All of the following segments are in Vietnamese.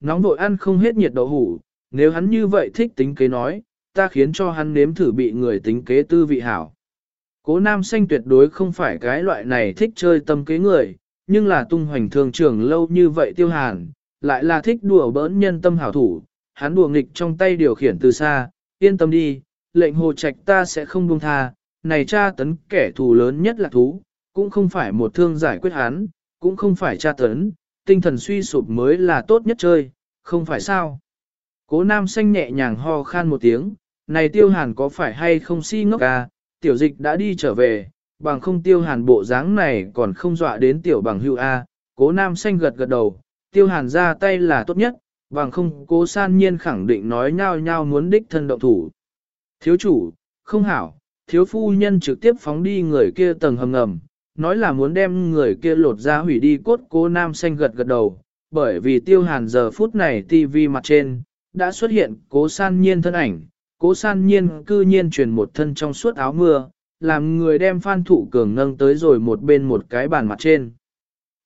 nóng vội ăn không hết nhiệt đậu hủ, nếu hắn như vậy thích tính kế nói, ta khiến cho hắn nếm thử bị người tính kế tư vị hảo. Cố nam xanh tuyệt đối không phải cái loại này thích chơi tâm kế người, nhưng là tung hoành thường trưởng lâu như vậy tiêu hàn, lại là thích đùa bỡn nhân tâm hảo thủ, hắn đùa nghịch trong tay điều khiển từ xa, yên tâm đi, lệnh hồ trạch ta sẽ không buông tha, này cha tấn kẻ thù lớn nhất là thú, cũng không phải một thương giải quyết hắn, cũng không phải cha tấn, tinh thần suy sụp mới là tốt nhất chơi, không phải sao. Cố nam xanh nhẹ nhàng ho khan một tiếng, này tiêu hàn có phải hay không si ngốc à, tiểu dịch đã đi trở về, bằng không tiêu hàn bộ dáng này còn không dọa đến tiểu bằng hưu A, à? cố nam xanh gật gật đầu, tiêu hàn ra tay là tốt nhất, bằng không cố san nhiên khẳng định nói nhau nhau muốn đích thân động thủ. Thiếu chủ, không hảo, thiếu phu nhân trực tiếp phóng đi người kia tầng hầm ngầm, nói là muốn đem người kia lột ra hủy đi cốt cố nam xanh gật gật đầu, bởi vì tiêu hàn giờ phút này tivi mặt trên, đã xuất hiện cố san nhiên thân ảnh, cố san nhiên cư nhiên truyền một thân trong suốt áo mưa, làm người đem Phan Thụ Cường nâng tới rồi một bên một cái bàn mặt trên.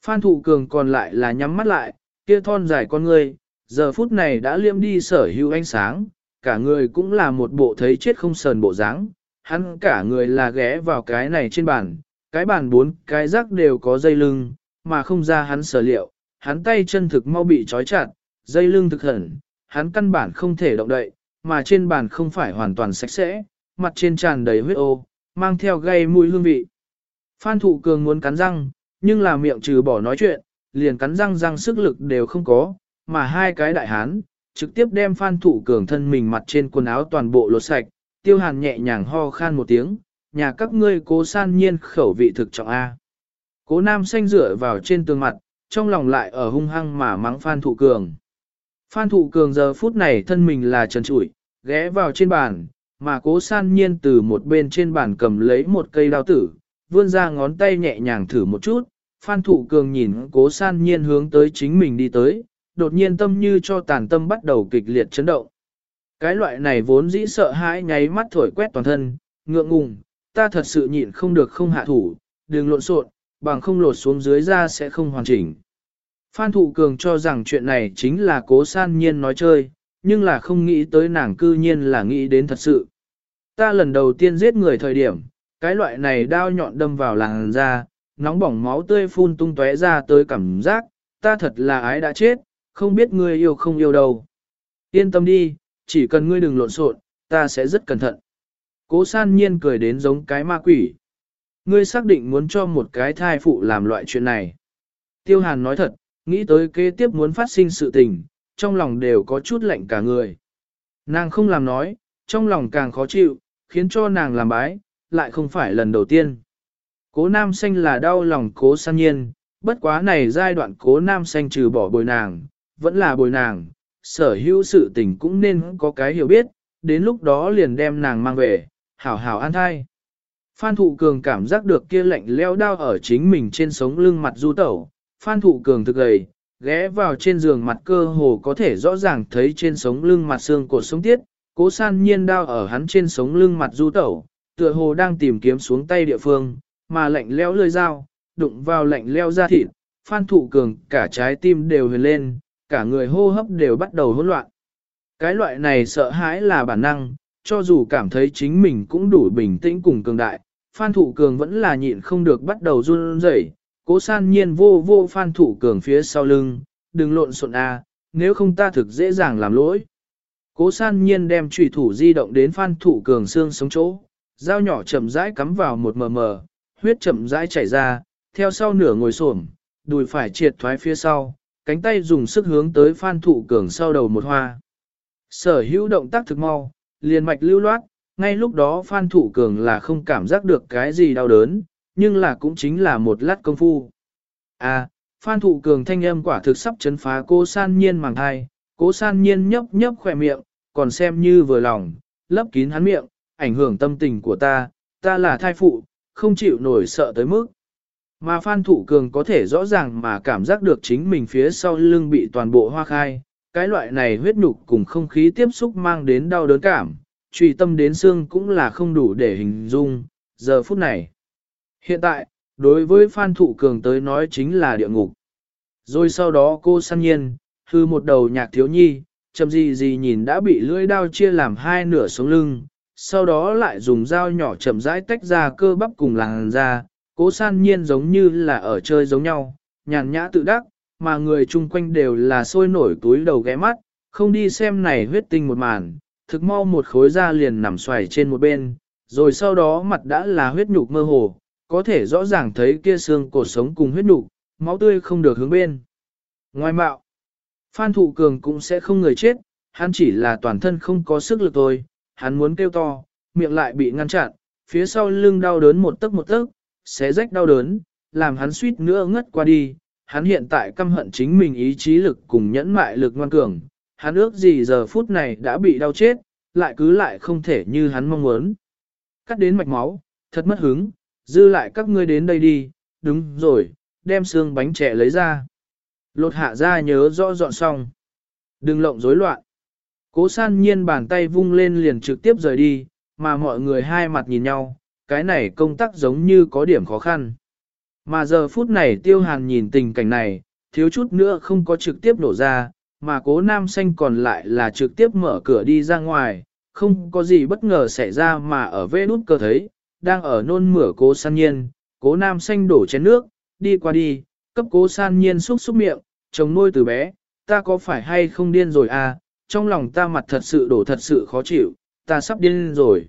Phan Thụ Cường còn lại là nhắm mắt lại, kia thon dài con người, giờ phút này đã liêm đi sở hữu ánh sáng, cả người cũng là một bộ thấy chết không sờn bộ dáng, hắn cả người là ghé vào cái này trên bàn, cái bàn bốn cái rác đều có dây lưng, mà không ra hắn sở liệu, hắn tay chân thực mau bị trói chặt, dây lưng thực hẩn, hắn căn bản không thể động đậy, mà trên bàn không phải hoàn toàn sạch sẽ, mặt trên tràn đầy huyết ô, mang theo gây mùi hương vị. Phan Thụ Cường muốn cắn răng, nhưng là miệng trừ bỏ nói chuyện, liền cắn răng răng sức lực đều không có, mà hai cái đại hán, trực tiếp đem Phan Thụ Cường thân mình mặt trên quần áo toàn bộ lột sạch, tiêu hàn nhẹ nhàng ho khan một tiếng, nhà các ngươi cố san nhiên khẩu vị thực trọng A. Cố nam xanh rửa vào trên tường mặt, trong lòng lại ở hung hăng mà mắng Phan Thụ Cường. Phan Thụ Cường giờ phút này thân mình là trần trụi, ghé vào trên bàn, mà cố san nhiên từ một bên trên bàn cầm lấy một cây đao tử, vươn ra ngón tay nhẹ nhàng thử một chút, Phan Thụ Cường nhìn cố san nhiên hướng tới chính mình đi tới, đột nhiên tâm như cho tàn tâm bắt đầu kịch liệt chấn động. Cái loại này vốn dĩ sợ hãi nháy mắt thổi quét toàn thân, ngượng ngùng, ta thật sự nhịn không được không hạ thủ, đừng lộn xộn, bằng không lột xuống dưới ra sẽ không hoàn chỉnh. Phan Thụ Cường cho rằng chuyện này chính là cố san nhiên nói chơi, nhưng là không nghĩ tới nàng cư nhiên là nghĩ đến thật sự. Ta lần đầu tiên giết người thời điểm, cái loại này đao nhọn đâm vào làn da, nóng bỏng máu tươi phun tung tóe ra tới cảm giác, ta thật là ái đã chết, không biết ngươi yêu không yêu đâu. Yên tâm đi, chỉ cần ngươi đừng lộn xộn, ta sẽ rất cẩn thận. Cố san nhiên cười đến giống cái ma quỷ. Ngươi xác định muốn cho một cái thai phụ làm loại chuyện này. Tiêu hàn nói thật, nghĩ tới kế tiếp muốn phát sinh sự tình, trong lòng đều có chút lạnh cả người. Nàng không làm nói, trong lòng càng khó chịu, khiến cho nàng làm bái, lại không phải lần đầu tiên. Cố nam xanh là đau lòng cố san nhiên, bất quá này giai đoạn cố nam xanh trừ bỏ bồi nàng, vẫn là bồi nàng, sở hữu sự tình cũng nên có cái hiểu biết, đến lúc đó liền đem nàng mang về, hảo hảo an thai. Phan Thụ Cường cảm giác được kia lạnh leo đau ở chính mình trên sống lưng mặt du tẩu, Phan Thụ Cường thực gầy, ghé vào trên giường mặt cơ hồ có thể rõ ràng thấy trên sống lưng mặt xương cột sống tiết, cố san nhiên đau ở hắn trên sống lưng mặt du tẩu, tựa hồ đang tìm kiếm xuống tay địa phương, mà lạnh leo lơi dao, đụng vào lạnh leo ra thịt, Phan Thụ Cường cả trái tim đều huyền lên, cả người hô hấp đều bắt đầu hỗn loạn. Cái loại này sợ hãi là bản năng, cho dù cảm thấy chính mình cũng đủ bình tĩnh cùng cường đại, Phan Thụ Cường vẫn là nhịn không được bắt đầu run rẩy. Cố san nhiên vô vô Phan Thụ Cường phía sau lưng, đừng lộn xộn a, nếu không ta thực dễ dàng làm lỗi. Cố san nhiên đem trùy thủ di động đến Phan Thụ Cường xương sống chỗ, dao nhỏ chậm rãi cắm vào một mờ mờ, huyết chậm rãi chảy ra, theo sau nửa ngồi xổm, đùi phải triệt thoái phía sau, cánh tay dùng sức hướng tới Phan Thụ Cường sau đầu một hoa. Sở hữu động tác thực mau, liền mạch lưu loát, ngay lúc đó Phan Thụ Cường là không cảm giác được cái gì đau đớn, nhưng là cũng chính là một lát công phu. À, Phan Thụ Cường thanh âm quả thực sắp chấn phá cô san nhiên màng thai, cô san nhiên nhấp nhấp khỏe miệng, còn xem như vừa lòng, lấp kín hắn miệng, ảnh hưởng tâm tình của ta, ta là thai phụ, không chịu nổi sợ tới mức. Mà Phan Thụ Cường có thể rõ ràng mà cảm giác được chính mình phía sau lưng bị toàn bộ hoa khai, cái loại này huyết nhục cùng không khí tiếp xúc mang đến đau đớn cảm, truy tâm đến xương cũng là không đủ để hình dung, giờ phút này. Hiện tại, đối với Phan Thụ Cường tới nói chính là địa ngục. Rồi sau đó cô săn nhiên, Hư một đầu nhạc thiếu nhi, chậm gì gì nhìn đã bị lưỡi đao chia làm hai nửa sống lưng, sau đó lại dùng dao nhỏ chậm rãi tách ra cơ bắp cùng làn da, cố san nhiên giống như là ở chơi giống nhau, nhàn nhã tự đắc, mà người chung quanh đều là sôi nổi túi đầu ghé mắt, không đi xem này huyết tinh một màn, thực mau một khối da liền nằm xoài trên một bên, rồi sau đó mặt đã là huyết nhục mơ hồ, có thể rõ ràng thấy kia xương cột sống cùng huyết nhục, máu tươi không được hướng bên. Ngoài mạo, Phan Thụ Cường cũng sẽ không người chết, hắn chỉ là toàn thân không có sức lực thôi, hắn muốn kêu to, miệng lại bị ngăn chặn, phía sau lưng đau đớn một tấc một tấc, xé rách đau đớn, làm hắn suýt nữa ngất qua đi. Hắn hiện tại căm hận chính mình ý chí lực cùng nhẫn mại lực ngoan cường, hắn ước gì giờ phút này đã bị đau chết, lại cứ lại không thể như hắn mong muốn. Cắt đến mạch máu, thật mất hứng, dư lại các ngươi đến đây đi, đúng rồi, đem xương bánh trẻ lấy ra. Lột hạ ra nhớ rõ dọn xong. Đừng lộng rối loạn. Cố san nhiên bàn tay vung lên liền trực tiếp rời đi, mà mọi người hai mặt nhìn nhau, cái này công tác giống như có điểm khó khăn. Mà giờ phút này tiêu hàn nhìn tình cảnh này, thiếu chút nữa không có trực tiếp nổ ra, mà cố nam xanh còn lại là trực tiếp mở cửa đi ra ngoài, không có gì bất ngờ xảy ra mà ở vê nút cơ thấy, đang ở nôn mửa cố san nhiên, cố nam xanh đổ chén nước, đi qua đi, cấp cố san nhiên xúc xúc miệng, chồng nuôi từ bé, ta có phải hay không điên rồi à, trong lòng ta mặt thật sự đổ thật sự khó chịu, ta sắp điên rồi.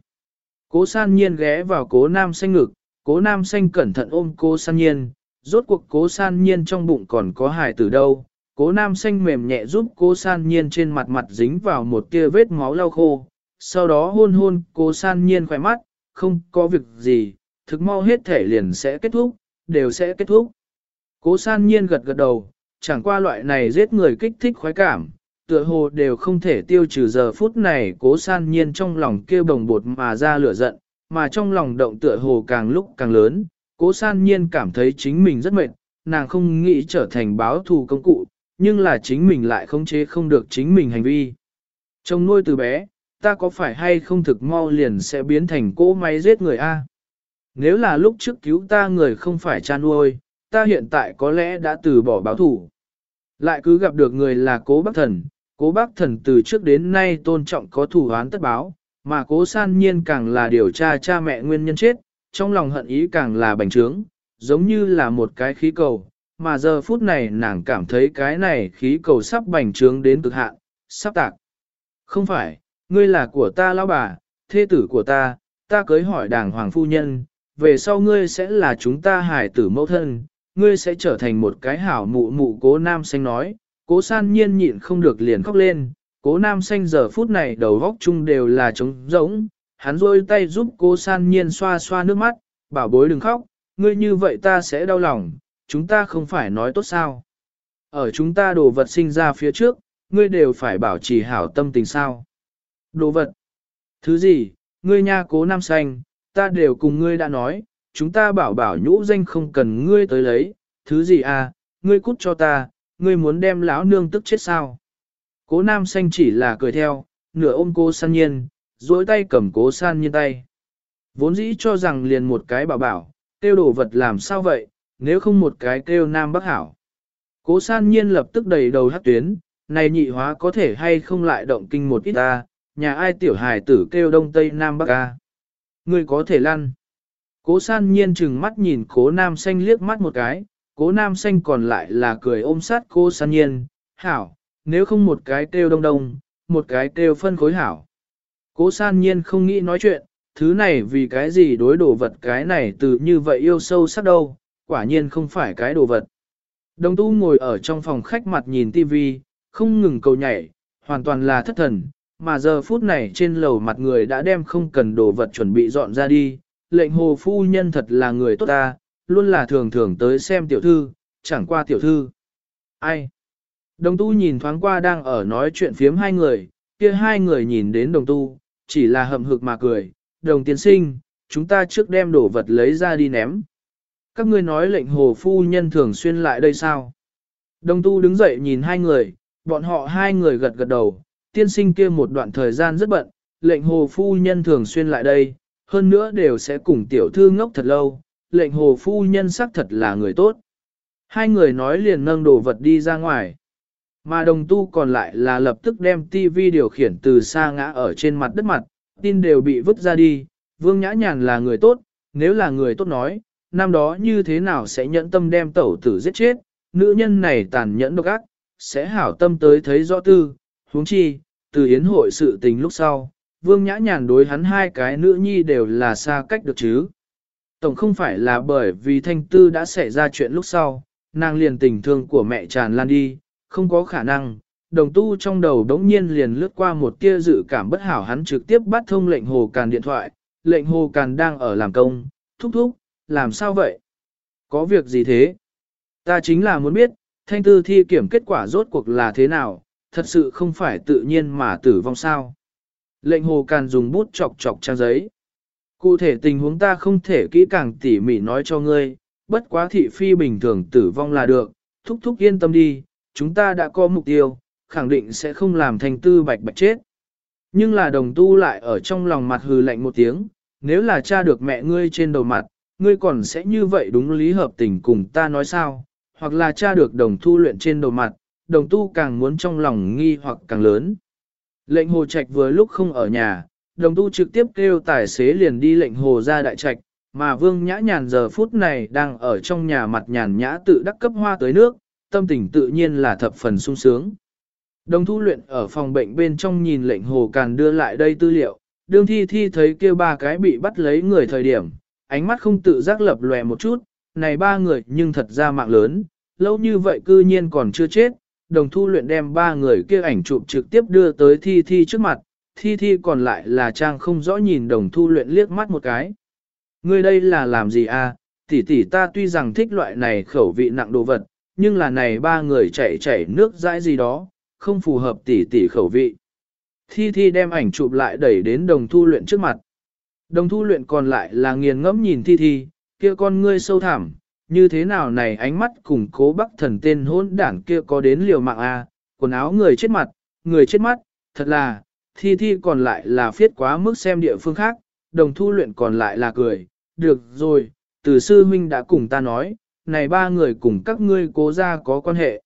Cố san nhiên ghé vào cố nam xanh ngực, cố nam xanh cẩn thận ôm cô san nhiên, rốt cuộc cố san nhiên trong bụng còn có hài từ đâu. Cố nam xanh mềm nhẹ giúp cố san nhiên trên mặt mặt dính vào một tia vết máu lau khô, sau đó hôn hôn cố san nhiên khỏe mắt, không có việc gì, thực mau hết thể liền sẽ kết thúc, đều sẽ kết thúc. Cố san nhiên gật gật đầu, chẳng qua loại này giết người kích thích khoái cảm, tựa hồ đều không thể tiêu trừ giờ phút này cố san nhiên trong lòng kêu bồng bột mà ra lửa giận, mà trong lòng động tựa hồ càng lúc càng lớn, cố san nhiên cảm thấy chính mình rất mệt, nàng không nghĩ trở thành báo thù công cụ, nhưng là chính mình lại không chế không được chính mình hành vi. Trong nuôi từ bé, ta có phải hay không thực mau liền sẽ biến thành cỗ máy giết người a? Nếu là lúc trước cứu ta người không phải cha nuôi, ta hiện tại có lẽ đã từ bỏ báo thủ. Lại cứ gặp được người là cố bác thần, cố bác thần từ trước đến nay tôn trọng có thủ án tất báo, mà cố san nhiên càng là điều tra cha mẹ nguyên nhân chết, trong lòng hận ý càng là bành trướng, giống như là một cái khí cầu, mà giờ phút này nàng cảm thấy cái này khí cầu sắp bành trướng đến cực hạn, sắp tạc. Không phải, ngươi là của ta lão bà, thê tử của ta, ta cưới hỏi đàng hoàng phu nhân, về sau ngươi sẽ là chúng ta hải tử mẫu thân, ngươi sẽ trở thành một cái hảo mụ mụ cố nam xanh nói, cố san nhiên nhịn không được liền khóc lên, cố nam xanh giờ phút này đầu góc chung đều là trống rỗng, hắn rôi tay giúp cô san nhiên xoa xoa nước mắt, bảo bối đừng khóc, ngươi như vậy ta sẽ đau lòng, chúng ta không phải nói tốt sao. Ở chúng ta đồ vật sinh ra phía trước, ngươi đều phải bảo trì hảo tâm tình sao. Đồ vật. Thứ gì, ngươi nha cố nam xanh, ta đều cùng ngươi đã nói, chúng ta bảo bảo nhũ danh không cần ngươi tới lấy, thứ gì à, ngươi cút cho ta, ngươi muốn đem lão nương tức chết sao. Cố nam xanh chỉ là cười theo, nửa ôm cô san nhiên, duỗi tay cầm cố san nhiên tay. Vốn dĩ cho rằng liền một cái bảo bảo, kêu đồ vật làm sao vậy, nếu không một cái kêu nam bắc hảo. Cố san nhiên lập tức đầy đầu hát tuyến, này nhị hóa có thể hay không lại động kinh một ít ta, nhà ai tiểu hài tử kêu đông tây nam bắc ca. người có thể lăn. Cố san nhiên chừng mắt nhìn cố nam xanh liếc mắt một cái, cố nam xanh còn lại là cười ôm sát cố san nhiên, hảo, nếu không một cái kêu đông đông, một cái kêu phân khối hảo. Cố san nhiên không nghĩ nói chuyện, thứ này vì cái gì đối đồ vật cái này từ như vậy yêu sâu sắc đâu, quả nhiên không phải cái đồ vật. Đồng tu ngồi ở trong phòng khách mặt nhìn tivi, không ngừng cầu nhảy, hoàn toàn là thất thần, mà giờ phút này trên lầu mặt người đã đem không cần đồ vật chuẩn bị dọn ra đi, lệnh hồ phu nhân thật là người tốt ta, luôn là thường thường tới xem tiểu thư, chẳng qua tiểu thư. Ai? Đồng tu nhìn thoáng qua đang ở nói chuyện phiếm hai người, kia hai người nhìn đến đồng tu, chỉ là hậm hực mà cười, đồng tiên sinh, chúng ta trước đem đồ vật lấy ra đi ném. Các ngươi nói lệnh hồ phu nhân thường xuyên lại đây sao? Đồng tu đứng dậy nhìn hai người, bọn họ hai người gật gật đầu, tiên sinh kia một đoạn thời gian rất bận, lệnh hồ phu nhân thường xuyên lại đây, hơn nữa đều sẽ cùng tiểu thư ngốc thật lâu, lệnh hồ phu nhân sắc thật là người tốt. Hai người nói liền nâng đồ vật đi ra ngoài. Mà đồng tu còn lại là lập tức đem tivi điều khiển từ xa ngã ở trên mặt đất mặt, tin đều bị vứt ra đi, vương nhã nhàn là người tốt, nếu là người tốt nói, năm đó như thế nào sẽ nhẫn tâm đem tẩu tử giết chết, nữ nhân này tàn nhẫn độc ác, sẽ hảo tâm tới thấy rõ tư, huống chi, từ yến hội sự tình lúc sau, vương nhã nhàn đối hắn hai cái nữ nhi đều là xa cách được chứ. Tổng không phải là bởi vì thanh tư đã xảy ra chuyện lúc sau, nàng liền tình thương của mẹ tràn lan đi, không có khả năng, đồng tu trong đầu đống nhiên liền lướt qua một tia dự cảm bất hảo hắn trực tiếp bắt thông lệnh hồ càn điện thoại, lệnh hồ càn đang ở làm công, thúc thúc, làm sao vậy? Có việc gì thế? Ta chính là muốn biết, thanh tư thi kiểm kết quả rốt cuộc là thế nào, thật sự không phải tự nhiên mà tử vong sao. Lệnh hồ càn dùng bút chọc chọc trang giấy. Cụ thể tình huống ta không thể kỹ càng tỉ mỉ nói cho ngươi, bất quá thị phi bình thường tử vong là được, thúc thúc yên tâm đi, chúng ta đã có mục tiêu, khẳng định sẽ không làm thành tư bạch bạch chết. Nhưng là đồng tu lại ở trong lòng mặt hừ lạnh một tiếng, nếu là cha được mẹ ngươi trên đầu mặt, ngươi còn sẽ như vậy đúng lý hợp tình cùng ta nói sao, hoặc là cha được đồng tu luyện trên đầu mặt, đồng tu càng muốn trong lòng nghi hoặc càng lớn. Lệnh hồ trạch vừa lúc không ở nhà, đồng tu trực tiếp kêu tài xế liền đi lệnh hồ ra đại trạch, mà vương nhã nhàn giờ phút này đang ở trong nhà mặt nhàn nhã tự đắc cấp hoa tới nước, tâm tình tự nhiên là thập phần sung sướng. Đồng thu luyện ở phòng bệnh bên trong nhìn lệnh hồ càn đưa lại đây tư liệu, đương thi thi thấy kia ba cái bị bắt lấy người thời điểm, ánh mắt không tự giác lập lòe một chút, này ba người nhưng thật ra mạng lớn, lâu như vậy cư nhiên còn chưa chết, đồng thu luyện đem ba người kia ảnh chụp trực tiếp đưa tới thi thi trước mặt, thi thi còn lại là trang không rõ nhìn đồng thu luyện liếc mắt một cái. Ngươi đây là làm gì à, tỷ tỷ ta tuy rằng thích loại này khẩu vị nặng đồ vật, nhưng là này ba người chạy chạy nước dãi gì đó, không phù hợp tỷ tỷ khẩu vị. Thi Thi đem ảnh chụp lại đẩy đến đồng thu luyện trước mặt. Đồng thu luyện còn lại là nghiền ngẫm nhìn Thi Thi, kia con ngươi sâu thẳm, như thế nào này ánh mắt cùng cố bắc thần tên hôn đảng kia có đến liều mạng a à, quần áo người chết mặt, người chết mắt, thật là, Thi Thi còn lại là phiết quá mức xem địa phương khác, đồng thu luyện còn lại là cười, được rồi, từ sư huynh đã cùng ta nói, này ba người cùng các ngươi cố ra có quan hệ.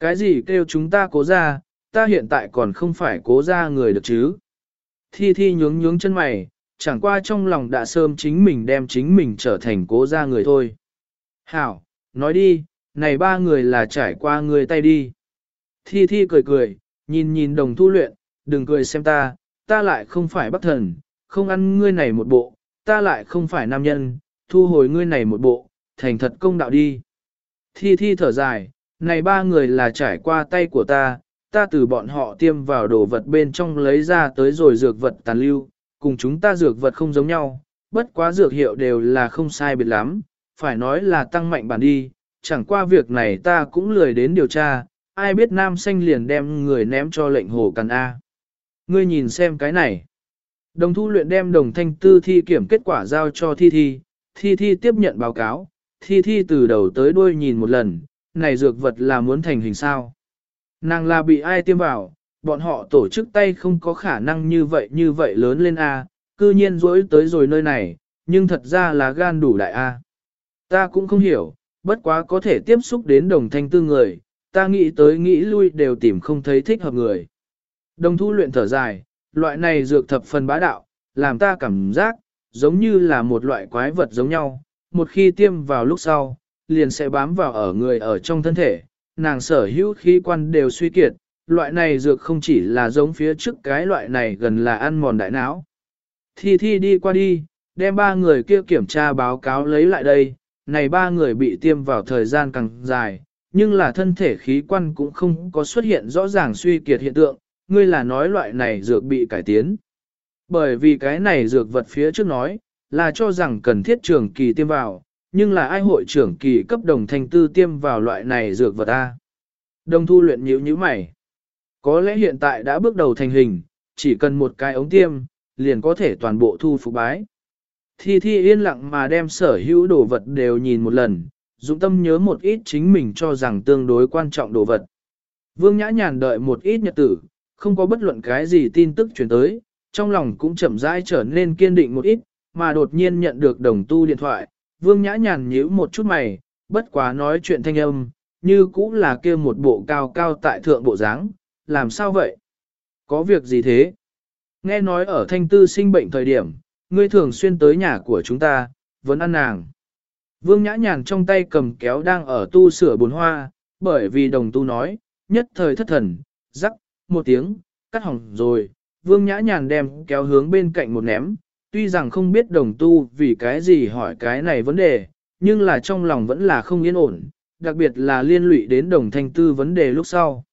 Cái gì kêu chúng ta cố ra, ta hiện tại còn không phải cố ra người được chứ. Thi thi nhướng nhướng chân mày, chẳng qua trong lòng đã sớm chính mình đem chính mình trở thành cố ra người thôi. Hảo, nói đi, này ba người là trải qua người tay đi. Thi thi cười cười, nhìn nhìn đồng thu luyện, đừng cười xem ta, ta lại không phải bất thần, không ăn ngươi này một bộ, ta lại không phải nam nhân, thu hồi ngươi này một bộ, thành thật công đạo đi. Thi thi thở dài, này ba người là trải qua tay của ta, ta từ bọn họ tiêm vào đồ vật bên trong lấy ra tới rồi dược vật tàn lưu, cùng chúng ta dược vật không giống nhau, bất quá dược hiệu đều là không sai biệt lắm, phải nói là tăng mạnh bản đi, chẳng qua việc này ta cũng lười đến điều tra, ai biết nam xanh liền đem người ném cho lệnh hồ cằn A. Ngươi nhìn xem cái này. Đồng thu luyện đem đồng thanh tư thi kiểm kết quả giao cho thi thi, thi thi tiếp nhận báo cáo, thi thi từ đầu tới đuôi nhìn một lần, này dược vật là muốn thành hình sao. Nàng là bị ai tiêm vào, bọn họ tổ chức tay không có khả năng như vậy như vậy lớn lên A, cư nhiên rỗi tới rồi nơi này, nhưng thật ra là gan đủ đại A. Ta cũng không hiểu, bất quá có thể tiếp xúc đến đồng thanh tư người, ta nghĩ tới nghĩ lui đều tìm không thấy thích hợp người. Đồng thu luyện thở dài, loại này dược thập phần bá đạo, làm ta cảm giác, giống như là một loại quái vật giống nhau, một khi tiêm vào lúc sau, liền sẽ bám vào ở người ở trong thân thể, nàng sở hữu khí quan đều suy kiệt, loại này dược không chỉ là giống phía trước cái loại này gần là ăn mòn đại não. Thi Thi đi qua đi, đem ba người kia kiểm tra báo cáo lấy lại đây, này ba người bị tiêm vào thời gian càng dài, nhưng là thân thể khí quan cũng không có xuất hiện rõ ràng suy kiệt hiện tượng, ngươi là nói loại này dược bị cải tiến. Bởi vì cái này dược vật phía trước nói, là cho rằng cần thiết trường kỳ tiêm vào, nhưng là ai hội trưởng kỳ cấp đồng thanh tư tiêm vào loại này dược vật A. Đồng thu luyện nhíu nhíu mày. Có lẽ hiện tại đã bước đầu thành hình, chỉ cần một cái ống tiêm, liền có thể toàn bộ thu phục bái. Thi thi yên lặng mà đem sở hữu đồ vật đều nhìn một lần, dụng tâm nhớ một ít chính mình cho rằng tương đối quan trọng đồ vật. Vương Nhã Nhàn đợi một ít nhật tử, không có bất luận cái gì tin tức chuyển tới, trong lòng cũng chậm rãi trở nên kiên định một ít, mà đột nhiên nhận được đồng tu điện thoại, Vương Nhã Nhàn nhíu một chút mày, bất quá nói chuyện thanh âm, như cũng là kia một bộ cao cao tại thượng bộ dáng, làm sao vậy? Có việc gì thế? Nghe nói ở thanh tư sinh bệnh thời điểm, ngươi thường xuyên tới nhà của chúng ta, vẫn ăn nàng. Vương nhã nhàn trong tay cầm kéo đang ở tu sửa bồn hoa, bởi vì đồng tu nói, nhất thời thất thần, rắc, một tiếng, cắt hỏng rồi, vương nhã nhàn đem kéo hướng bên cạnh một ném, tuy rằng không biết đồng tu vì cái gì hỏi cái này vấn đề, nhưng là trong lòng vẫn là không yên ổn, đặc biệt là liên lụy đến đồng thanh tư vấn đề lúc sau.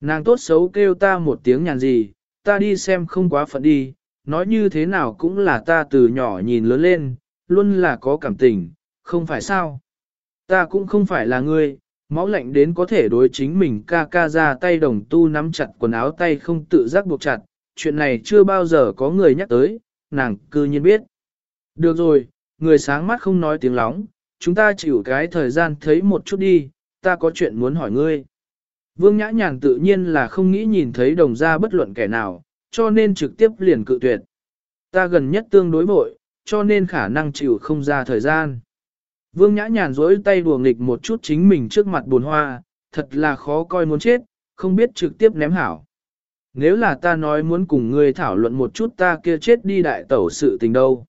Nàng tốt xấu kêu ta một tiếng nhàn gì, ta đi xem không quá phận đi, nói như thế nào cũng là ta từ nhỏ nhìn lớn lên, luôn là có cảm tình, không phải sao. Ta cũng không phải là ngươi, máu lạnh đến có thể đối chính mình ca ca ra tay đồng tu nắm chặt quần áo tay không tự giác buộc chặt, chuyện này chưa bao giờ có người nhắc tới, nàng cư nhiên biết. Được rồi, người sáng mắt không nói tiếng lóng, chúng ta chịu cái thời gian thấy một chút đi, ta có chuyện muốn hỏi ngươi. Vương Nhã Nhàn tự nhiên là không nghĩ nhìn thấy đồng gia bất luận kẻ nào, cho nên trực tiếp liền cự tuyệt. Ta gần nhất tương đối vội, cho nên khả năng chịu không ra thời gian. Vương Nhã Nhàn dối tay đùa nghịch một chút chính mình trước mặt buồn hoa, thật là khó coi muốn chết, không biết trực tiếp ném hảo. Nếu là ta nói muốn cùng ngươi thảo luận một chút ta kia chết đi đại tẩu sự tình đâu.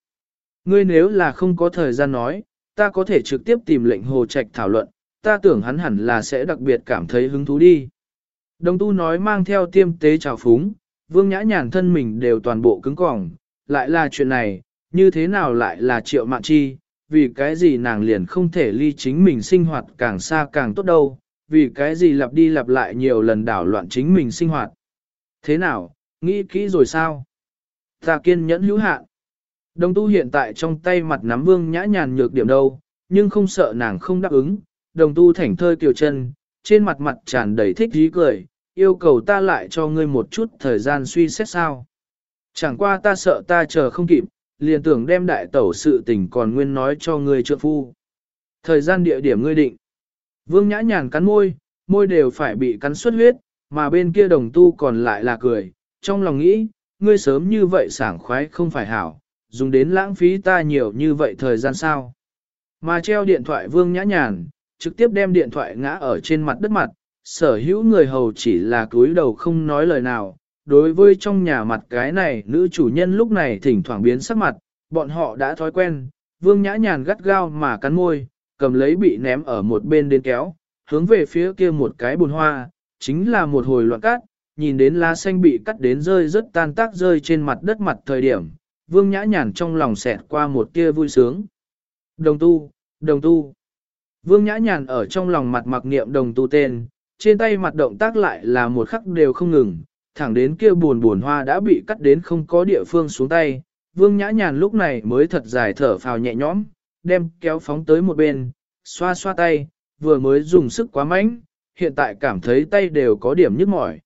Ngươi nếu là không có thời gian nói, ta có thể trực tiếp tìm lệnh hồ trạch thảo luận, ta tưởng hắn hẳn là sẽ đặc biệt cảm thấy hứng thú đi. Đồng tu nói mang theo tiêm tế trào phúng, vương nhã nhàn thân mình đều toàn bộ cứng cỏng, lại là chuyện này, như thế nào lại là triệu mạn chi, vì cái gì nàng liền không thể ly chính mình sinh hoạt càng xa càng tốt đâu, vì cái gì lặp đi lặp lại nhiều lần đảo loạn chính mình sinh hoạt. Thế nào, nghĩ kỹ rồi sao? Ta kiên nhẫn hữu hạn. Đồng tu hiện tại trong tay mặt nắm vương nhã nhàn nhược điểm đâu, nhưng không sợ nàng không đáp ứng. Đồng tu thảnh thơi kiều chân, trên mặt mặt tràn đầy thích dí cười, yêu cầu ta lại cho ngươi một chút thời gian suy xét sao. Chẳng qua ta sợ ta chờ không kịp, liền tưởng đem đại tẩu sự tình còn nguyên nói cho ngươi trượng phu. Thời gian địa điểm ngươi định. Vương nhã nhàn cắn môi, môi đều phải bị cắn xuất huyết, mà bên kia đồng tu còn lại là cười, trong lòng nghĩ, ngươi sớm như vậy sảng khoái không phải hảo, dùng đến lãng phí ta nhiều như vậy thời gian sao. Mà treo điện thoại vương nhã nhàn, trực tiếp đem điện thoại ngã ở trên mặt đất mặt, sở hữu người hầu chỉ là cúi đầu không nói lời nào. Đối với trong nhà mặt cái này, nữ chủ nhân lúc này thỉnh thoảng biến sắc mặt, bọn họ đã thói quen, vương nhã nhàn gắt gao mà cắn môi, cầm lấy bị ném ở một bên đến kéo, hướng về phía kia một cái bùn hoa, chính là một hồi loạn cát, nhìn đến lá xanh bị cắt đến rơi rất tan tác rơi trên mặt đất mặt thời điểm, vương nhã nhàn trong lòng xẹt qua một tia vui sướng. Đồng tu, đồng tu. Vương nhã nhàn ở trong lòng mặt mặc niệm đồng tu tên, trên tay mặt động tác lại là một khắc đều không ngừng, thẳng đến kia buồn buồn hoa đã bị cắt đến không có địa phương xuống tay. Vương nhã nhàn lúc này mới thật dài thở phào nhẹ nhõm, đem kéo phóng tới một bên, xoa xoa tay, vừa mới dùng sức quá mạnh, hiện tại cảm thấy tay đều có điểm nhức mỏi.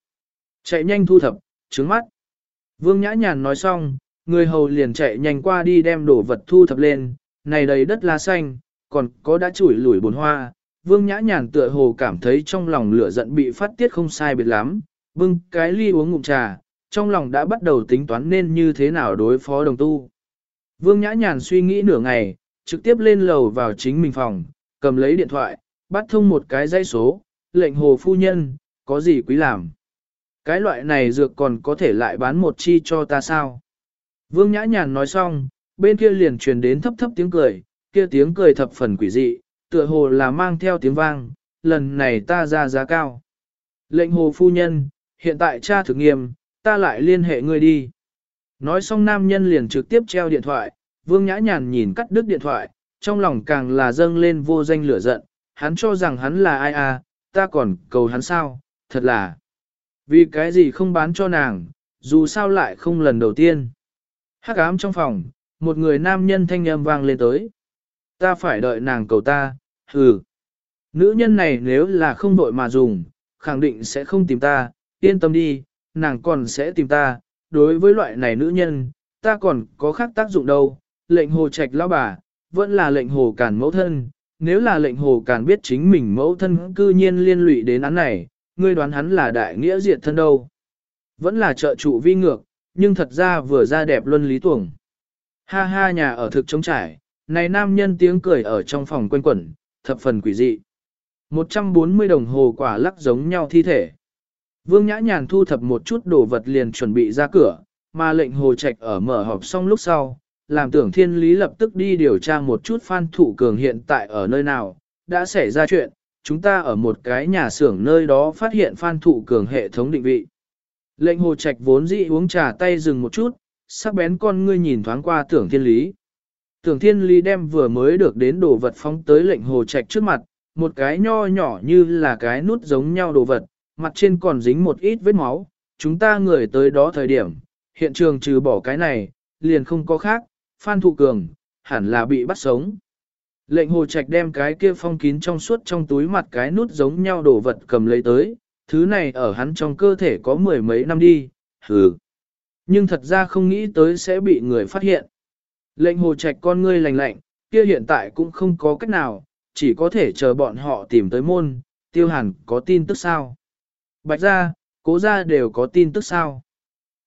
Chạy nhanh thu thập, trứng mắt. Vương Nhã Nhàn nói xong, người hầu liền chạy nhanh qua đi đem đồ vật thu thập lên, này đầy đất lá xanh, còn có đã chủi lủi bồn hoa. Vương Nhã Nhàn tựa hồ cảm thấy trong lòng lửa giận bị phát tiết không sai biệt lắm, bưng cái ly uống ngụm trà, trong lòng đã bắt đầu tính toán nên như thế nào đối phó đồng tu. Vương Nhã Nhàn suy nghĩ nửa ngày, trực tiếp lên lầu vào chính mình phòng, cầm lấy điện thoại, bắt thông một cái dây số, lệnh hồ phu nhân, có gì quý làm. Cái loại này dược còn có thể lại bán một chi cho ta sao? Vương Nhã Nhàn nói xong, bên kia liền truyền đến thấp thấp tiếng cười, kia tiếng cười thập phần quỷ dị, tựa hồ là mang theo tiếng vang, lần này ta ra giá cao. Lệnh hồ phu nhân, hiện tại cha thực nghiêm, ta lại liên hệ ngươi đi. Nói xong nam nhân liền trực tiếp treo điện thoại, Vương Nhã Nhàn nhìn cắt đứt điện thoại, trong lòng càng là dâng lên vô danh lửa giận, hắn cho rằng hắn là ai à, ta còn cầu hắn sao, thật là. Vì cái gì không bán cho nàng, dù sao lại không lần đầu tiên. Hắc ám trong phòng, một người nam nhân thanh âm vang lên tới. Ta phải đợi nàng cầu ta, hừ. Nữ nhân này nếu là không đội mà dùng, khẳng định sẽ không tìm ta, yên tâm đi, nàng còn sẽ tìm ta. Đối với loại này nữ nhân, ta còn có khác tác dụng đâu. Lệnh hồ trạch lão bà, vẫn là lệnh hồ cản mẫu thân, nếu là lệnh hồ càn biết chính mình mẫu thân cư nhiên liên lụy đến án này, ngươi đoán hắn là đại nghĩa diệt thân đâu. Vẫn là trợ trụ vi ngược, nhưng thật ra vừa ra đẹp luân lý tuồng. Ha ha nhà ở thực trống trải, này nam nhân tiếng cười ở trong phòng quanh quẩn, thập phần quỷ dị. 140 đồng hồ quả lắc giống nhau thi thể. Vương Nhã Nhàn thu thập một chút đồ vật liền chuẩn bị ra cửa, mà lệnh hồ trạch ở mở họp xong lúc sau, làm tưởng thiên lý lập tức đi điều tra một chút Phan Thụ Cường hiện tại ở nơi nào, đã xảy ra chuyện, chúng ta ở một cái nhà xưởng nơi đó phát hiện Phan Thụ Cường hệ thống định vị. Lệnh hồ trạch vốn dĩ uống trà tay dừng một chút, sắc bén con ngươi nhìn thoáng qua tưởng thiên lý. Tưởng thiên lý đem vừa mới được đến đồ vật phóng tới lệnh hồ trạch trước mặt, một cái nho nhỏ như là cái nút giống nhau đồ vật, mặt trên còn dính một ít vết máu, chúng ta người tới đó thời điểm, hiện trường trừ bỏ cái này, liền không có khác, Phan Thụ Cường, hẳn là bị bắt sống. Lệnh hồ trạch đem cái kia phong kín trong suốt trong túi mặt cái nút giống nhau đồ vật cầm lấy tới, thứ này ở hắn trong cơ thể có mười mấy năm đi, hừ. Nhưng thật ra không nghĩ tới sẽ bị người phát hiện. Lệnh hồ trạch con ngươi lành lạnh, kia hiện tại cũng không có cách nào, chỉ có thể chờ bọn họ tìm tới môn, tiêu hàn có tin tức sao. Bạch ra, cố ra đều có tin tức sao.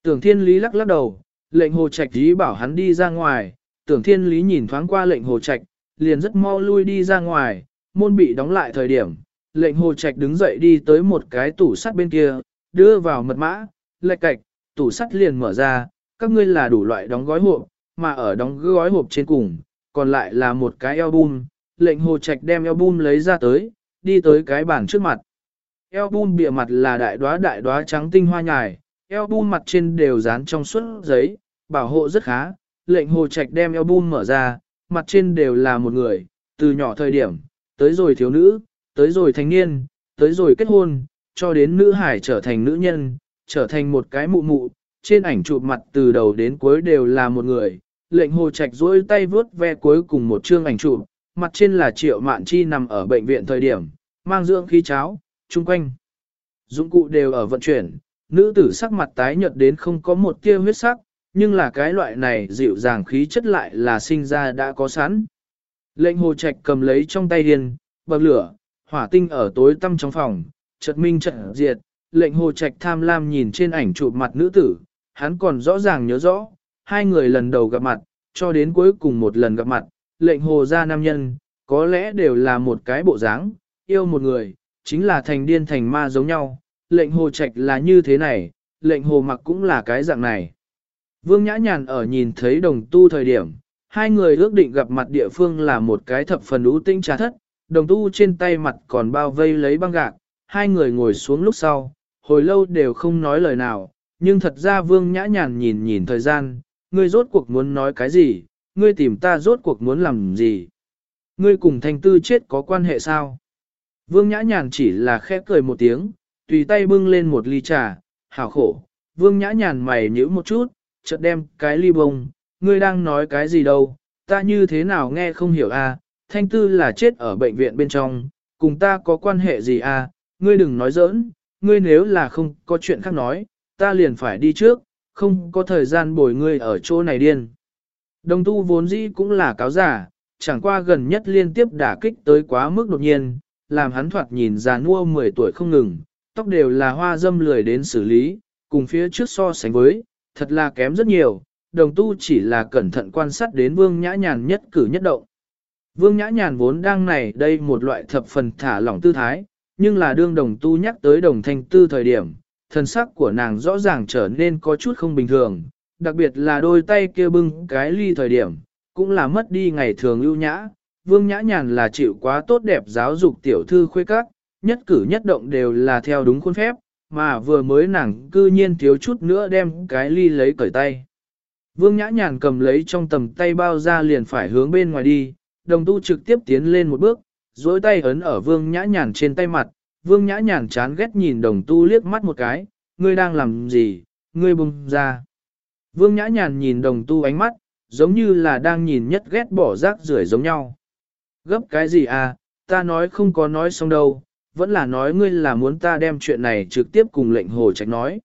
Tưởng thiên lý lắc lắc đầu, lệnh hồ trạch ý bảo hắn đi ra ngoài, tưởng thiên lý nhìn thoáng qua lệnh hồ trạch, liền rất mau lui đi ra ngoài, môn bị đóng lại thời điểm, lệnh hồ trạch đứng dậy đi tới một cái tủ sắt bên kia, đưa vào mật mã, lệch cạch, tủ sắt liền mở ra, các ngươi là đủ loại đóng gói hộp, mà ở đóng gói hộp trên cùng, còn lại là một cái album, lệnh hồ trạch đem album lấy ra tới, đi tới cái bàn trước mặt. Album bìa mặt là đại đóa đại đóa trắng tinh hoa nhài, album mặt trên đều dán trong suốt giấy, bảo hộ rất khá, lệnh hồ trạch đem album mở ra, mặt trên đều là một người, từ nhỏ thời điểm, tới rồi thiếu nữ, tới rồi thanh niên, tới rồi kết hôn, cho đến nữ hải trở thành nữ nhân, trở thành một cái mụ mụ, trên ảnh chụp mặt từ đầu đến cuối đều là một người, lệnh hồ trạch duỗi tay vướt ve cuối cùng một chương ảnh chụp, mặt trên là triệu mạn chi nằm ở bệnh viện thời điểm, mang dưỡng khí cháo, chung quanh. Dụng cụ đều ở vận chuyển, nữ tử sắc mặt tái nhợt đến không có một tia huyết sắc, nhưng là cái loại này dịu dàng khí chất lại là sinh ra đã có sẵn. Lệnh hồ trạch cầm lấy trong tay điên, bậc lửa, hỏa tinh ở tối tăm trong phòng, chợt minh chợt diệt, lệnh hồ trạch tham lam nhìn trên ảnh chụp mặt nữ tử, hắn còn rõ ràng nhớ rõ, hai người lần đầu gặp mặt, cho đến cuối cùng một lần gặp mặt, lệnh hồ ra nam nhân, có lẽ đều là một cái bộ dáng, yêu một người, chính là thành điên thành ma giống nhau, lệnh hồ trạch là như thế này, lệnh hồ mặc cũng là cái dạng này. Vương Nhã Nhàn ở nhìn thấy đồng tu thời điểm, hai người ước định gặp mặt địa phương là một cái thập phần ú tinh trà thất, đồng tu trên tay mặt còn bao vây lấy băng gạc, hai người ngồi xuống lúc sau, hồi lâu đều không nói lời nào, nhưng thật ra Vương Nhã Nhàn nhìn nhìn thời gian, ngươi rốt cuộc muốn nói cái gì, ngươi tìm ta rốt cuộc muốn làm gì, ngươi cùng thanh tư chết có quan hệ sao? Vương Nhã Nhàn chỉ là khẽ cười một tiếng, tùy tay bưng lên một ly trà, hảo khổ, Vương Nhã Nhàn mày nhữ một chút, chợt đem cái ly bông, ngươi đang nói cái gì đâu, ta như thế nào nghe không hiểu a? À? thanh tư là chết ở bệnh viện bên trong, cùng ta có quan hệ gì à, ngươi đừng nói giỡn, ngươi nếu là không có chuyện khác nói, ta liền phải đi trước, không có thời gian bồi ngươi ở chỗ này điên. Đồng tu vốn dĩ cũng là cáo giả, chẳng qua gần nhất liên tiếp đả kích tới quá mức đột nhiên, làm hắn thoạt nhìn già nua 10 tuổi không ngừng, tóc đều là hoa dâm lười đến xử lý, cùng phía trước so sánh với, thật là kém rất nhiều, đồng tu chỉ là cẩn thận quan sát đến vương nhã nhàn nhất cử nhất động. Vương nhã nhàn vốn đang này đây một loại thập phần thả lỏng tư thái, nhưng là đương đồng tu nhắc tới đồng thanh tư thời điểm, thân sắc của nàng rõ ràng trở nên có chút không bình thường, đặc biệt là đôi tay kia bưng cái ly thời điểm, cũng là mất đi ngày thường ưu nhã. Vương nhã nhàn là chịu quá tốt đẹp giáo dục tiểu thư khuê các, nhất cử nhất động đều là theo đúng khuôn phép, mà vừa mới nàng cư nhiên thiếu chút nữa đem cái ly lấy cởi tay. Vương Nhã Nhàn cầm lấy trong tầm tay bao ra liền phải hướng bên ngoài đi, đồng tu trực tiếp tiến lên một bước, dối tay ấn ở Vương Nhã Nhàn trên tay mặt, Vương Nhã Nhàn chán ghét nhìn đồng tu liếc mắt một cái, ngươi đang làm gì, ngươi bùng ra. Vương Nhã Nhàn nhìn đồng tu ánh mắt, giống như là đang nhìn nhất ghét bỏ rác rưởi giống nhau. Gấp cái gì à, ta nói không có nói xong đâu, vẫn là nói ngươi là muốn ta đem chuyện này trực tiếp cùng lệnh hồ trạch nói.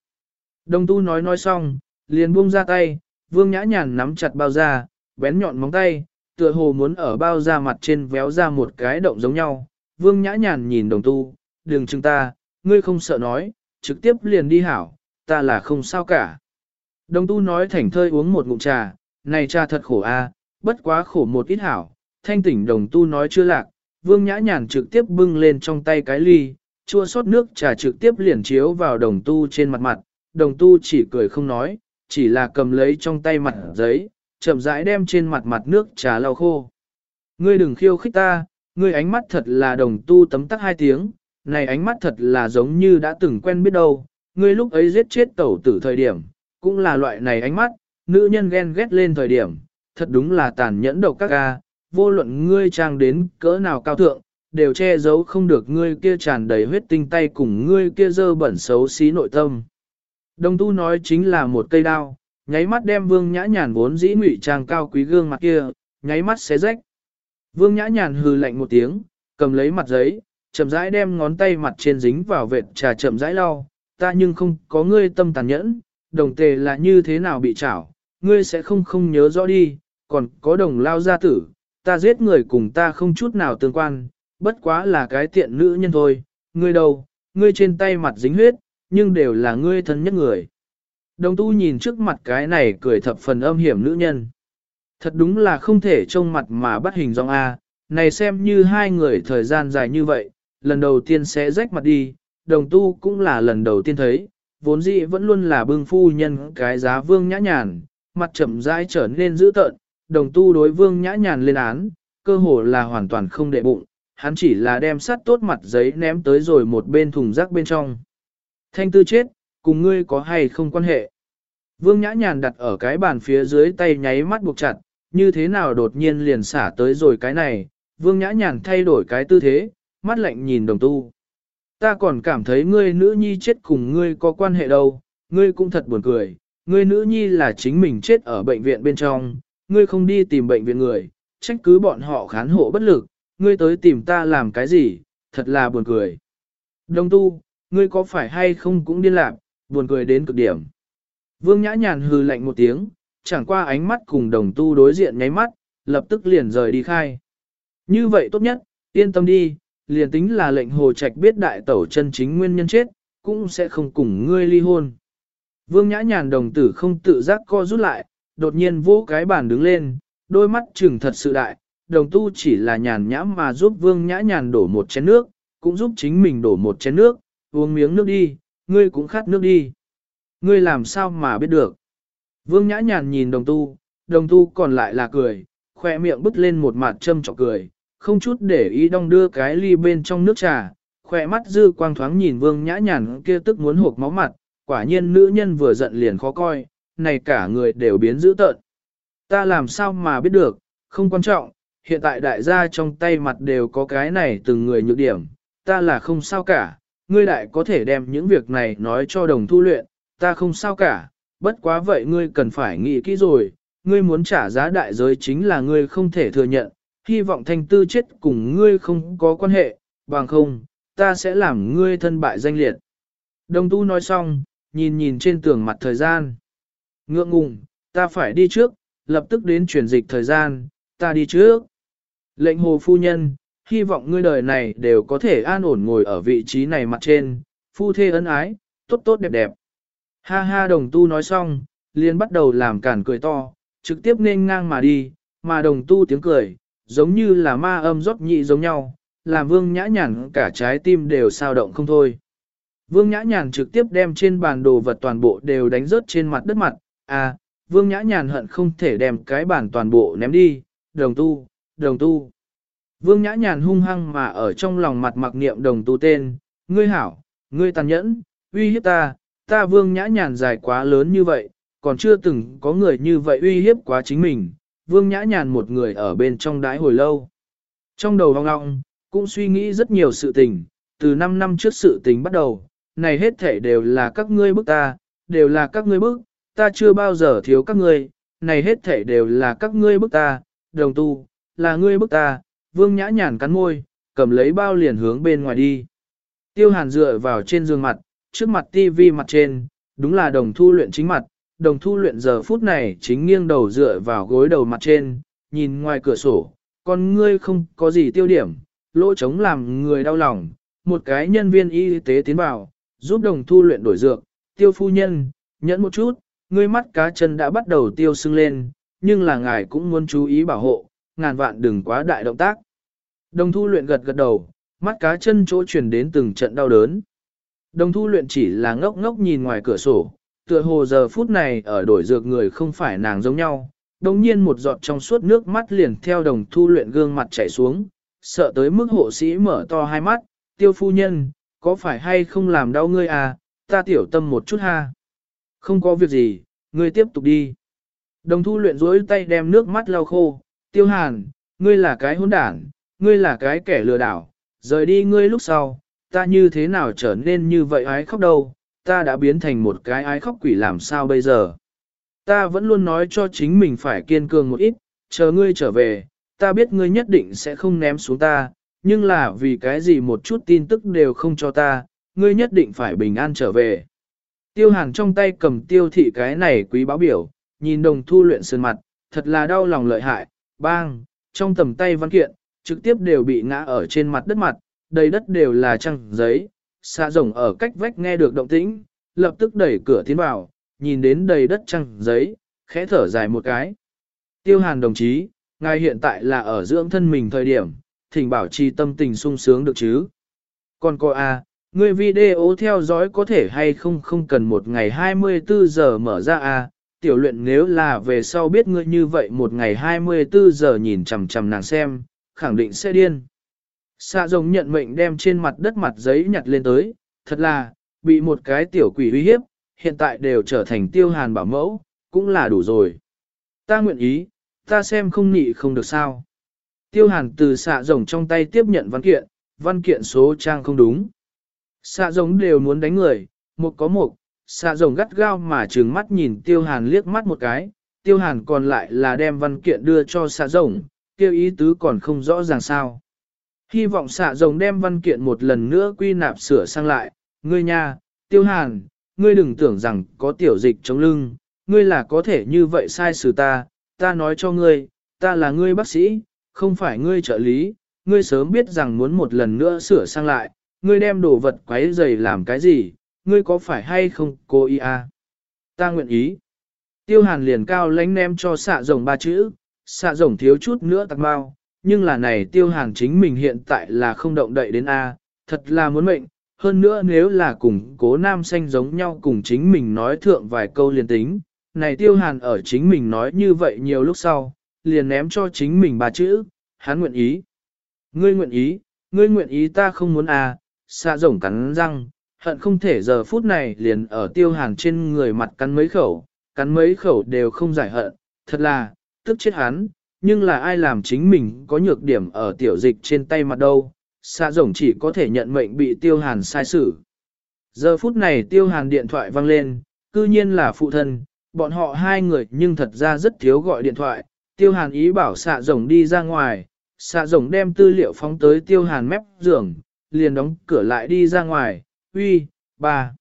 Đồng tu nói nói xong, liền buông ra tay, vương nhã nhàn nắm chặt bao da, bén nhọn móng tay, tựa hồ muốn ở bao da mặt trên véo ra một cái động giống nhau. Vương nhã nhàn nhìn đồng tu, đừng chừng ta, ngươi không sợ nói, trực tiếp liền đi hảo, ta là không sao cả. Đồng tu nói thảnh thơi uống một ngụm trà, này trà thật khổ a, bất quá khổ một ít hảo, thanh tỉnh đồng tu nói chưa lạc, vương nhã nhàn trực tiếp bưng lên trong tay cái ly, chua sót nước trà trực tiếp liền chiếu vào đồng tu trên mặt mặt, đồng tu chỉ cười không nói, chỉ là cầm lấy trong tay mặt giấy, chậm rãi đem trên mặt mặt nước trà lau khô. Ngươi đừng khiêu khích ta, ngươi ánh mắt thật là đồng tu tấm tắc hai tiếng, này ánh mắt thật là giống như đã từng quen biết đâu, ngươi lúc ấy giết chết tẩu tử thời điểm, cũng là loại này ánh mắt, nữ nhân ghen ghét lên thời điểm, thật đúng là tàn nhẫn độc các ca, vô luận ngươi trang đến cỡ nào cao thượng, đều che giấu không được ngươi kia tràn đầy huyết tinh tay cùng ngươi kia dơ bẩn xấu xí nội tâm. Đồng tu nói chính là một cây đao, nháy mắt đem vương nhã nhàn vốn dĩ ngụy trang cao quý gương mặt kia, nháy mắt xé rách. Vương nhã nhàn hừ lạnh một tiếng, cầm lấy mặt giấy, chậm rãi đem ngón tay mặt trên dính vào vệt trà chậm rãi lau, ta nhưng không có ngươi tâm tàn nhẫn, đồng tề là như thế nào bị chảo ngươi sẽ không không nhớ rõ đi, còn có đồng lao gia tử, ta giết người cùng ta không chút nào tương quan, bất quá là cái tiện nữ nhân thôi, ngươi đâu, ngươi trên tay mặt dính huyết, nhưng đều là ngươi thân nhất người. Đồng tu nhìn trước mặt cái này cười thập phần âm hiểm nữ nhân. Thật đúng là không thể trông mặt mà bắt hình dong A, này xem như hai người thời gian dài như vậy, lần đầu tiên sẽ rách mặt đi, đồng tu cũng là lần đầu tiên thấy, vốn dĩ vẫn luôn là bưng phu nhân cái giá vương nhã nhàn, mặt chậm rãi trở nên dữ tợn, đồng tu đối vương nhã nhàn lên án, cơ hồ là hoàn toàn không đệ bụng, hắn chỉ là đem sắt tốt mặt giấy ném tới rồi một bên thùng rác bên trong. Thanh tư chết, cùng ngươi có hay không quan hệ? Vương nhã nhàn đặt ở cái bàn phía dưới tay nháy mắt buộc chặt, như thế nào đột nhiên liền xả tới rồi cái này, vương nhã nhàn thay đổi cái tư thế, mắt lạnh nhìn đồng tu. Ta còn cảm thấy ngươi nữ nhi chết cùng ngươi có quan hệ đâu, ngươi cũng thật buồn cười, ngươi nữ nhi là chính mình chết ở bệnh viện bên trong, ngươi không đi tìm bệnh viện người, trách cứ bọn họ khán hộ bất lực, ngươi tới tìm ta làm cái gì, thật là buồn cười. Đồng tu, ngươi có phải hay không cũng điên lạc, buồn cười đến cực điểm. Vương nhã nhàn hừ lạnh một tiếng, chẳng qua ánh mắt cùng đồng tu đối diện nháy mắt, lập tức liền rời đi khai. Như vậy tốt nhất, yên tâm đi, liền tính là lệnh hồ trạch biết đại tẩu chân chính nguyên nhân chết, cũng sẽ không cùng ngươi ly hôn. Vương nhã nhàn đồng tử không tự giác co rút lại, đột nhiên vỗ cái bàn đứng lên, đôi mắt trừng thật sự đại, đồng tu chỉ là nhàn nhã mà giúp vương nhã nhàn đổ một chén nước, cũng giúp chính mình đổ một chén nước, uống miếng nước đi, ngươi cũng khát nước đi. Ngươi làm sao mà biết được. Vương nhã nhàn nhìn đồng tu, đồng tu còn lại là cười, khoe miệng bứt lên một mặt châm trọc cười, không chút để ý đong đưa cái ly bên trong nước trà, khoe mắt dư quang thoáng nhìn vương nhã nhàn kia tức muốn hộp máu mặt, quả nhiên nữ nhân vừa giận liền khó coi, này cả người đều biến dữ tợn. Ta làm sao mà biết được, không quan trọng, hiện tại đại gia trong tay mặt đều có cái này từng người nhược điểm, ta là không sao cả, ngươi đại có thể đem những việc này nói cho đồng thu luyện, ta không sao cả, bất quá vậy ngươi cần phải nghĩ kỹ rồi, ngươi muốn trả giá đại giới chính là ngươi không thể thừa nhận, hy vọng thanh tư chết cùng ngươi không có quan hệ, bằng không, ta sẽ làm ngươi thân bại danh liệt. Đồng tu nói xong, nhìn nhìn trên tường mặt thời gian. Ngượng ngùng, ta phải đi trước, lập tức đến chuyển dịch thời gian, ta đi trước. Lệnh hồ phu nhân, hy vọng ngươi đời này đều có thể an ổn ngồi ở vị trí này mặt trên, phu thê ân ái, tốt tốt đẹp đẹp. Ha ha đồng tu nói xong, liền bắt đầu làm cản cười to, trực tiếp nên ngang mà đi, mà đồng tu tiếng cười, giống như là ma âm rót nhị giống nhau, làm vương nhã nhàn cả trái tim đều sao động không thôi. Vương nhã nhàn trực tiếp đem trên bàn đồ vật toàn bộ đều đánh rớt trên mặt đất mặt, à, vương nhã nhàn hận không thể đem cái bản toàn bộ ném đi, đồng tu, đồng tu. Vương nhã nhàn hung hăng mà ở trong lòng mặt mặc niệm đồng tu tên, ngươi hảo, ngươi tàn nhẫn, uy hiếp ta, ta vương nhã nhàn dài quá lớn như vậy, còn chưa từng có người như vậy uy hiếp quá chính mình, vương nhã nhàn một người ở bên trong đái hồi lâu. Trong đầu vong ngọng, cũng suy nghĩ rất nhiều sự tình, từ 5 năm trước sự tình bắt đầu, này hết thể đều là các ngươi bức ta, đều là các ngươi bức, ta chưa bao giờ thiếu các ngươi, này hết thể đều là các ngươi bức ta, đồng tu, là ngươi bức ta, vương nhã nhàn cắn môi, cầm lấy bao liền hướng bên ngoài đi. Tiêu hàn dựa vào trên giường mặt, trước mặt tivi mặt trên, đúng là đồng thu luyện chính mặt, đồng thu luyện giờ phút này chính nghiêng đầu dựa vào gối đầu mặt trên, nhìn ngoài cửa sổ, con ngươi không có gì tiêu điểm, lỗ trống làm người đau lòng, một cái nhân viên y tế tiến vào, giúp đồng thu luyện đổi dược, tiêu phu nhân, nhẫn một chút, ngươi mắt cá chân đã bắt đầu tiêu sưng lên, nhưng là ngài cũng muốn chú ý bảo hộ, ngàn vạn đừng quá đại động tác. Đồng thu luyện gật gật đầu, mắt cá chân chỗ chuyển đến từng trận đau đớn. Đồng thu luyện chỉ là ngốc ngốc nhìn ngoài cửa sổ, tựa hồ giờ phút này ở đổi dược người không phải nàng giống nhau. Đồng nhiên một giọt trong suốt nước mắt liền theo đồng thu luyện gương mặt chảy xuống, sợ tới mức hộ sĩ mở to hai mắt, tiêu phu nhân, có phải hay không làm đau ngươi à, ta tiểu tâm một chút ha. Không có việc gì, ngươi tiếp tục đi. Đồng thu luyện rối tay đem nước mắt lau khô, tiêu hàn, ngươi là cái hỗn đản, ngươi là cái kẻ lừa đảo, rời đi ngươi lúc sau, ta như thế nào trở nên như vậy ái khóc đâu, ta đã biến thành một cái ái khóc quỷ làm sao bây giờ. Ta vẫn luôn nói cho chính mình phải kiên cường một ít, chờ ngươi trở về, ta biết ngươi nhất định sẽ không ném xuống ta, nhưng là vì cái gì một chút tin tức đều không cho ta, ngươi nhất định phải bình an trở về. Tiêu hàn trong tay cầm tiêu thị cái này quý báo biểu, nhìn đồng thu luyện sơn mặt, thật là đau lòng lợi hại, bang, trong tầm tay văn kiện, trực tiếp đều bị ngã ở trên mặt đất mặt, đầy đất đều là trăng giấy, xạ rồng ở cách vách nghe được động tĩnh, lập tức đẩy cửa tiến vào, nhìn đến đầy đất trăng giấy, khẽ thở dài một cái. Tiêu hàn đồng chí, ngài hiện tại là ở dưỡng thân mình thời điểm, thỉnh bảo trì tâm tình sung sướng được chứ. Còn cô A, à, người video theo dõi có thể hay không không cần một ngày 24 giờ mở ra à? tiểu luyện nếu là về sau biết ngươi như vậy một ngày 24 giờ nhìn chằm chằm nàng xem, khẳng định sẽ điên. Xạ rồng nhận mệnh đem trên mặt đất mặt giấy nhặt lên tới, thật là, bị một cái tiểu quỷ uy hiếp, hiện tại đều trở thành tiêu hàn bảo mẫu, cũng là đủ rồi. Ta nguyện ý, ta xem không nị không được sao. Tiêu hàn từ xạ rồng trong tay tiếp nhận văn kiện, văn kiện số trang không đúng. Xạ rồng đều muốn đánh người, một có một, xạ rồng gắt gao mà trừng mắt nhìn tiêu hàn liếc mắt một cái, tiêu hàn còn lại là đem văn kiện đưa cho xạ rồng, Tiêu ý tứ còn không rõ ràng sao. Hy vọng xạ rồng đem văn kiện một lần nữa quy nạp sửa sang lại, ngươi nha, tiêu hàn, ngươi đừng tưởng rằng có tiểu dịch chống lưng, ngươi là có thể như vậy sai xử ta, ta nói cho ngươi, ta là ngươi bác sĩ, không phải ngươi trợ lý, ngươi sớm biết rằng muốn một lần nữa sửa sang lại, ngươi đem đồ vật quấy giày làm cái gì, ngươi có phải hay không cô ý à? Ta nguyện ý. Tiêu hàn liền cao lánh ném cho xạ rồng ba chữ, xạ rồng thiếu chút nữa tặc bao, nhưng là này tiêu hàn chính mình hiện tại là không động đậy đến A, thật là muốn mệnh, hơn nữa nếu là cùng cố nam xanh giống nhau cùng chính mình nói thượng vài câu liền tính, này tiêu hàn ở chính mình nói như vậy nhiều lúc sau, liền ném cho chính mình ba chữ, hắn nguyện ý. Ngươi nguyện ý, ngươi nguyện ý ta không muốn à, xạ rồng cắn răng, hận không thể giờ phút này liền ở tiêu hàn trên người mặt cắn mấy khẩu, cắn mấy khẩu đều không giải hận, thật là, tức chết hắn, nhưng là ai làm chính mình có nhược điểm ở tiểu dịch trên tay mặt đâu, xạ rồng chỉ có thể nhận mệnh bị tiêu hàn sai xử. Giờ phút này tiêu hàn điện thoại vang lên, cư nhiên là phụ thân, bọn họ hai người nhưng thật ra rất thiếu gọi điện thoại, tiêu hàn ý bảo xạ rồng đi ra ngoài, xạ rồng đem tư liệu phóng tới tiêu hàn mép giường, liền đóng cửa lại đi ra ngoài, uy, bà,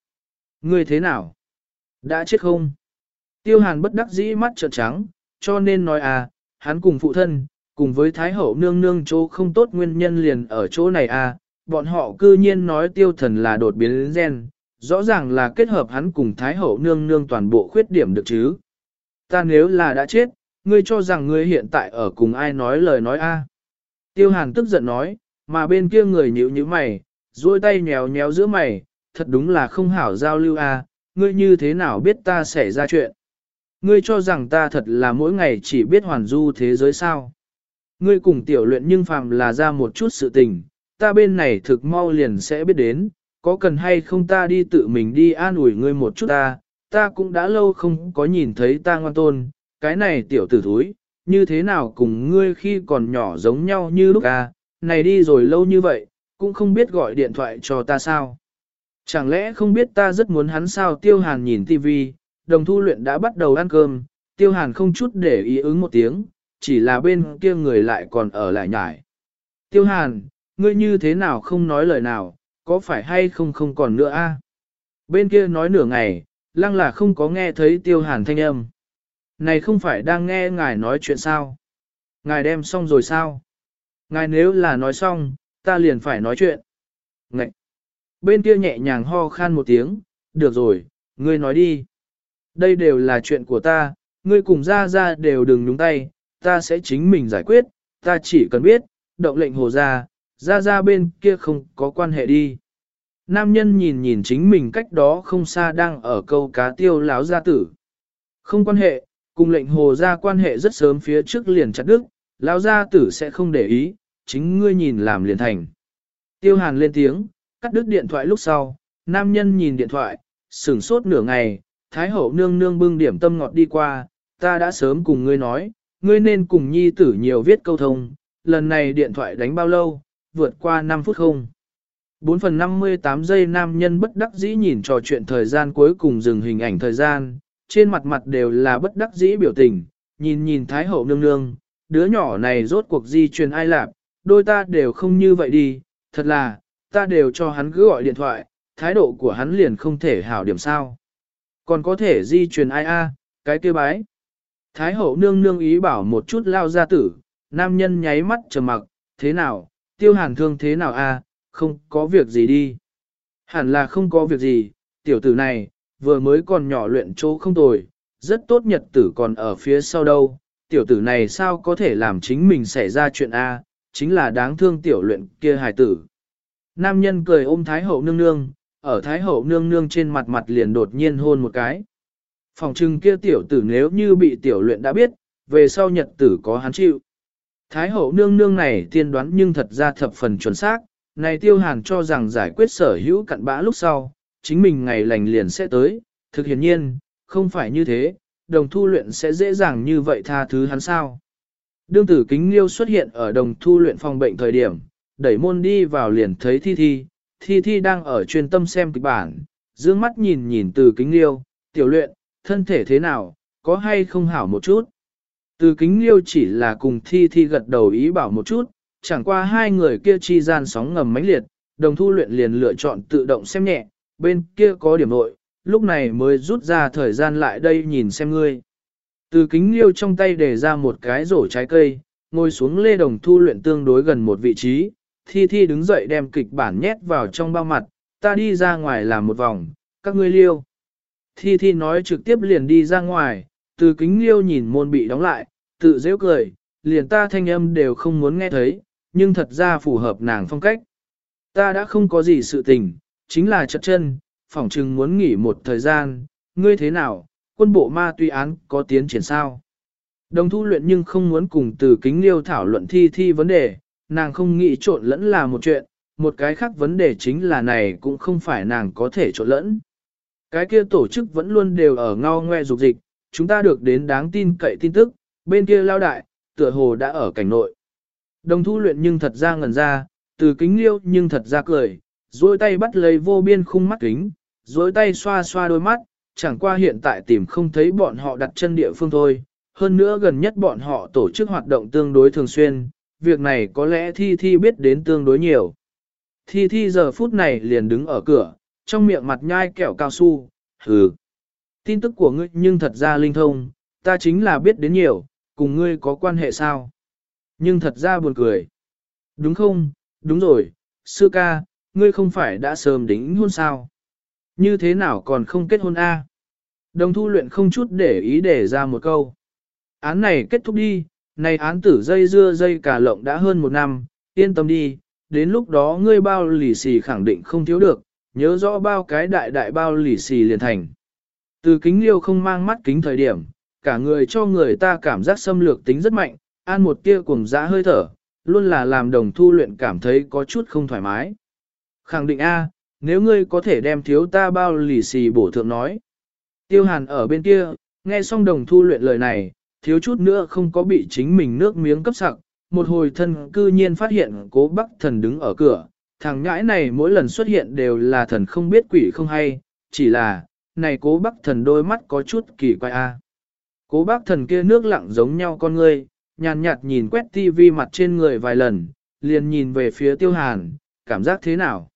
ngươi thế nào? Đã chết không? Tiêu hàn bất đắc dĩ mắt trợn trắng, cho nên nói à, hắn cùng phụ thân, cùng với Thái Hậu nương nương chỗ không tốt nguyên nhân liền ở chỗ này à, bọn họ cư nhiên nói tiêu thần là đột biến gen, rõ ràng là kết hợp hắn cùng Thái Hậu nương nương toàn bộ khuyết điểm được chứ. Ta nếu là đã chết, ngươi cho rằng ngươi hiện tại ở cùng ai nói lời nói a? Tiêu hàn tức giận nói, mà bên kia người nhíu như mày, duỗi tay nhéo nhéo giữa mày, thật đúng là không hảo giao lưu a, ngươi như thế nào biết ta sẽ ra chuyện. Ngươi cho rằng ta thật là mỗi ngày chỉ biết hoàn du thế giới sao. Ngươi cùng tiểu luyện nhưng phàm là ra một chút sự tình, ta bên này thực mau liền sẽ biết đến, có cần hay không ta đi tự mình đi an ủi ngươi một chút ta, ta cũng đã lâu không có nhìn thấy ta ngoan tôn, cái này tiểu tử thúi, như thế nào cùng ngươi khi còn nhỏ giống nhau như lúc à, này đi rồi lâu như vậy, cũng không biết gọi điện thoại cho ta sao. Chẳng lẽ không biết ta rất muốn hắn sao tiêu hàn nhìn tivi, đồng thu luyện đã bắt đầu ăn cơm, tiêu hàn không chút để ý ứng một tiếng, chỉ là bên kia người lại còn ở lại nhải. Tiêu hàn, ngươi như thế nào không nói lời nào, có phải hay không không còn nữa a? Bên kia nói nửa ngày, lăng là không có nghe thấy tiêu hàn thanh âm. Này không phải đang nghe ngài nói chuyện sao? Ngài đem xong rồi sao? Ngài nếu là nói xong, ta liền phải nói chuyện. Ngậy! Bên kia nhẹ nhàng ho khan một tiếng, được rồi, ngươi nói đi. Đây đều là chuyện của ta, ngươi cùng ra ra đều đừng nhúng tay, ta sẽ chính mình giải quyết, ta chỉ cần biết, động lệnh hồ ra, Ra ra bên kia không có quan hệ đi. Nam nhân nhìn nhìn chính mình cách đó không xa đang ở câu cá tiêu láo gia tử. Không quan hệ, cùng lệnh hồ ra quan hệ rất sớm phía trước liền chặt đức, lão gia tử sẽ không để ý, chính ngươi nhìn làm liền thành. Tiêu hàn lên tiếng, cắt đứt điện thoại lúc sau, nam nhân nhìn điện thoại, sửng sốt nửa ngày, thái hậu nương nương bưng điểm tâm ngọt đi qua, ta đã sớm cùng ngươi nói, ngươi nên cùng nhi tử nhiều viết câu thông, lần này điện thoại đánh bao lâu, vượt qua 5 phút không. 4 phần 58 giây nam nhân bất đắc dĩ nhìn trò chuyện thời gian cuối cùng dừng hình ảnh thời gian, trên mặt mặt đều là bất đắc dĩ biểu tình, nhìn nhìn thái hậu nương nương, đứa nhỏ này rốt cuộc di truyền ai lạp, đôi ta đều không như vậy đi, thật là, ta đều cho hắn cứ gọi điện thoại, thái độ của hắn liền không thể hảo điểm sao. Còn có thể di truyền ai a, cái kia bái. Thái hậu nương nương ý bảo một chút lao ra tử, nam nhân nháy mắt trầm mặc, thế nào, tiêu hàn thương thế nào a, không có việc gì đi. Hẳn là không có việc gì, tiểu tử này, vừa mới còn nhỏ luyện chỗ không tồi, rất tốt nhật tử còn ở phía sau đâu, tiểu tử này sao có thể làm chính mình xảy ra chuyện A, chính là đáng thương tiểu luyện kia hài tử. Nam nhân cười ôm Thái Hậu nương nương, ở Thái Hậu nương nương trên mặt mặt liền đột nhiên hôn một cái. Phòng trưng kia tiểu tử nếu như bị tiểu luyện đã biết, về sau nhật tử có hắn chịu. Thái Hậu nương nương này tiên đoán nhưng thật ra thập phần chuẩn xác, này tiêu hàn cho rằng giải quyết sở hữu cặn bã lúc sau, chính mình ngày lành liền sẽ tới, thực hiển nhiên, không phải như thế, đồng thu luyện sẽ dễ dàng như vậy tha thứ hắn sao. Đương tử kính liêu xuất hiện ở đồng thu luyện phòng bệnh thời điểm, đẩy môn đi vào liền thấy thi thi, thi thi đang ở chuyên tâm xem kịch bản, dương mắt nhìn nhìn từ kính liêu, tiểu luyện, thân thể thế nào, có hay không hảo một chút. Từ kính liêu chỉ là cùng thi thi gật đầu ý bảo một chút, chẳng qua hai người kia chi gian sóng ngầm mãnh liệt, đồng thu luyện liền lựa chọn tự động xem nhẹ, bên kia có điểm nội, lúc này mới rút ra thời gian lại đây nhìn xem ngươi. Từ kính liêu trong tay để ra một cái rổ trái cây, ngồi xuống lê đồng thu luyện tương đối gần một vị trí, thi thi đứng dậy đem kịch bản nhét vào trong bao mặt, ta đi ra ngoài làm một vòng, các ngươi liêu. Thi thi nói trực tiếp liền đi ra ngoài, từ kính liêu nhìn môn bị đóng lại, tự dễ cười, liền ta thanh âm đều không muốn nghe thấy, nhưng thật ra phù hợp nàng phong cách. Ta đã không có gì sự tình, chính là chật chân, phỏng chừng muốn nghỉ một thời gian, ngươi thế nào, quân bộ ma tuy án có tiến triển sao. Đồng thu luyện nhưng không muốn cùng từ kính liêu thảo luận thi thi vấn đề, nàng không nghĩ trộn lẫn là một chuyện, một cái khác vấn đề chính là này cũng không phải nàng có thể trộn lẫn. Cái kia tổ chức vẫn luôn đều ở ngao ngoe dục dịch, chúng ta được đến đáng tin cậy tin tức, bên kia lao đại, tựa hồ đã ở cảnh nội. Đồng thu luyện nhưng thật ra ngẩn ra, từ kính liêu nhưng thật ra cười, duỗi tay bắt lấy vô biên khung mắt kính, duỗi tay xoa xoa đôi mắt, chẳng qua hiện tại tìm không thấy bọn họ đặt chân địa phương thôi. Hơn nữa gần nhất bọn họ tổ chức hoạt động tương đối thường xuyên, việc này có lẽ Thi Thi biết đến tương đối nhiều. Thi Thi giờ phút này liền đứng ở cửa, trong miệng mặt nhai kẹo cao su, hừ. Tin tức của ngươi nhưng thật ra linh thông, ta chính là biết đến nhiều, cùng ngươi có quan hệ sao? Nhưng thật ra buồn cười. Đúng không, đúng rồi, sư ca, ngươi không phải đã sớm đính hôn sao? Như thế nào còn không kết hôn a? Đồng thu luyện không chút để ý để ra một câu. Án này kết thúc đi, này án tử dây dưa dây cả lộng đã hơn một năm, yên tâm đi, đến lúc đó ngươi bao lì xì khẳng định không thiếu được, nhớ rõ bao cái đại đại bao lì xì liền thành. Từ kính liêu không mang mắt kính thời điểm, cả người cho người ta cảm giác xâm lược tính rất mạnh, an một tia cùng dã hơi thở, luôn là làm đồng thu luyện cảm thấy có chút không thoải mái. Khẳng định A, nếu ngươi có thể đem thiếu ta bao lì xì bổ thượng nói. Tiêu hàn ở bên kia, nghe xong đồng thu luyện lời này, thiếu chút nữa không có bị chính mình nước miếng cấp sặc, một hồi thân cư nhiên phát hiện cố bắc thần đứng ở cửa, thằng nhãi này mỗi lần xuất hiện đều là thần không biết quỷ không hay, chỉ là, này cố bắc thần đôi mắt có chút kỳ quái a. Cố bác thần kia nước lặng giống nhau con ngươi, nhàn nhạt nhìn quét tivi mặt trên người vài lần, liền nhìn về phía tiêu hàn, cảm giác thế nào?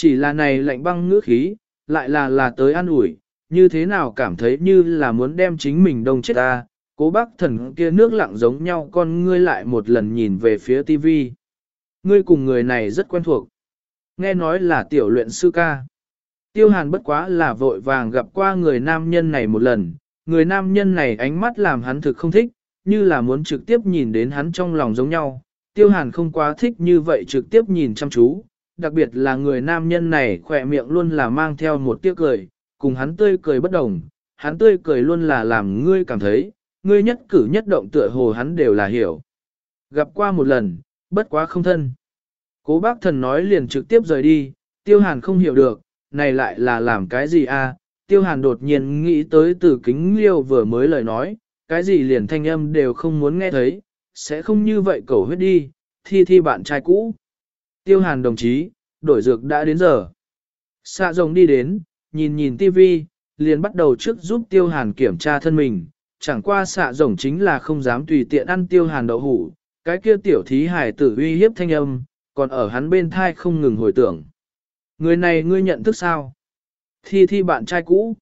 Chỉ là này lạnh băng ngữ khí, lại là là tới an ủi, như thế nào cảm thấy như là muốn đem chính mình đông chết ta, cố bác thần kia nước lặng giống nhau con ngươi lại một lần nhìn về phía tivi. Ngươi cùng người này rất quen thuộc. Nghe nói là tiểu luyện sư ca. Tiêu hàn bất quá là vội vàng gặp qua người nam nhân này một lần, người nam nhân này ánh mắt làm hắn thực không thích, như là muốn trực tiếp nhìn đến hắn trong lòng giống nhau, tiêu hàn không quá thích như vậy trực tiếp nhìn chăm chú, đặc biệt là người nam nhân này khỏe miệng luôn là mang theo một tiếc cười, cùng hắn tươi cười bất đồng, hắn tươi cười luôn là làm ngươi cảm thấy, ngươi nhất cử nhất động tựa hồ hắn đều là hiểu. Gặp qua một lần, bất quá không thân. Cố bác thần nói liền trực tiếp rời đi, tiêu hàn không hiểu được, này lại là làm cái gì a? À? tiêu hàn đột nhiên nghĩ tới từ kính liêu vừa mới lời nói, cái gì liền thanh âm đều không muốn nghe thấy, sẽ không như vậy cầu huyết đi, thi thi bạn trai cũ. Tiêu hàn đồng chí, đổi dược đã đến giờ. Xạ rồng đi đến, nhìn nhìn tivi, liền bắt đầu trước giúp tiêu hàn kiểm tra thân mình, chẳng qua xạ rồng chính là không dám tùy tiện ăn tiêu hàn đậu hủ, cái kia tiểu thí hải tử uy hiếp thanh âm, còn ở hắn bên thai không ngừng hồi tưởng. Người này ngươi nhận thức sao? Thi thi bạn trai cũ.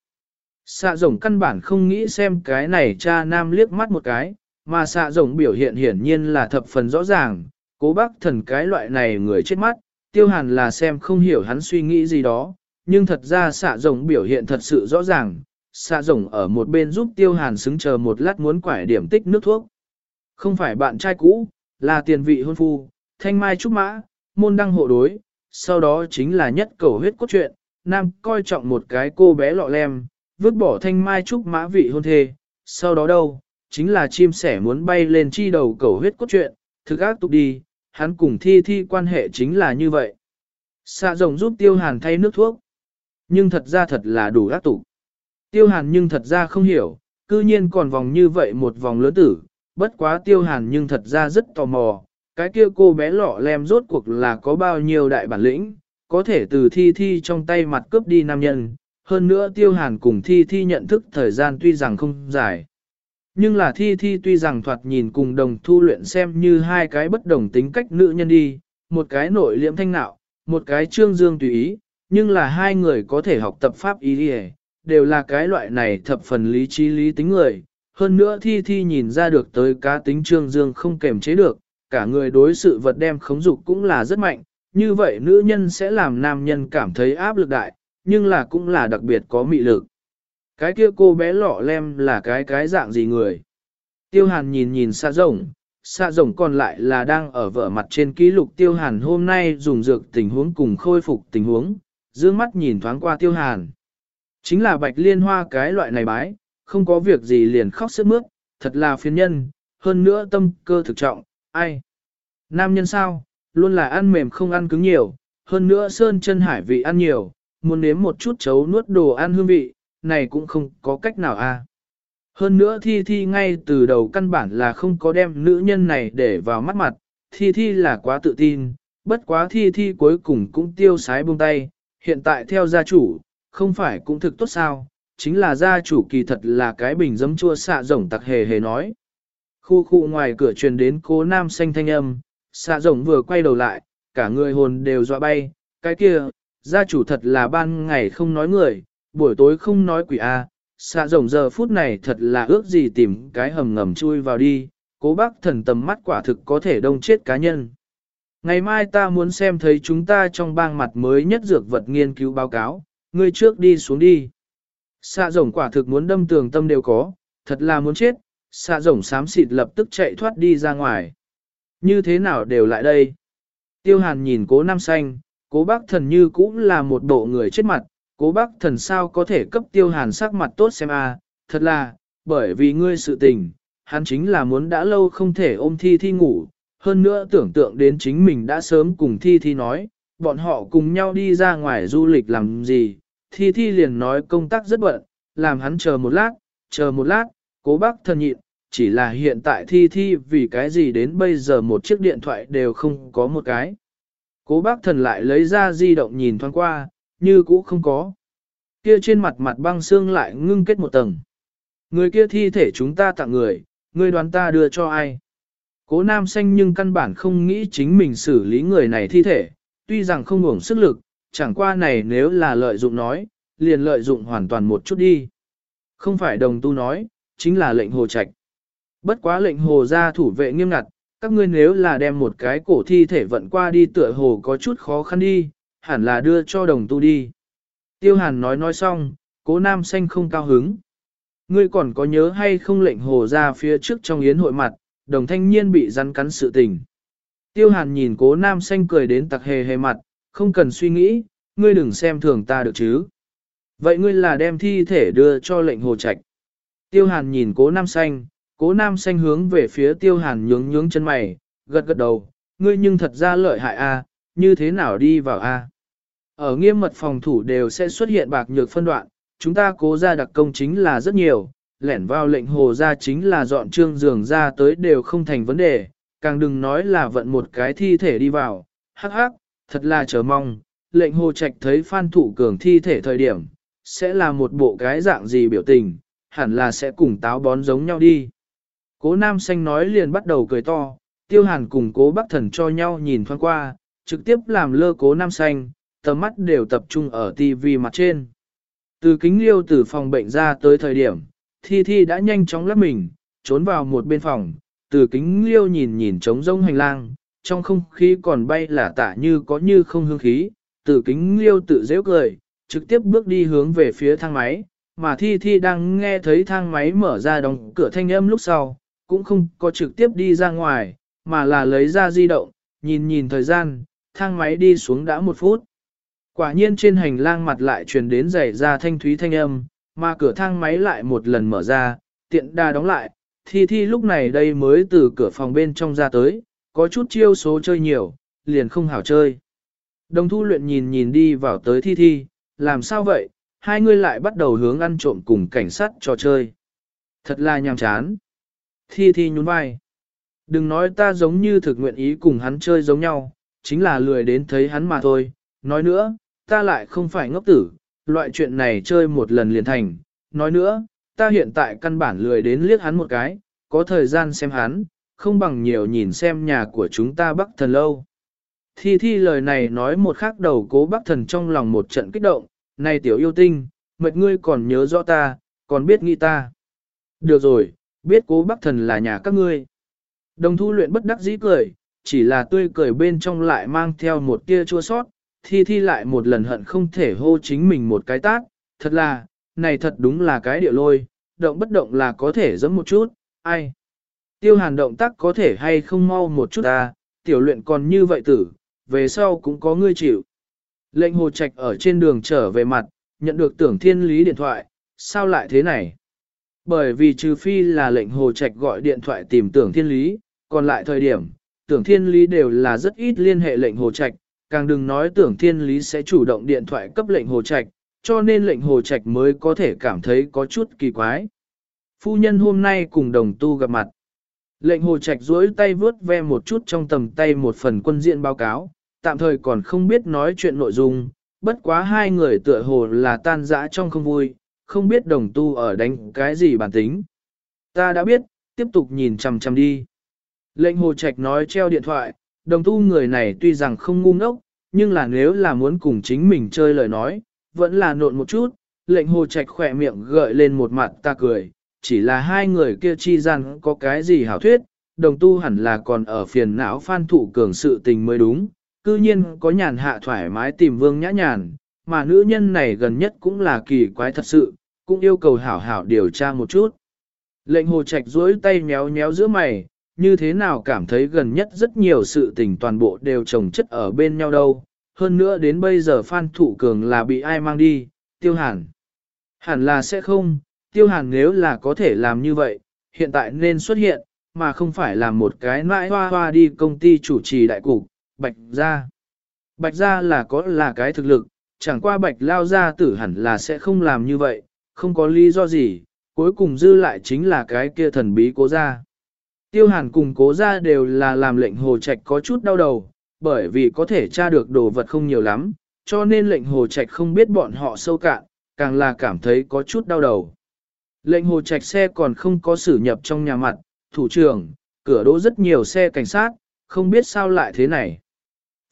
Xạ rồng căn bản không nghĩ xem cái này cha nam liếc mắt một cái, mà xạ rồng biểu hiện hiển nhiên là thập phần rõ ràng, cố bác thần cái loại này người chết mắt, tiêu hàn là xem không hiểu hắn suy nghĩ gì đó, nhưng thật ra xạ rồng biểu hiện thật sự rõ ràng, xạ rồng ở một bên giúp tiêu hàn xứng chờ một lát muốn quải điểm tích nước thuốc. Không phải bạn trai cũ, là tiền vị hôn phu, thanh mai trúc mã, môn đăng hộ đối, sau đó chính là nhất cầu huyết cốt truyện, nam coi trọng một cái cô bé lọ lem, vứt bỏ thanh mai trúc mã vị hôn thê, sau đó đâu, chính là chim sẻ muốn bay lên chi đầu cầu huyết cốt truyện, thực ác tục đi, hắn cùng thi thi quan hệ chính là như vậy. Xạ rồng giúp tiêu hàn thay nước thuốc, nhưng thật ra thật là đủ ác tục. Tiêu hàn nhưng thật ra không hiểu, cư nhiên còn vòng như vậy một vòng lớn tử, bất quá tiêu hàn nhưng thật ra rất tò mò, cái kia cô bé lọ lem rốt cuộc là có bao nhiêu đại bản lĩnh, có thể từ thi thi trong tay mặt cướp đi nam nhân, hơn nữa tiêu hàn cùng thi thi nhận thức thời gian tuy rằng không dài. Nhưng là thi thi tuy rằng thoạt nhìn cùng đồng thu luyện xem như hai cái bất đồng tính cách nữ nhân đi, một cái nội liễm thanh nạo, một cái trương dương tùy ý, nhưng là hai người có thể học tập pháp ý đi đều là cái loại này thập phần lý trí lý tính người. Hơn nữa thi thi nhìn ra được tới cá tính trương dương không kềm chế được, cả người đối sự vật đem khống dục cũng là rất mạnh, như vậy nữ nhân sẽ làm nam nhân cảm thấy áp lực đại, nhưng là cũng là đặc biệt có mị lực. Cái kia cô bé lọ lem là cái cái dạng gì người? Tiêu hàn nhìn nhìn xa rồng, xa rồng còn lại là đang ở vở mặt trên ký lục tiêu hàn hôm nay dùng dược tình huống cùng khôi phục tình huống, dương mắt nhìn thoáng qua tiêu hàn. Chính là bạch liên hoa cái loại này bái, không có việc gì liền khóc sức mướt, thật là phiền nhân, hơn nữa tâm cơ thực trọng, ai? Nam nhân sao, luôn là ăn mềm không ăn cứng nhiều, hơn nữa sơn chân hải vị ăn nhiều, muốn nếm một chút chấu nuốt đồ ăn hương vị, này cũng không có cách nào a. À. Hơn nữa thi thi ngay từ đầu căn bản là không có đem nữ nhân này để vào mắt mặt, thi thi là quá tự tin, bất quá thi thi cuối cùng cũng tiêu sái buông tay, hiện tại theo gia chủ, không phải cũng thực tốt sao, chính là gia chủ kỳ thật là cái bình dấm chua xạ rồng tặc hề hề nói. Khu khu ngoài cửa truyền đến cố nam xanh thanh âm, xạ rồng vừa quay đầu lại, cả người hồn đều dọa bay, cái kia, gia chủ thật là ban ngày không nói người, buổi tối không nói quỷ A, xạ rồng giờ phút này thật là ước gì tìm cái hầm ngầm chui vào đi, cố bác thần tầm mắt quả thực có thể đông chết cá nhân. Ngày mai ta muốn xem thấy chúng ta trong bang mặt mới nhất dược vật nghiên cứu báo cáo, ngươi trước đi xuống đi. Xạ rồng quả thực muốn đâm tường tâm đều có, thật là muốn chết, xạ rồng xám xịt lập tức chạy thoát đi ra ngoài. Như thế nào đều lại đây? Tiêu hàn nhìn cố nam xanh, cố bác thần như cũng là một bộ người chết mặt, cố bác thần sao có thể cấp tiêu hàn sắc mặt tốt xem a? Thật là, bởi vì ngươi sự tình, hắn chính là muốn đã lâu không thể ôm thi thi ngủ, hơn nữa tưởng tượng đến chính mình đã sớm cùng thi thi nói, bọn họ cùng nhau đi ra ngoài du lịch làm gì, thi thi liền nói công tác rất bận, làm hắn chờ một lát, chờ một lát, cố bác thần nhịn, chỉ là hiện tại thi thi vì cái gì đến bây giờ một chiếc điện thoại đều không có một cái. Cố bác thần lại lấy ra di động nhìn thoáng qua, như cũ không có. Kia trên mặt mặt băng xương lại ngưng kết một tầng. Người kia thi thể chúng ta tặng người, người đoàn ta đưa cho ai. Cố nam xanh nhưng căn bản không nghĩ chính mình xử lý người này thi thể, tuy rằng không ngủng sức lực, chẳng qua này nếu là lợi dụng nói, liền lợi dụng hoàn toàn một chút đi. Không phải đồng tu nói, chính là lệnh hồ trạch. Bất quá lệnh hồ ra thủ vệ nghiêm ngặt, các ngươi nếu là đem một cái cổ thi thể vận qua đi tựa hồ có chút khó khăn đi, hẳn là đưa cho đồng tu đi. Tiêu hàn nói nói xong, cố nam xanh không cao hứng. Ngươi còn có nhớ hay không lệnh hồ ra phía trước trong yến hội mặt, đồng thanh niên bị rắn cắn sự tình. Tiêu hàn nhìn cố nam xanh cười đến tặc hề hề mặt, không cần suy nghĩ, ngươi đừng xem thường ta được chứ. Vậy ngươi là đem thi thể đưa cho lệnh hồ trạch. Tiêu hàn nhìn cố nam xanh, cố nam xanh hướng về phía tiêu hàn nhướng nhướng chân mày, gật gật đầu, ngươi nhưng thật ra lợi hại a, như thế nào đi vào a? Ở nghiêm mật phòng thủ đều sẽ xuất hiện bạc nhược phân đoạn, chúng ta cố ra đặc công chính là rất nhiều, lẻn vào lệnh hồ ra chính là dọn trương giường ra tới đều không thành vấn đề, càng đừng nói là vận một cái thi thể đi vào, hắc hắc, thật là chờ mong, lệnh hồ trạch thấy phan thủ cường thi thể thời điểm, sẽ là một bộ cái dạng gì biểu tình, hẳn là sẽ cùng táo bón giống nhau đi. Cố nam xanh nói liền bắt đầu cười to, tiêu hàn cùng cố bác thần cho nhau nhìn thoáng qua, trực tiếp làm lơ cố nam xanh, tầm mắt đều tập trung ở tivi mặt trên. Từ kính liêu từ phòng bệnh ra tới thời điểm, Thi Thi đã nhanh chóng lắp mình, trốn vào một bên phòng, từ kính liêu nhìn nhìn trống rông hành lang, trong không khí còn bay là tả như có như không hương khí, từ kính liêu tự dễ cười, trực tiếp bước đi hướng về phía thang máy, mà Thi Thi đang nghe thấy thang máy mở ra đóng cửa thanh âm lúc sau, cũng không có trực tiếp đi ra ngoài, mà là lấy ra di động, nhìn nhìn thời gian, thang máy đi xuống đã một phút. Quả nhiên trên hành lang mặt lại truyền đến giày ra thanh thúy thanh âm, mà cửa thang máy lại một lần mở ra, tiện đa đóng lại, Thi Thi lúc này đây mới từ cửa phòng bên trong ra tới, có chút chiêu số chơi nhiều, liền không hảo chơi. Đồng thu luyện nhìn nhìn đi vào tới Thi Thi, làm sao vậy, hai người lại bắt đầu hướng ăn trộm cùng cảnh sát trò chơi. Thật là nhàm chán. Thi Thi nhún vai. Đừng nói ta giống như thực nguyện ý cùng hắn chơi giống nhau, chính là lười đến thấy hắn mà thôi. Nói nữa, ta lại không phải ngốc tử, loại chuyện này chơi một lần liền thành. Nói nữa, ta hiện tại căn bản lười đến liếc hắn một cái, có thời gian xem hắn, không bằng nhiều nhìn xem nhà của chúng ta bắc thần lâu. Thi thi lời này nói một khắc đầu cố bắc thần trong lòng một trận kích động, này tiểu yêu tinh, mệt ngươi còn nhớ rõ ta, còn biết nghĩ ta. Được rồi, biết cố bắc thần là nhà các ngươi. Đồng thu luyện bất đắc dĩ cười, chỉ là tươi cười bên trong lại mang theo một tia chua sót, thi thi lại một lần hận không thể hô chính mình một cái tát, thật là, này thật đúng là cái địa lôi, động bất động là có thể giẫm một chút, ai. Tiêu hàn động tác có thể hay không mau một chút à, tiểu luyện còn như vậy tử, về sau cũng có ngươi chịu. Lệnh hồ trạch ở trên đường trở về mặt, nhận được tưởng thiên lý điện thoại, sao lại thế này? Bởi vì trừ phi là lệnh hồ trạch gọi điện thoại tìm tưởng thiên lý, còn lại thời điểm, tưởng thiên lý đều là rất ít liên hệ lệnh hồ trạch, càng đừng nói tưởng thiên lý sẽ chủ động điện thoại cấp lệnh hồ trạch, cho nên lệnh hồ trạch mới có thể cảm thấy có chút kỳ quái. Phu nhân hôm nay cùng đồng tu gặp mặt. Lệnh hồ trạch duỗi tay vướt ve một chút trong tầm tay một phần quân diện báo cáo, tạm thời còn không biết nói chuyện nội dung, bất quá hai người tựa hồ là tan dã trong không vui, không biết đồng tu ở đánh cái gì bản tính. Ta đã biết, tiếp tục nhìn chằm chằm đi. Lệnh hồ trạch nói treo điện thoại, đồng tu người này tuy rằng không ngu ngốc, nhưng là nếu là muốn cùng chính mình chơi lời nói, vẫn là nộn một chút, lệnh hồ trạch khỏe miệng gợi lên một mặt ta cười, chỉ là hai người kia chi gian có cái gì hảo thuyết, đồng tu hẳn là còn ở phiền não phan thụ cường sự tình mới đúng, cư nhiên có nhàn hạ thoải mái tìm vương nhã nhàn, mà nữ nhân này gần nhất cũng là kỳ quái thật sự, cũng yêu cầu hảo hảo điều tra một chút. Lệnh hồ trạch duỗi tay méo méo giữa mày, như thế nào cảm thấy gần nhất rất nhiều sự tình toàn bộ đều chồng chất ở bên nhau đâu, hơn nữa đến bây giờ Phan Thụ Cường là bị ai mang đi, tiêu hàn. Hẳn là sẽ không, tiêu hàn nếu là có thể làm như vậy, hiện tại nên xuất hiện, mà không phải là một cái mãi hoa hoa đi công ty chủ trì đại cục, bạch gia. Bạch gia là có là cái thực lực, chẳng qua bạch lao gia tử hẳn là sẽ không làm như vậy, không có lý do gì, cuối cùng dư lại chính là cái kia thần bí cố gia. Tiêu hàn cùng cố gia đều là làm lệnh hồ trạch có chút đau đầu, bởi vì có thể tra được đồ vật không nhiều lắm, cho nên lệnh hồ trạch không biết bọn họ sâu cạn, càng là cảm thấy có chút đau đầu. Lệnh hồ trạch xe còn không có xử nhập trong nhà mặt, thủ trưởng, cửa đỗ rất nhiều xe cảnh sát, không biết sao lại thế này.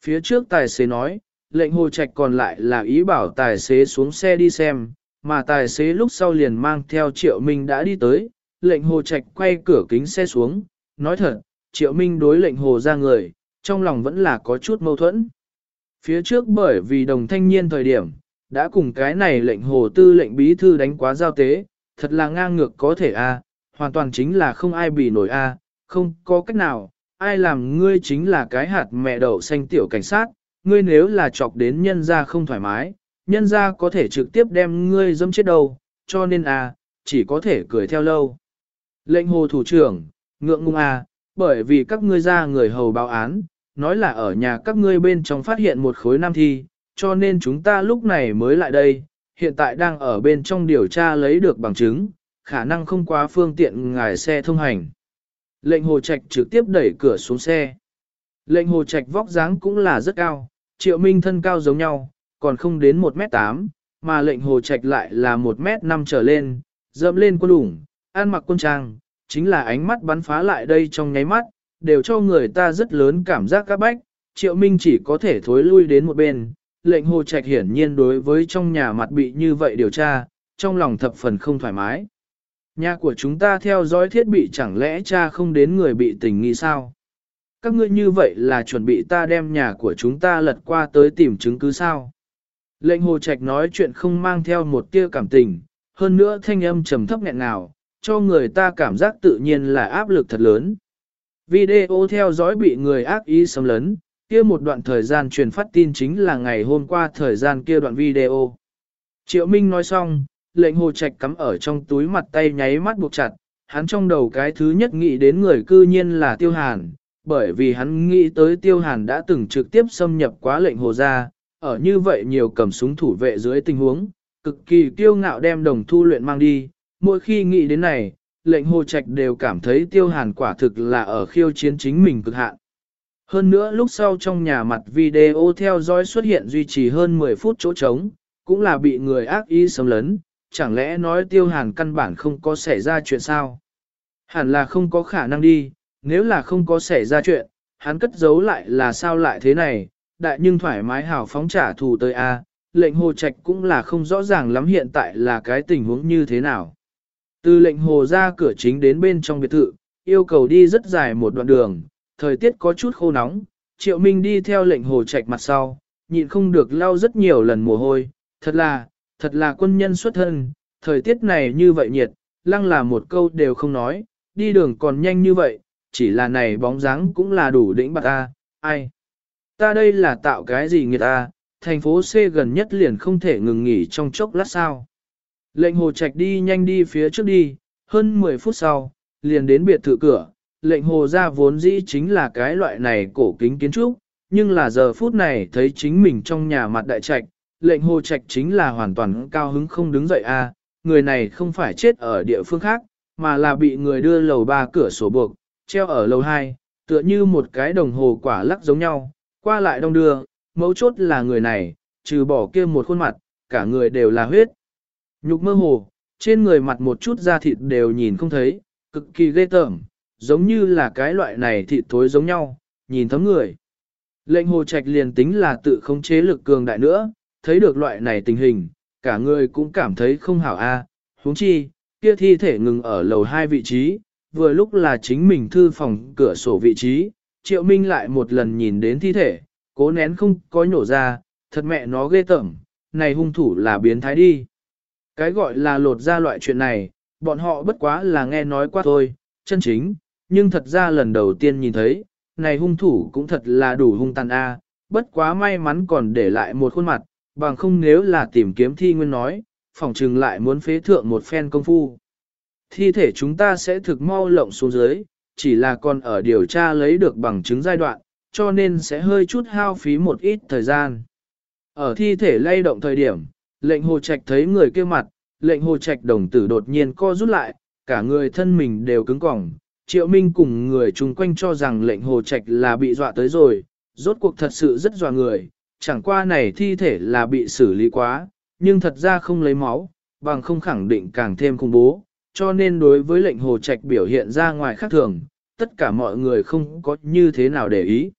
Phía trước tài xế nói, lệnh hồ trạch còn lại là ý bảo tài xế xuống xe đi xem, mà tài xế lúc sau liền mang theo triệu minh đã đi tới, lệnh hồ trạch quay cửa kính xe xuống, nói thật, triệu minh đối lệnh hồ ra người, trong lòng vẫn là có chút mâu thuẫn. Phía trước bởi vì đồng thanh niên thời điểm, đã cùng cái này lệnh hồ tư lệnh bí thư đánh quá giao tế, thật là ngang ngược có thể a, hoàn toàn chính là không ai bị nổi a, không có cách nào, ai làm ngươi chính là cái hạt mẹ đậu xanh tiểu cảnh sát, ngươi nếu là chọc đến nhân ra không thoải mái, nhân ra có thể trực tiếp đem ngươi dâm chết đầu, cho nên à, chỉ có thể cười theo lâu. Lệnh hồ thủ trưởng, ngượng ngung à, bởi vì các ngươi ra người hầu báo án, nói là ở nhà các ngươi bên trong phát hiện một khối nam thi, cho nên chúng ta lúc này mới lại đây, hiện tại đang ở bên trong điều tra lấy được bằng chứng, khả năng không quá phương tiện ngài xe thông hành. Lệnh hồ trạch trực tiếp đẩy cửa xuống xe. Lệnh hồ trạch vóc dáng cũng là rất cao, triệu minh thân cao giống nhau, còn không đến 1m8, mà lệnh hồ trạch lại là 1m5 trở lên, dẫm lên quân ủng, An mặc quân trang, chính là ánh mắt bắn phá lại đây trong nháy mắt, đều cho người ta rất lớn cảm giác các bách, triệu minh chỉ có thể thối lui đến một bên, lệnh hồ trạch hiển nhiên đối với trong nhà mặt bị như vậy điều tra, trong lòng thập phần không thoải mái. Nhà của chúng ta theo dõi thiết bị chẳng lẽ cha không đến người bị tình nghi sao? Các ngươi như vậy là chuẩn bị ta đem nhà của chúng ta lật qua tới tìm chứng cứ sao? Lệnh hồ trạch nói chuyện không mang theo một tia cảm tình, hơn nữa thanh âm trầm thấp nghẹn nào cho người ta cảm giác tự nhiên là áp lực thật lớn. Video theo dõi bị người ác ý xâm lấn, kia một đoạn thời gian truyền phát tin chính là ngày hôm qua thời gian kia đoạn video. Triệu Minh nói xong, lệnh hồ trạch cắm ở trong túi mặt tay nháy mắt buộc chặt, hắn trong đầu cái thứ nhất nghĩ đến người cư nhiên là Tiêu Hàn, bởi vì hắn nghĩ tới Tiêu Hàn đã từng trực tiếp xâm nhập quá lệnh hồ ra, ở như vậy nhiều cầm súng thủ vệ dưới tình huống, cực kỳ kiêu ngạo đem đồng thu luyện mang đi, mỗi khi nghĩ đến này, lệnh hồ trạch đều cảm thấy Tiêu Hàn quả thực là ở khiêu chiến chính mình cực hạn. Hơn nữa lúc sau trong nhà mặt video theo dõi xuất hiện duy trì hơn 10 phút chỗ trống, cũng là bị người ác ý xâm lấn, chẳng lẽ nói tiêu hàn căn bản không có xảy ra chuyện sao? Hẳn là không có khả năng đi, nếu là không có xảy ra chuyện, hắn cất giấu lại là sao lại thế này, đại nhưng thoải mái hào phóng trả thù tới A, lệnh hồ trạch cũng là không rõ ràng lắm hiện tại là cái tình huống như thế nào. Từ lệnh hồ ra cửa chính đến bên trong biệt thự, yêu cầu đi rất dài một đoạn đường, thời tiết có chút khô nóng, triệu minh đi theo lệnh hồ trạch mặt sau, nhịn không được lau rất nhiều lần mồ hôi, thật là, thật là quân nhân xuất thân, thời tiết này như vậy nhiệt, lăng là một câu đều không nói, đi đường còn nhanh như vậy, chỉ là này bóng dáng cũng là đủ đỉnh bạc ta, ai. Ta đây là tạo cái gì người ta, thành phố C gần nhất liền không thể ngừng nghỉ trong chốc lát sao. Lệnh hồ trạch đi nhanh đi phía trước đi, hơn 10 phút sau, liền đến biệt thự cửa, lệnh hồ ra vốn dĩ chính là cái loại này cổ kính kiến trúc, nhưng là giờ phút này thấy chính mình trong nhà mặt đại trạch, lệnh hồ trạch chính là hoàn toàn cao hứng không đứng dậy a người này không phải chết ở địa phương khác, mà là bị người đưa lầu ba cửa sổ buộc, treo ở lầu hai, tựa như một cái đồng hồ quả lắc giống nhau, qua lại đông đưa, mấu chốt là người này, trừ bỏ kia một khuôn mặt, cả người đều là huyết. Nhục mơ hồ, trên người mặt một chút da thịt đều nhìn không thấy, cực kỳ ghê tởm, giống như là cái loại này thịt thối giống nhau, nhìn thấm người. Lệnh hồ trạch liền tính là tự khống chế lực cường đại nữa, thấy được loại này tình hình, cả người cũng cảm thấy không hảo a. À. huống chi, kia thi thể ngừng ở lầu hai vị trí, vừa lúc là chính mình thư phòng cửa sổ vị trí, triệu minh lại một lần nhìn đến thi thể, cố nén không có nhổ ra, thật mẹ nó ghê tởm, này hung thủ là biến thái đi. Cái gọi là lột ra loại chuyện này, bọn họ bất quá là nghe nói qua thôi, chân chính, nhưng thật ra lần đầu tiên nhìn thấy, này hung thủ cũng thật là đủ hung tàn a, bất quá may mắn còn để lại một khuôn mặt, bằng không nếu là tìm kiếm thi nguyên nói, phòng trừng lại muốn phế thượng một phen công phu. Thi thể chúng ta sẽ thực mau lộng xuống dưới, chỉ là còn ở điều tra lấy được bằng chứng giai đoạn, cho nên sẽ hơi chút hao phí một ít thời gian. Ở thi thể lay động thời điểm, lệnh hồ trạch thấy người kia mặt, lệnh hồ trạch đồng tử đột nhiên co rút lại, cả người thân mình đều cứng cỏng. Triệu Minh cùng người chung quanh cho rằng lệnh hồ trạch là bị dọa tới rồi, rốt cuộc thật sự rất dọa người, chẳng qua này thi thể là bị xử lý quá, nhưng thật ra không lấy máu, bằng không khẳng định càng thêm khủng bố, cho nên đối với lệnh hồ trạch biểu hiện ra ngoài khác thường, tất cả mọi người không có như thế nào để ý.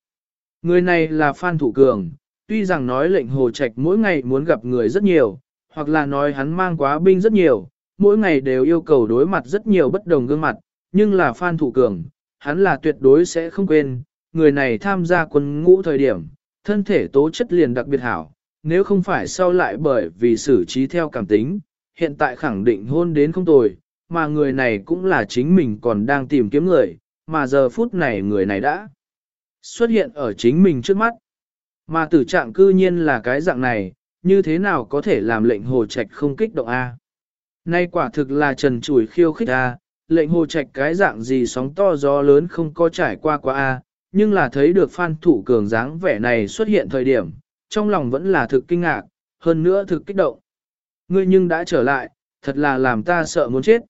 Người này là Phan Thủ Cường, tuy rằng nói lệnh hồ trạch mỗi ngày muốn gặp người rất nhiều, hoặc là nói hắn mang quá binh rất nhiều, mỗi ngày đều yêu cầu đối mặt rất nhiều bất đồng gương mặt, nhưng là Phan Thủ Cường, hắn là tuyệt đối sẽ không quên, người này tham gia quân ngũ thời điểm, thân thể tố chất liền đặc biệt hảo, nếu không phải sau lại bởi vì xử trí theo cảm tính, hiện tại khẳng định hôn đến không tồi, mà người này cũng là chính mình còn đang tìm kiếm người, mà giờ phút này người này đã xuất hiện ở chính mình trước mắt. Mà tử trạng cư nhiên là cái dạng này, như thế nào có thể làm lệnh hồ trạch không kích động A. Nay quả thực là trần chủi khiêu khích A, lệnh hồ trạch cái dạng gì sóng to gió lớn không có trải qua qua A, nhưng là thấy được phan thủ cường dáng vẻ này xuất hiện thời điểm, trong lòng vẫn là thực kinh ngạc, hơn nữa thực kích động. Ngươi nhưng đã trở lại, thật là làm ta sợ muốn chết.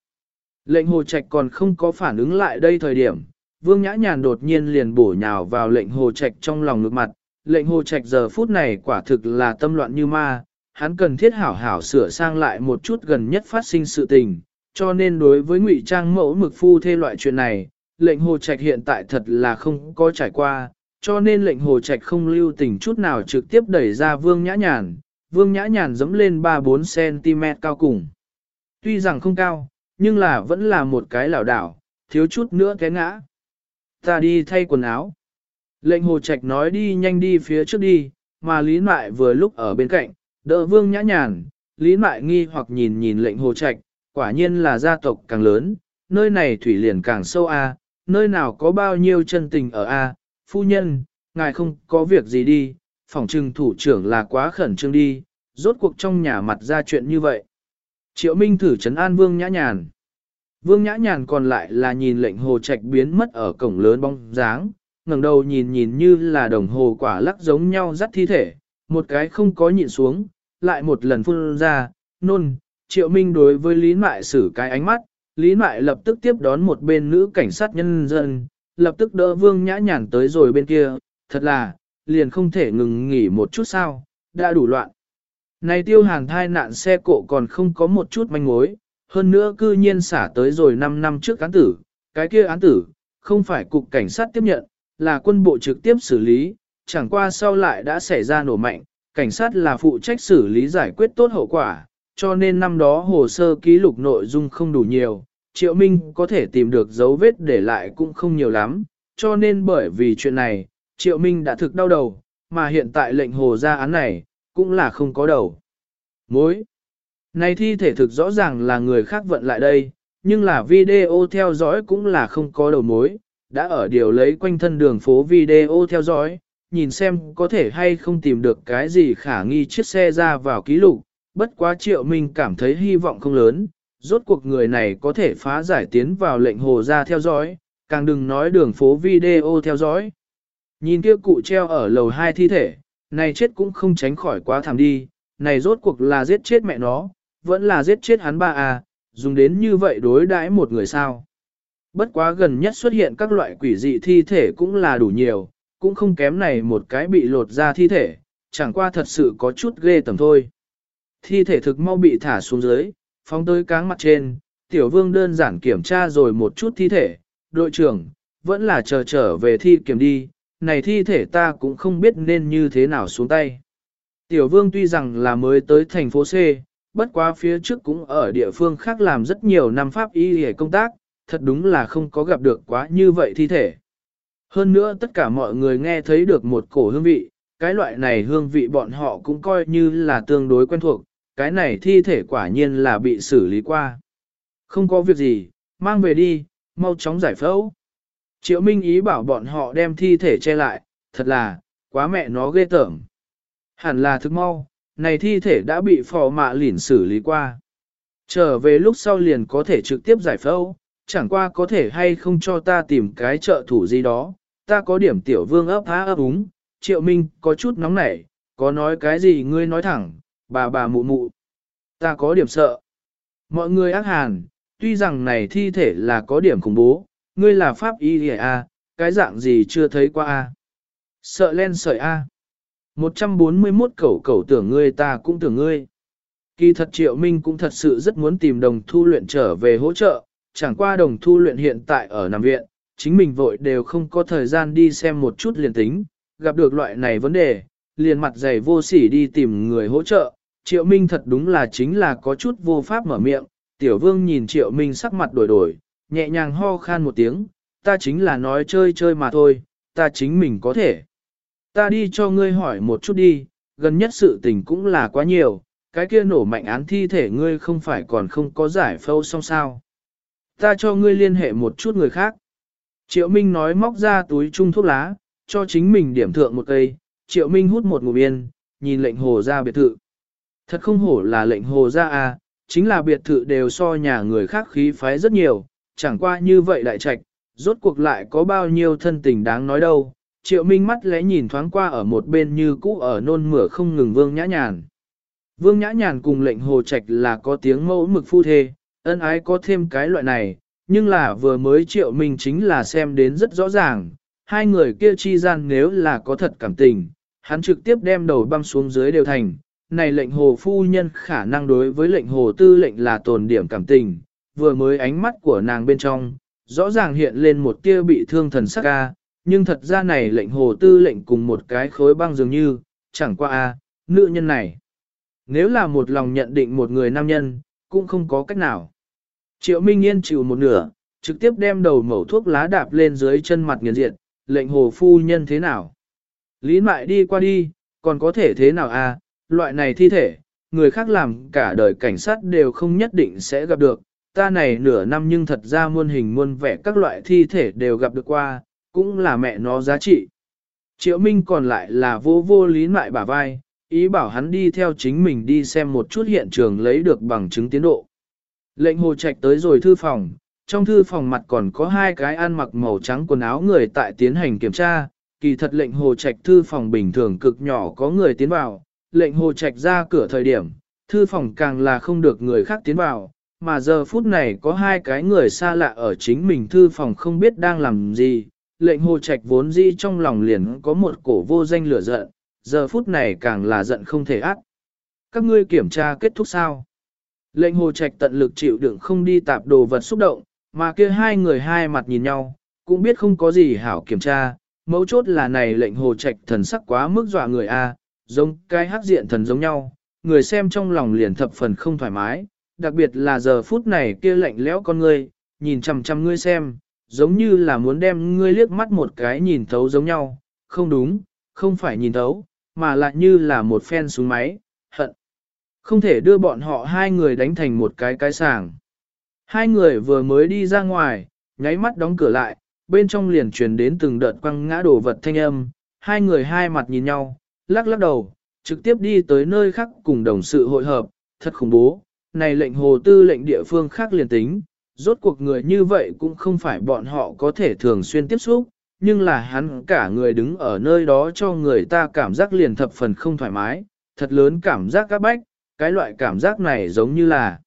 Lệnh hồ trạch còn không có phản ứng lại đây thời điểm, vương nhã nhàn đột nhiên liền bổ nhào vào lệnh hồ trạch trong lòng ngực mặt, lệnh hồ trạch giờ phút này quả thực là tâm loạn như ma, hắn cần thiết hảo hảo sửa sang lại một chút gần nhất phát sinh sự tình, cho nên đối với ngụy trang mẫu mực phu thê loại chuyện này, lệnh hồ trạch hiện tại thật là không có trải qua, cho nên lệnh hồ trạch không lưu tình chút nào trực tiếp đẩy ra vương nhã nhàn, vương nhã nhàn dẫm lên 3-4cm cao cùng. Tuy rằng không cao, nhưng là vẫn là một cái lảo đảo, thiếu chút nữa té ngã. Ta đi thay quần áo. Lệnh hồ trạch nói đi nhanh đi phía trước đi, mà Lý Mại vừa lúc ở bên cạnh, đỡ vương nhã nhàn, Lý Mại nghi hoặc nhìn nhìn lệnh hồ trạch, quả nhiên là gia tộc càng lớn, nơi này thủy liền càng sâu a, nơi nào có bao nhiêu chân tình ở a, phu nhân, ngài không có việc gì đi, phòng trừng thủ trưởng là quá khẩn trương đi, rốt cuộc trong nhà mặt ra chuyện như vậy. Triệu Minh thử trấn an Vương Nhã Nhàn. Vương Nhã Nhàn còn lại là nhìn lệnh hồ trạch biến mất ở cổng lớn bóng dáng, ngẩng đầu nhìn nhìn như là đồng hồ quả lắc giống nhau dắt thi thể, một cái không có nhịn xuống, lại một lần phun ra, nôn, Triệu Minh đối với Lý Mại xử cái ánh mắt, Lý Mại lập tức tiếp đón một bên nữ cảnh sát nhân dân, lập tức đỡ Vương Nhã Nhàn tới rồi bên kia, thật là, liền không thể ngừng nghỉ một chút sao, đã đủ loạn. Này tiêu hàng thai nạn xe cộ còn không có một chút manh mối, hơn nữa cư nhiên xả tới rồi 5 năm trước án tử, cái kia án tử, không phải cục cảnh sát tiếp nhận, là quân bộ trực tiếp xử lý, chẳng qua sau lại đã xảy ra nổ mạnh, cảnh sát là phụ trách xử lý giải quyết tốt hậu quả, cho nên năm đó hồ sơ ký lục nội dung không đủ nhiều, Triệu Minh có thể tìm được dấu vết để lại cũng không nhiều lắm, cho nên bởi vì chuyện này, Triệu Minh đã thực đau đầu, mà hiện tại lệnh hồ ra án này, cũng là không có đầu. Mối. Này thi thể thực rõ ràng là người khác vận lại đây, nhưng là video theo dõi cũng là không có đầu mối, đã ở điều lấy quanh thân đường phố video theo dõi, nhìn xem có thể hay không tìm được cái gì khả nghi chiếc xe ra vào ký lục, bất quá triệu minh cảm thấy hy vọng không lớn, rốt cuộc người này có thể phá giải tiến vào lệnh hồ ra theo dõi, càng đừng nói đường phố video theo dõi. Nhìn kia cụ treo ở lầu hai thi thể, này chết cũng không tránh khỏi quá thảm đi, này rốt cuộc là giết chết mẹ nó, vẫn là giết chết hắn ba à, dùng đến như vậy đối đãi một người sao. Bất quá gần nhất xuất hiện các loại quỷ dị thi thể cũng là đủ nhiều, cũng không kém này một cái bị lột ra thi thể, chẳng qua thật sự có chút ghê tầm thôi. Thi thể thực mau bị thả xuống dưới, phóng tới cáng mặt trên, tiểu vương đơn giản kiểm tra rồi một chút thi thể, đội trưởng, vẫn là chờ trở về thi kiểm đi, này thi thể ta cũng không biết nên như thế nào xuống tay. Tiểu vương tuy rằng là mới tới thành phố C, bất quá phía trước cũng ở địa phương khác làm rất nhiều năm pháp y hề công tác, thật đúng là không có gặp được quá như vậy thi thể. Hơn nữa tất cả mọi người nghe thấy được một cổ hương vị, cái loại này hương vị bọn họ cũng coi như là tương đối quen thuộc, cái này thi thể quả nhiên là bị xử lý qua. Không có việc gì, mang về đi, mau chóng giải phẫu. Triệu Minh ý bảo bọn họ đem thi thể che lại, thật là, quá mẹ nó ghê tởm. Hẳn là thức mau, này thi thể đã bị phò mạ lỉn xử lý qua. Trở về lúc sau liền có thể trực tiếp giải phẫu, chẳng qua có thể hay không cho ta tìm cái trợ thủ gì đó, ta có điểm tiểu vương ấp há ấp úng, triệu minh có chút nóng nảy, có nói cái gì ngươi nói thẳng, bà bà mụ mụ. Ta có điểm sợ. Mọi người ác hàn, tuy rằng này thi thể là có điểm khủng bố, ngươi là pháp y à? cái dạng gì chưa thấy qua a. Sợ len sợi a. 141 cẩu cẩu tưởng ngươi ta cũng tưởng ngươi. Kỳ thật Triệu Minh cũng thật sự rất muốn tìm đồng thu luyện trở về hỗ trợ, chẳng qua đồng thu luyện hiện tại ở nằm viện, chính mình vội đều không có thời gian đi xem một chút liền tính, gặp được loại này vấn đề, liền mặt dày vô sỉ đi tìm người hỗ trợ. Triệu Minh thật đúng là chính là có chút vô pháp mở miệng, tiểu vương nhìn Triệu Minh sắc mặt đổi đổi, nhẹ nhàng ho khan một tiếng, ta chính là nói chơi chơi mà thôi, ta chính mình có thể. Ta đi cho ngươi hỏi một chút đi, gần nhất sự tình cũng là quá nhiều, cái kia nổ mạnh án thi thể ngươi không phải còn không có giải phâu xong sao. Ta cho ngươi liên hệ một chút người khác. Triệu Minh nói móc ra túi chung thuốc lá, cho chính mình điểm thượng một cây, Triệu Minh hút một ngụm yên, nhìn lệnh hồ ra biệt thự. Thật không hổ là lệnh hồ ra à, chính là biệt thự đều so nhà người khác khí phái rất nhiều, chẳng qua như vậy đại trạch, rốt cuộc lại có bao nhiêu thân tình đáng nói đâu. Triệu Minh mắt lẽ nhìn thoáng qua ở một bên như cũ ở nôn mửa không ngừng Vương Nhã Nhàn. Vương Nhã Nhàn cùng lệnh hồ trạch là có tiếng mẫu mực phu thê, ân ái có thêm cái loại này, nhưng là vừa mới Triệu mình chính là xem đến rất rõ ràng, hai người kia chi gian nếu là có thật cảm tình, hắn trực tiếp đem đầu băm xuống dưới đều thành. Này lệnh hồ phu nhân khả năng đối với lệnh hồ tư lệnh là tồn điểm cảm tình, vừa mới ánh mắt của nàng bên trong, rõ ràng hiện lên một tia bị thương thần sắc ca, nhưng thật ra này lệnh hồ tư lệnh cùng một cái khối băng dường như, chẳng qua a nữ nhân này. Nếu là một lòng nhận định một người nam nhân, cũng không có cách nào. Triệu Minh Yên chịu một nửa, trực tiếp đem đầu mẩu thuốc lá đạp lên dưới chân mặt nghiền diện, lệnh hồ phu nhân thế nào? Lý mại đi qua đi, còn có thể thế nào à? loại này thi thể, người khác làm cả đời cảnh sát đều không nhất định sẽ gặp được, ta này nửa năm nhưng thật ra muôn hình muôn vẻ các loại thi thể đều gặp được qua, cũng là mẹ nó giá trị. Triệu Minh còn lại là vô vô lý mại bả vai, ý bảo hắn đi theo chính mình đi xem một chút hiện trường lấy được bằng chứng tiến độ. Lệnh hồ trạch tới rồi thư phòng, trong thư phòng mặt còn có hai cái ăn mặc màu trắng quần áo người tại tiến hành kiểm tra, kỳ thật lệnh hồ trạch thư phòng bình thường cực nhỏ có người tiến vào, lệnh hồ trạch ra cửa thời điểm, thư phòng càng là không được người khác tiến vào, mà giờ phút này có hai cái người xa lạ ở chính mình thư phòng không biết đang làm gì, lệnh hồ trạch vốn dĩ trong lòng liền có một cổ vô danh lửa giận, giờ phút này càng là giận không thể át. Các ngươi kiểm tra kết thúc sao? Lệnh hồ trạch tận lực chịu đựng không đi tạp đồ vật xúc động, mà kia hai người hai mặt nhìn nhau, cũng biết không có gì hảo kiểm tra, mấu chốt là này lệnh hồ trạch thần sắc quá mức dọa người a, giống cái hắc diện thần giống nhau, người xem trong lòng liền thập phần không thoải mái, đặc biệt là giờ phút này kia lạnh lẽo con ngươi, nhìn chằm chằm ngươi xem, giống như là muốn đem ngươi liếc mắt một cái nhìn thấu giống nhau, không đúng, không phải nhìn thấu, mà lại như là một phen súng máy, hận. Không thể đưa bọn họ hai người đánh thành một cái cái sàng. Hai người vừa mới đi ra ngoài, nháy mắt đóng cửa lại, bên trong liền truyền đến từng đợt quăng ngã đổ vật thanh âm, hai người hai mặt nhìn nhau, lắc lắc đầu, trực tiếp đi tới nơi khác cùng đồng sự hội hợp, thật khủng bố, này lệnh hồ tư lệnh địa phương khác liền tính, rốt cuộc người như vậy cũng không phải bọn họ có thể thường xuyên tiếp xúc, nhưng là hắn cả người đứng ở nơi đó cho người ta cảm giác liền thập phần không thoải mái, thật lớn cảm giác các bách, cái loại cảm giác này giống như là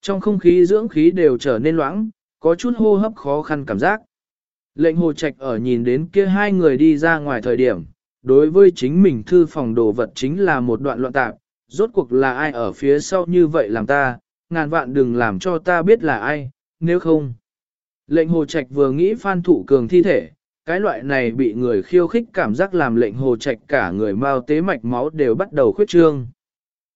trong không khí dưỡng khí đều trở nên loãng, có chút hô hấp khó khăn cảm giác. Lệnh hồ trạch ở nhìn đến kia hai người đi ra ngoài thời điểm, đối với chính mình thư phòng đồ vật chính là một đoạn loạn tạp, rốt cuộc là ai ở phía sau như vậy làm ta, ngàn vạn đừng làm cho ta biết là ai, nếu không. Lệnh hồ trạch vừa nghĩ phan thủ cường thi thể, cái loại này bị người khiêu khích cảm giác làm lệnh hồ trạch cả người mau tế mạch máu đều bắt đầu khuyết trương.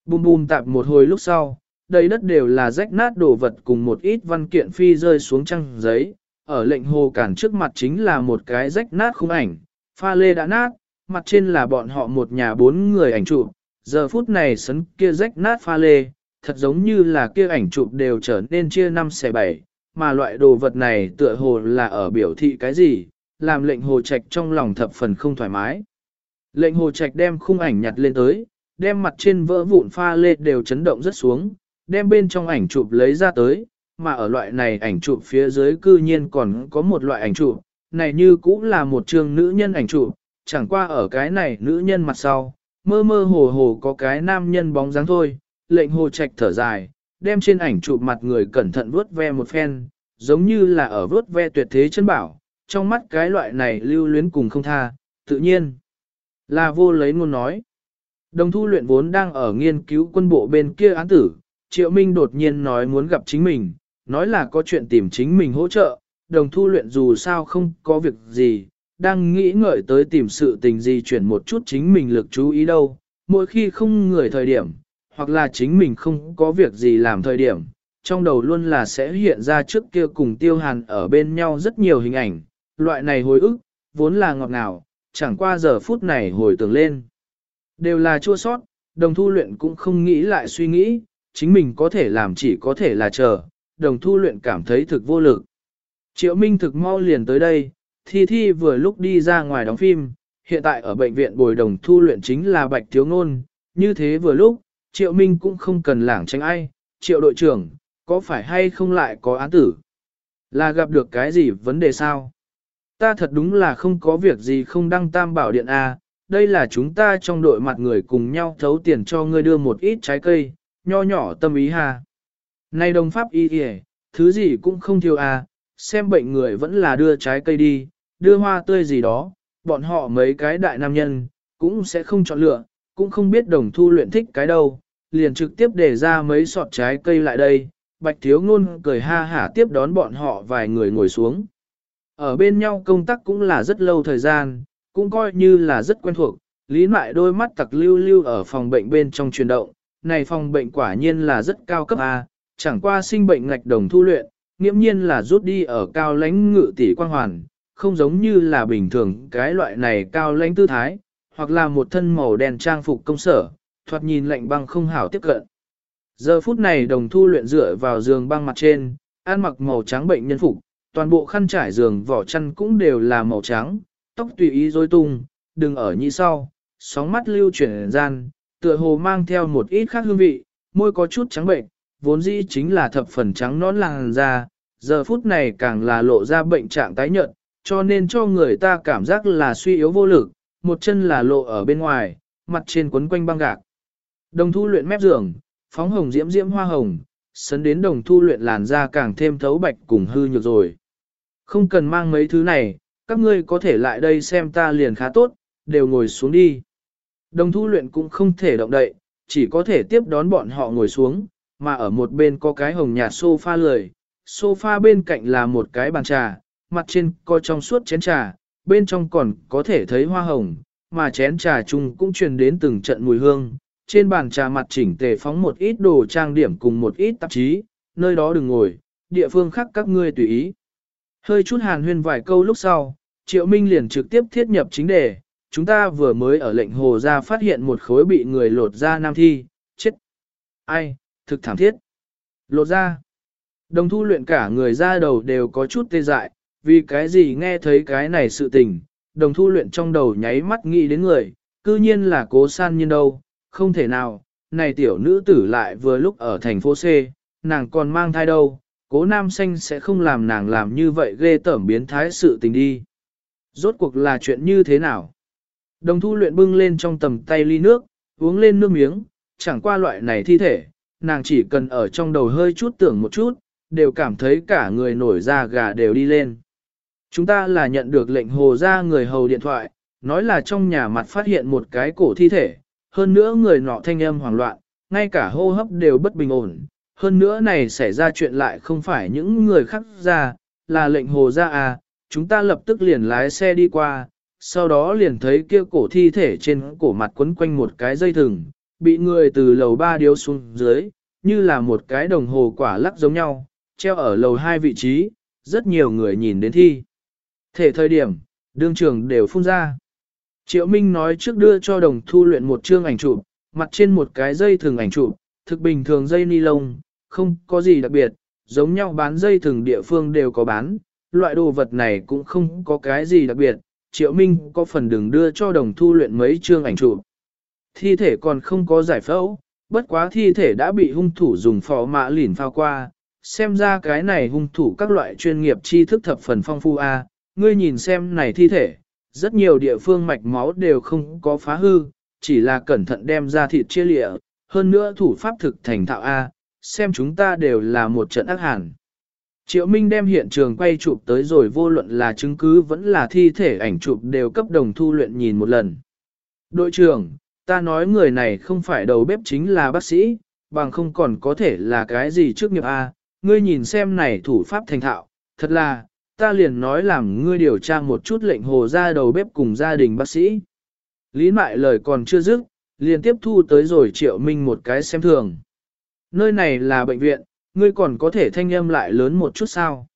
Bùm bùm tạp một hồi lúc sau, đầy đất đều là rách nát đồ vật cùng một ít văn kiện phi rơi xuống trăng giấy. Ở lệnh hồ cản trước mặt chính là một cái rách nát khung ảnh, pha lê đã nát, mặt trên là bọn họ một nhà bốn người ảnh chụp. Giờ phút này sấn kia rách nát pha lê, thật giống như là kia ảnh chụp đều trở nên chia năm xẻ bảy, mà loại đồ vật này tựa hồ là ở biểu thị cái gì, làm lệnh hồ trạch trong lòng thập phần không thoải mái. Lệnh hồ trạch đem khung ảnh nhặt lên tới, đem mặt trên vỡ vụn pha lê đều chấn động rất xuống, đem bên trong ảnh chụp lấy ra tới, mà ở loại này ảnh chụp phía dưới cư nhiên còn có một loại ảnh chụp, này như cũng là một trường nữ nhân ảnh chụp, chẳng qua ở cái này nữ nhân mặt sau, mơ mơ hồ hồ có cái nam nhân bóng dáng thôi, lệnh hồ trạch thở dài, đem trên ảnh chụp mặt người cẩn thận vuốt ve một phen, giống như là ở vuốt ve tuyệt thế chân bảo, trong mắt cái loại này lưu luyến cùng không tha, tự nhiên là vô lấy ngôn nói. Đồng thu luyện vốn đang ở nghiên cứu quân bộ bên kia án tử, Triệu Minh đột nhiên nói muốn gặp chính mình, nói là có chuyện tìm chính mình hỗ trợ, đồng thu luyện dù sao không có việc gì, đang nghĩ ngợi tới tìm sự tình gì chuyển một chút chính mình lực chú ý đâu, mỗi khi không người thời điểm, hoặc là chính mình không có việc gì làm thời điểm, trong đầu luôn là sẽ hiện ra trước kia cùng tiêu hàn ở bên nhau rất nhiều hình ảnh, loại này hồi ức, vốn là ngọt ngào, chẳng qua giờ phút này hồi tưởng lên. Đều là chua sót, đồng thu luyện cũng không nghĩ lại suy nghĩ, chính mình có thể làm chỉ có thể là chờ, đồng thu luyện cảm thấy thực vô lực. Triệu Minh thực mau liền tới đây, Thi Thi vừa lúc đi ra ngoài đóng phim, hiện tại ở bệnh viện bồi đồng thu luyện chính là Bạch Thiếu Ngôn, như thế vừa lúc, Triệu Minh cũng không cần lảng tránh ai, Triệu đội trưởng, có phải hay không lại có án tử? Là gặp được cái gì vấn đề sao? Ta thật đúng là không có việc gì không đăng tam bảo điện A, đây là chúng ta trong đội mặt người cùng nhau thấu tiền cho ngươi đưa một ít trái cây, nho nhỏ tâm ý ha. Này đồng pháp y kìa, thứ gì cũng không thiếu A, xem bệnh người vẫn là đưa trái cây đi, đưa hoa tươi gì đó, bọn họ mấy cái đại nam nhân, cũng sẽ không chọn lựa, cũng không biết đồng thu luyện thích cái đâu, liền trực tiếp để ra mấy sọt trái cây lại đây, bạch thiếu ngôn cười ha hả tiếp đón bọn họ vài người ngồi xuống. Ở bên nhau công tác cũng là rất lâu thời gian, cũng coi như là rất quen thuộc, lý mại đôi mắt tặc lưu lưu ở phòng bệnh bên trong truyền động, này phòng bệnh quả nhiên là rất cao cấp A, chẳng qua sinh bệnh ngạch đồng thu luyện, nghiễm nhiên là rút đi ở cao lãnh ngự tỷ quang hoàn, không giống như là bình thường cái loại này cao lãnh tư thái, hoặc là một thân màu đen trang phục công sở, thoạt nhìn lạnh băng không hảo tiếp cận. Giờ phút này đồng thu luyện dựa vào giường băng mặt trên, ăn mặc màu trắng bệnh nhân phục, toàn bộ khăn trải giường vỏ chăn cũng đều là màu trắng, tóc tùy ý rối tung, đừng ở nhị sau, sóng mắt lưu chuyển gian, tựa hồ mang theo một ít khác hương vị, môi có chút trắng bệnh, vốn dĩ chính là thập phần trắng nón làn da, giờ phút này càng là lộ ra bệnh trạng tái nhợt, cho nên cho người ta cảm giác là suy yếu vô lực, một chân là lộ ở bên ngoài, mặt trên quấn quanh băng gạc. Đồng thu luyện mép giường, phóng hồng diễm diễm hoa hồng, sấn đến đồng thu luyện làn da càng thêm thấu bạch cùng hư nhược rồi. Không cần mang mấy thứ này, các ngươi có thể lại đây xem ta liền khá tốt, đều ngồi xuống đi. Đồng thu luyện cũng không thể động đậy, chỉ có thể tiếp đón bọn họ ngồi xuống, mà ở một bên có cái hồng nhạt sofa lười, sofa bên cạnh là một cái bàn trà, mặt trên có trong suốt chén trà, bên trong còn có thể thấy hoa hồng, mà chén trà chung cũng truyền đến từng trận mùi hương. Trên bàn trà mặt chỉnh tề phóng một ít đồ trang điểm cùng một ít tạp chí, nơi đó đừng ngồi, địa phương khác các ngươi tùy ý. Hơi chút hàn huyên vài câu lúc sau, Triệu Minh liền trực tiếp thiết nhập chính đề, chúng ta vừa mới ở lệnh hồ ra phát hiện một khối bị người lột ra nam thi, chết. Ai, thực thảm thiết. Lột ra. Đồng thu luyện cả người ra đầu đều có chút tê dại, vì cái gì nghe thấy cái này sự tình, đồng thu luyện trong đầu nháy mắt nghĩ đến người, cư nhiên là cố san nhiên đâu, không thể nào, này tiểu nữ tử lại vừa lúc ở thành phố C, nàng còn mang thai đâu, cố nam xanh sẽ không làm nàng làm như vậy ghê tởm biến thái sự tình đi. Rốt cuộc là chuyện như thế nào? Đồng thu luyện bưng lên trong tầm tay ly nước, uống lên nước miếng, chẳng qua loại này thi thể, nàng chỉ cần ở trong đầu hơi chút tưởng một chút, đều cảm thấy cả người nổi da gà đều đi lên. Chúng ta là nhận được lệnh hồ ra người hầu điện thoại, nói là trong nhà mặt phát hiện một cái cổ thi thể, hơn nữa người nọ thanh âm hoảng loạn, ngay cả hô hấp đều bất bình ổn. Hơn nữa này xảy ra chuyện lại không phải những người khác ra, là lệnh hồ ra à, chúng ta lập tức liền lái xe đi qua, sau đó liền thấy kia cổ thi thể trên cổ mặt quấn quanh một cái dây thừng, bị người từ lầu ba điếu xuống dưới, như là một cái đồng hồ quả lắc giống nhau, treo ở lầu hai vị trí, rất nhiều người nhìn đến thi. Thể thời điểm, đương trường đều phun ra. Triệu Minh nói trước đưa cho đồng thu luyện một chương ảnh chụp, mặt trên một cái dây thường ảnh chụp, thực bình thường dây ni lông, không có gì đặc biệt, giống nhau bán dây thường địa phương đều có bán, loại đồ vật này cũng không có cái gì đặc biệt. Triệu Minh có phần đừng đưa cho đồng thu luyện mấy chương ảnh chụp. Thi thể còn không có giải phẫu, bất quá thi thể đã bị hung thủ dùng phò mạ lỉn phao qua, xem ra cái này hung thủ các loại chuyên nghiệp tri thức thập phần phong phu a ngươi nhìn xem này thi thể, rất nhiều địa phương mạch máu đều không có phá hư, chỉ là cẩn thận đem ra thịt chia lịa, hơn nữa thủ pháp thực thành thạo A, xem chúng ta đều là một trận ác hàn. Triệu Minh đem hiện trường quay chụp tới rồi vô luận là chứng cứ vẫn là thi thể ảnh chụp đều cấp đồng thu luyện nhìn một lần. Đội trưởng, ta nói người này không phải đầu bếp chính là bác sĩ, bằng không còn có thể là cái gì trước nghiệp A, ngươi nhìn xem này thủ pháp thành thạo, thật là, ta liền nói làm ngươi điều tra một chút lệnh hồ ra đầu bếp cùng gia đình bác sĩ. Lý mại lời còn chưa dứt, liền tiếp thu tới rồi triệu minh một cái xem thường. Nơi này là bệnh viện, ngươi còn có thể thanh âm lại lớn một chút sao.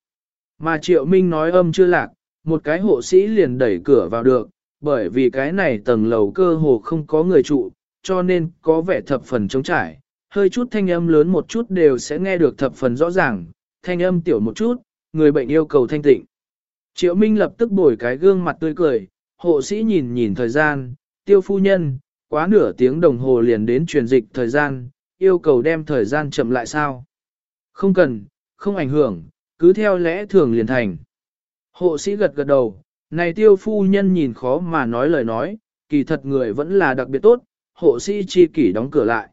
Mà triệu minh nói âm chưa lạc, một cái hộ sĩ liền đẩy cửa vào được, bởi vì cái này tầng lầu cơ hồ không có người trụ, cho nên có vẻ thập phần trống trải, hơi chút thanh âm lớn một chút đều sẽ nghe được thập phần rõ ràng, thanh âm tiểu một chút, người bệnh yêu cầu thanh tịnh. Triệu Minh lập tức bồi cái gương mặt tươi cười, hộ sĩ nhìn nhìn thời gian, tiêu phu nhân, quá nửa tiếng đồng hồ liền đến truyền dịch thời gian, yêu cầu đem thời gian chậm lại sao? Không cần, không ảnh hưởng, cứ theo lẽ thường liền thành. Hộ sĩ gật gật đầu, này tiêu phu nhân nhìn khó mà nói lời nói, kỳ thật người vẫn là đặc biệt tốt, hộ sĩ chi kỷ đóng cửa lại.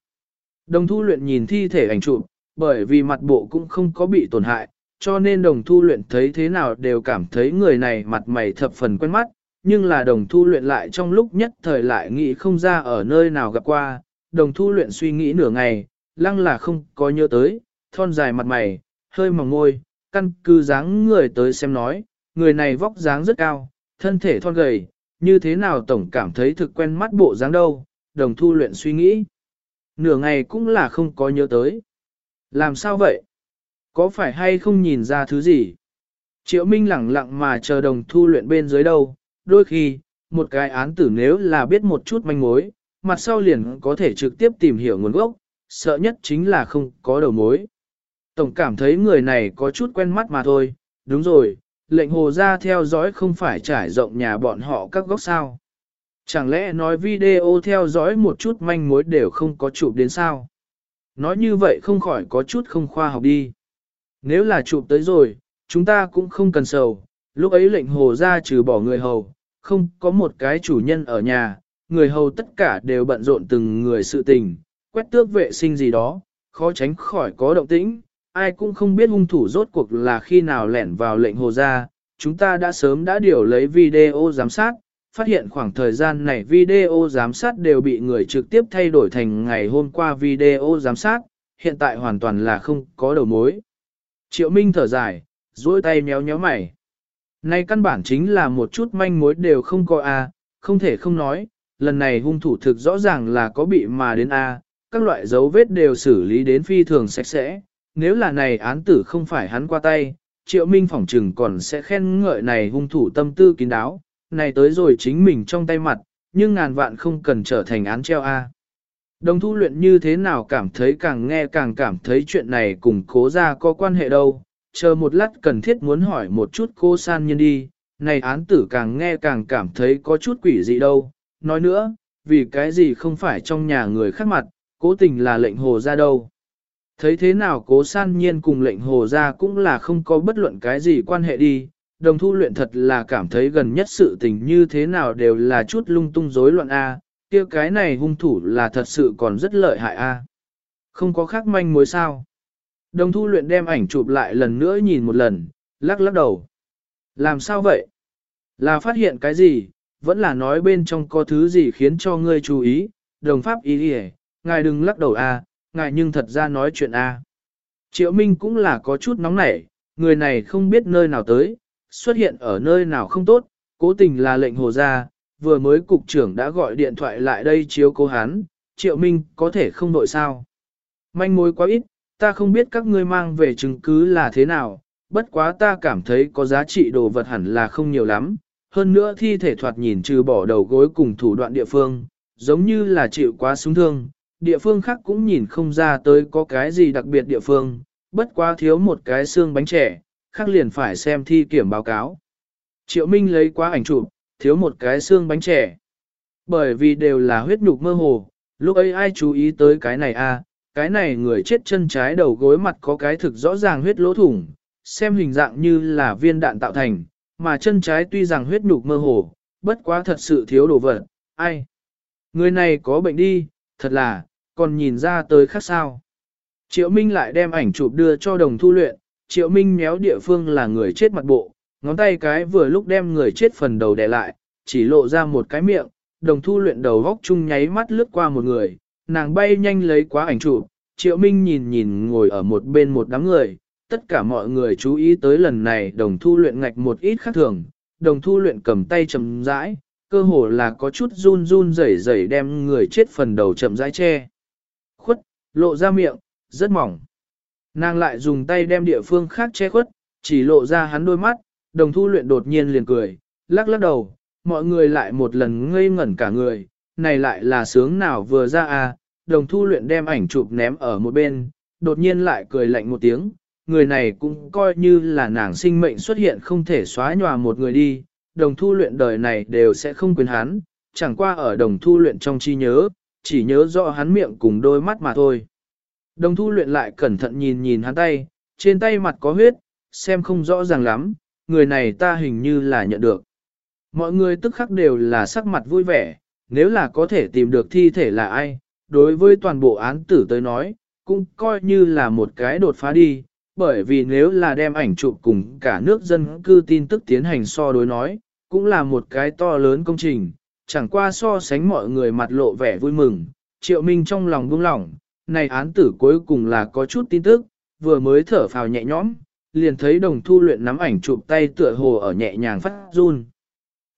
Đồng thu luyện nhìn thi thể ảnh chụp, bởi vì mặt bộ cũng không có bị tổn hại, cho nên đồng thu luyện thấy thế nào đều cảm thấy người này mặt mày thập phần quen mắt, nhưng là đồng thu luyện lại trong lúc nhất thời lại nghĩ không ra ở nơi nào gặp qua, đồng thu luyện suy nghĩ nửa ngày, lăng là không có nhớ tới, thon dài mặt mày, hơi mỏng môi, căn cứ dáng người tới xem nói, người này vóc dáng rất cao, thân thể thon gầy, như thế nào tổng cảm thấy thực quen mắt bộ dáng đâu, đồng thu luyện suy nghĩ. Nửa ngày cũng là không có nhớ tới. Làm sao vậy? Có phải hay không nhìn ra thứ gì? Triệu Minh lẳng lặng mà chờ đồng thu luyện bên dưới đâu, đôi khi, một cái án tử nếu là biết một chút manh mối, mặt sau liền có thể trực tiếp tìm hiểu nguồn gốc, sợ nhất chính là không có đầu mối. Tổng cảm thấy người này có chút quen mắt mà thôi, đúng rồi, lệnh hồ ra theo dõi không phải trải rộng nhà bọn họ các góc sao. Chẳng lẽ nói video theo dõi một chút manh mối đều không có chụp đến sao? Nói như vậy không khỏi có chút không khoa học đi. Nếu là chụp tới rồi, chúng ta cũng không cần sầu, lúc ấy lệnh hồ ra trừ bỏ người hầu, không có một cái chủ nhân ở nhà, người hầu tất cả đều bận rộn từng người sự tình, quét tước vệ sinh gì đó, khó tránh khỏi có động tĩnh, ai cũng không biết hung thủ rốt cuộc là khi nào lẻn vào lệnh hồ ra, chúng ta đã sớm đã điều lấy video giám sát, phát hiện khoảng thời gian này video giám sát đều bị người trực tiếp thay đổi thành ngày hôm qua video giám sát, hiện tại hoàn toàn là không có đầu mối. Triệu Minh thở dài, duỗi tay méo nhéo mày. Này căn bản chính là một chút manh mối đều không có à? không thể không nói, lần này hung thủ thực rõ ràng là có bị mà đến A, các loại dấu vết đều xử lý đến phi thường sạch sẽ, nếu là này án tử không phải hắn qua tay, triệu minh phỏng trừng còn sẽ khen ngợi này hung thủ tâm tư kín đáo, này tới rồi chính mình trong tay mặt, nhưng ngàn vạn không cần trở thành án treo A. Đồng thu luyện như thế nào cảm thấy càng nghe càng cảm thấy chuyện này cùng cố ra có quan hệ đâu, chờ một lát cần thiết muốn hỏi một chút cô san nhân đi, này án tử càng nghe càng cảm thấy có chút quỷ gì đâu, nói nữa, vì cái gì không phải trong nhà người khác mặt, cố tình là lệnh hồ ra đâu. Thấy thế nào cố san nhiên cùng lệnh hồ ra cũng là không có bất luận cái gì quan hệ đi, đồng thu luyện thật là cảm thấy gần nhất sự tình như thế nào đều là chút lung tung rối loạn A, kia cái này hung thủ là thật sự còn rất lợi hại A. Không có khác manh mối sao. Đồng thu luyện đem ảnh chụp lại lần nữa nhìn một lần, lắc lắc đầu. Làm sao vậy? Là phát hiện cái gì? Vẫn là nói bên trong có thứ gì khiến cho ngươi chú ý? Đồng pháp ý đi ngài đừng lắc đầu a, ngài nhưng thật ra nói chuyện a. Triệu Minh cũng là có chút nóng nảy, người này không biết nơi nào tới, xuất hiện ở nơi nào không tốt, cố tình là lệnh hồ ra, vừa mới cục trưởng đã gọi điện thoại lại đây chiếu cố hắn, Triệu Minh có thể không đội sao. Manh mối quá ít, ta không biết các ngươi mang về chứng cứ là thế nào, bất quá ta cảm thấy có giá trị đồ vật hẳn là không nhiều lắm. Hơn nữa thi thể thoạt nhìn trừ bỏ đầu gối cùng thủ đoạn địa phương, giống như là chịu quá súng thương, địa phương khác cũng nhìn không ra tới có cái gì đặc biệt địa phương, bất quá thiếu một cái xương bánh trẻ, khác liền phải xem thi kiểm báo cáo. Triệu Minh lấy quá ảnh chụp, thiếu một cái xương bánh trẻ. Bởi vì đều là huyết nhục mơ hồ, lúc ấy ai chú ý tới cái này a? À, cái này người chết chân trái đầu gối mặt có cái thực rõ ràng huyết lỗ thủng, xem hình dạng như là viên đạn tạo thành, mà chân trái tuy rằng huyết nhục mơ hồ, bất quá thật sự thiếu đồ vật, ai? Người này có bệnh đi, thật là, còn nhìn ra tới khác sao. Triệu Minh lại đem ảnh chụp đưa cho đồng thu luyện, Triệu Minh méo địa phương là người chết mặt bộ, ngón tay cái vừa lúc đem người chết phần đầu đè lại, chỉ lộ ra một cái miệng, đồng thu luyện đầu góc chung nháy mắt lướt qua một người, nàng bay nhanh lấy quá ảnh chụp, Triệu Minh nhìn nhìn ngồi ở một bên một đám người, tất cả mọi người chú ý tới lần này đồng thu luyện ngạch một ít khác thường, đồng thu luyện cầm tay chậm rãi, cơ hồ là có chút run run rẩy rẩy đem người chết phần đầu chậm rãi che. Khuất, lộ ra miệng, rất mỏng. Nàng lại dùng tay đem địa phương khác che khuất, chỉ lộ ra hắn đôi mắt, đồng thu luyện đột nhiên liền cười, lắc lắc đầu, mọi người lại một lần ngây ngẩn cả người, này lại là sướng nào vừa ra à, đồng thu luyện đem ảnh chụp ném ở một bên, đột nhiên lại cười lạnh một tiếng, người này cũng coi như là nàng sinh mệnh xuất hiện không thể xóa nhòa một người đi, đồng thu luyện đời này đều sẽ không quên hắn, chẳng qua ở đồng thu luyện trong chi nhớ, chỉ nhớ rõ hắn miệng cùng đôi mắt mà thôi. Đồng thu luyện lại cẩn thận nhìn nhìn hắn tay, trên tay mặt có huyết, xem không rõ ràng lắm, người này ta hình như là nhận được. Mọi người tức khắc đều là sắc mặt vui vẻ, nếu là có thể tìm được thi thể là ai, đối với toàn bộ án tử tới nói, cũng coi như là một cái đột phá đi, bởi vì nếu là đem ảnh chụp cùng cả nước dân cư tin tức tiến hành so đối nói, cũng là một cái to lớn công trình, chẳng qua so sánh mọi người mặt lộ vẻ vui mừng, triệu minh trong lòng buông lỏng, này án tử cuối cùng là có chút tin tức, vừa mới thở phào nhẹ nhõm, liền thấy đồng thu luyện nắm ảnh chụp tay tựa hồ ở nhẹ nhàng phát run.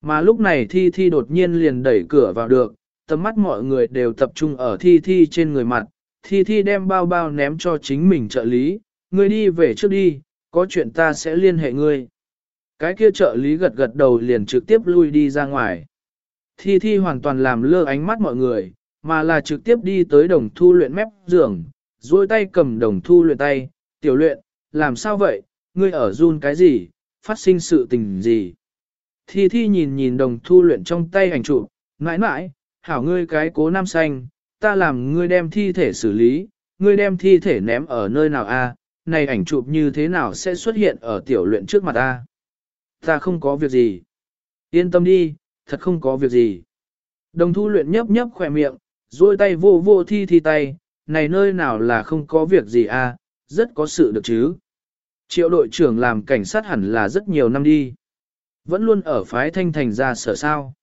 Mà lúc này thi thi đột nhiên liền đẩy cửa vào được, tầm mắt mọi người đều tập trung ở thi thi trên người mặt, thi thi đem bao bao ném cho chính mình trợ lý, ngươi đi về trước đi, có chuyện ta sẽ liên hệ ngươi. Cái kia trợ lý gật gật đầu liền trực tiếp lui đi ra ngoài. Thi thi hoàn toàn làm lơ ánh mắt mọi người, mà là trực tiếp đi tới đồng thu luyện mép giường, duỗi tay cầm đồng thu luyện tay, tiểu luyện, làm sao vậy, ngươi ở run cái gì, phát sinh sự tình gì. Thi thi nhìn nhìn đồng thu luyện trong tay ảnh chụp, mãi mãi, hảo ngươi cái cố nam xanh, ta làm ngươi đem thi thể xử lý, ngươi đem thi thể ném ở nơi nào a? Này ảnh chụp như thế nào sẽ xuất hiện ở tiểu luyện trước mặt ta? Ta không có việc gì. Yên tâm đi, thật không có việc gì. Đồng thu luyện nhấp nhấp khỏe miệng, duỗi tay vô vô thi thi tay, này nơi nào là không có việc gì a, rất có sự được chứ. Triệu đội trưởng làm cảnh sát hẳn là rất nhiều năm đi. Vẫn luôn ở phái thanh thành ra sở sao.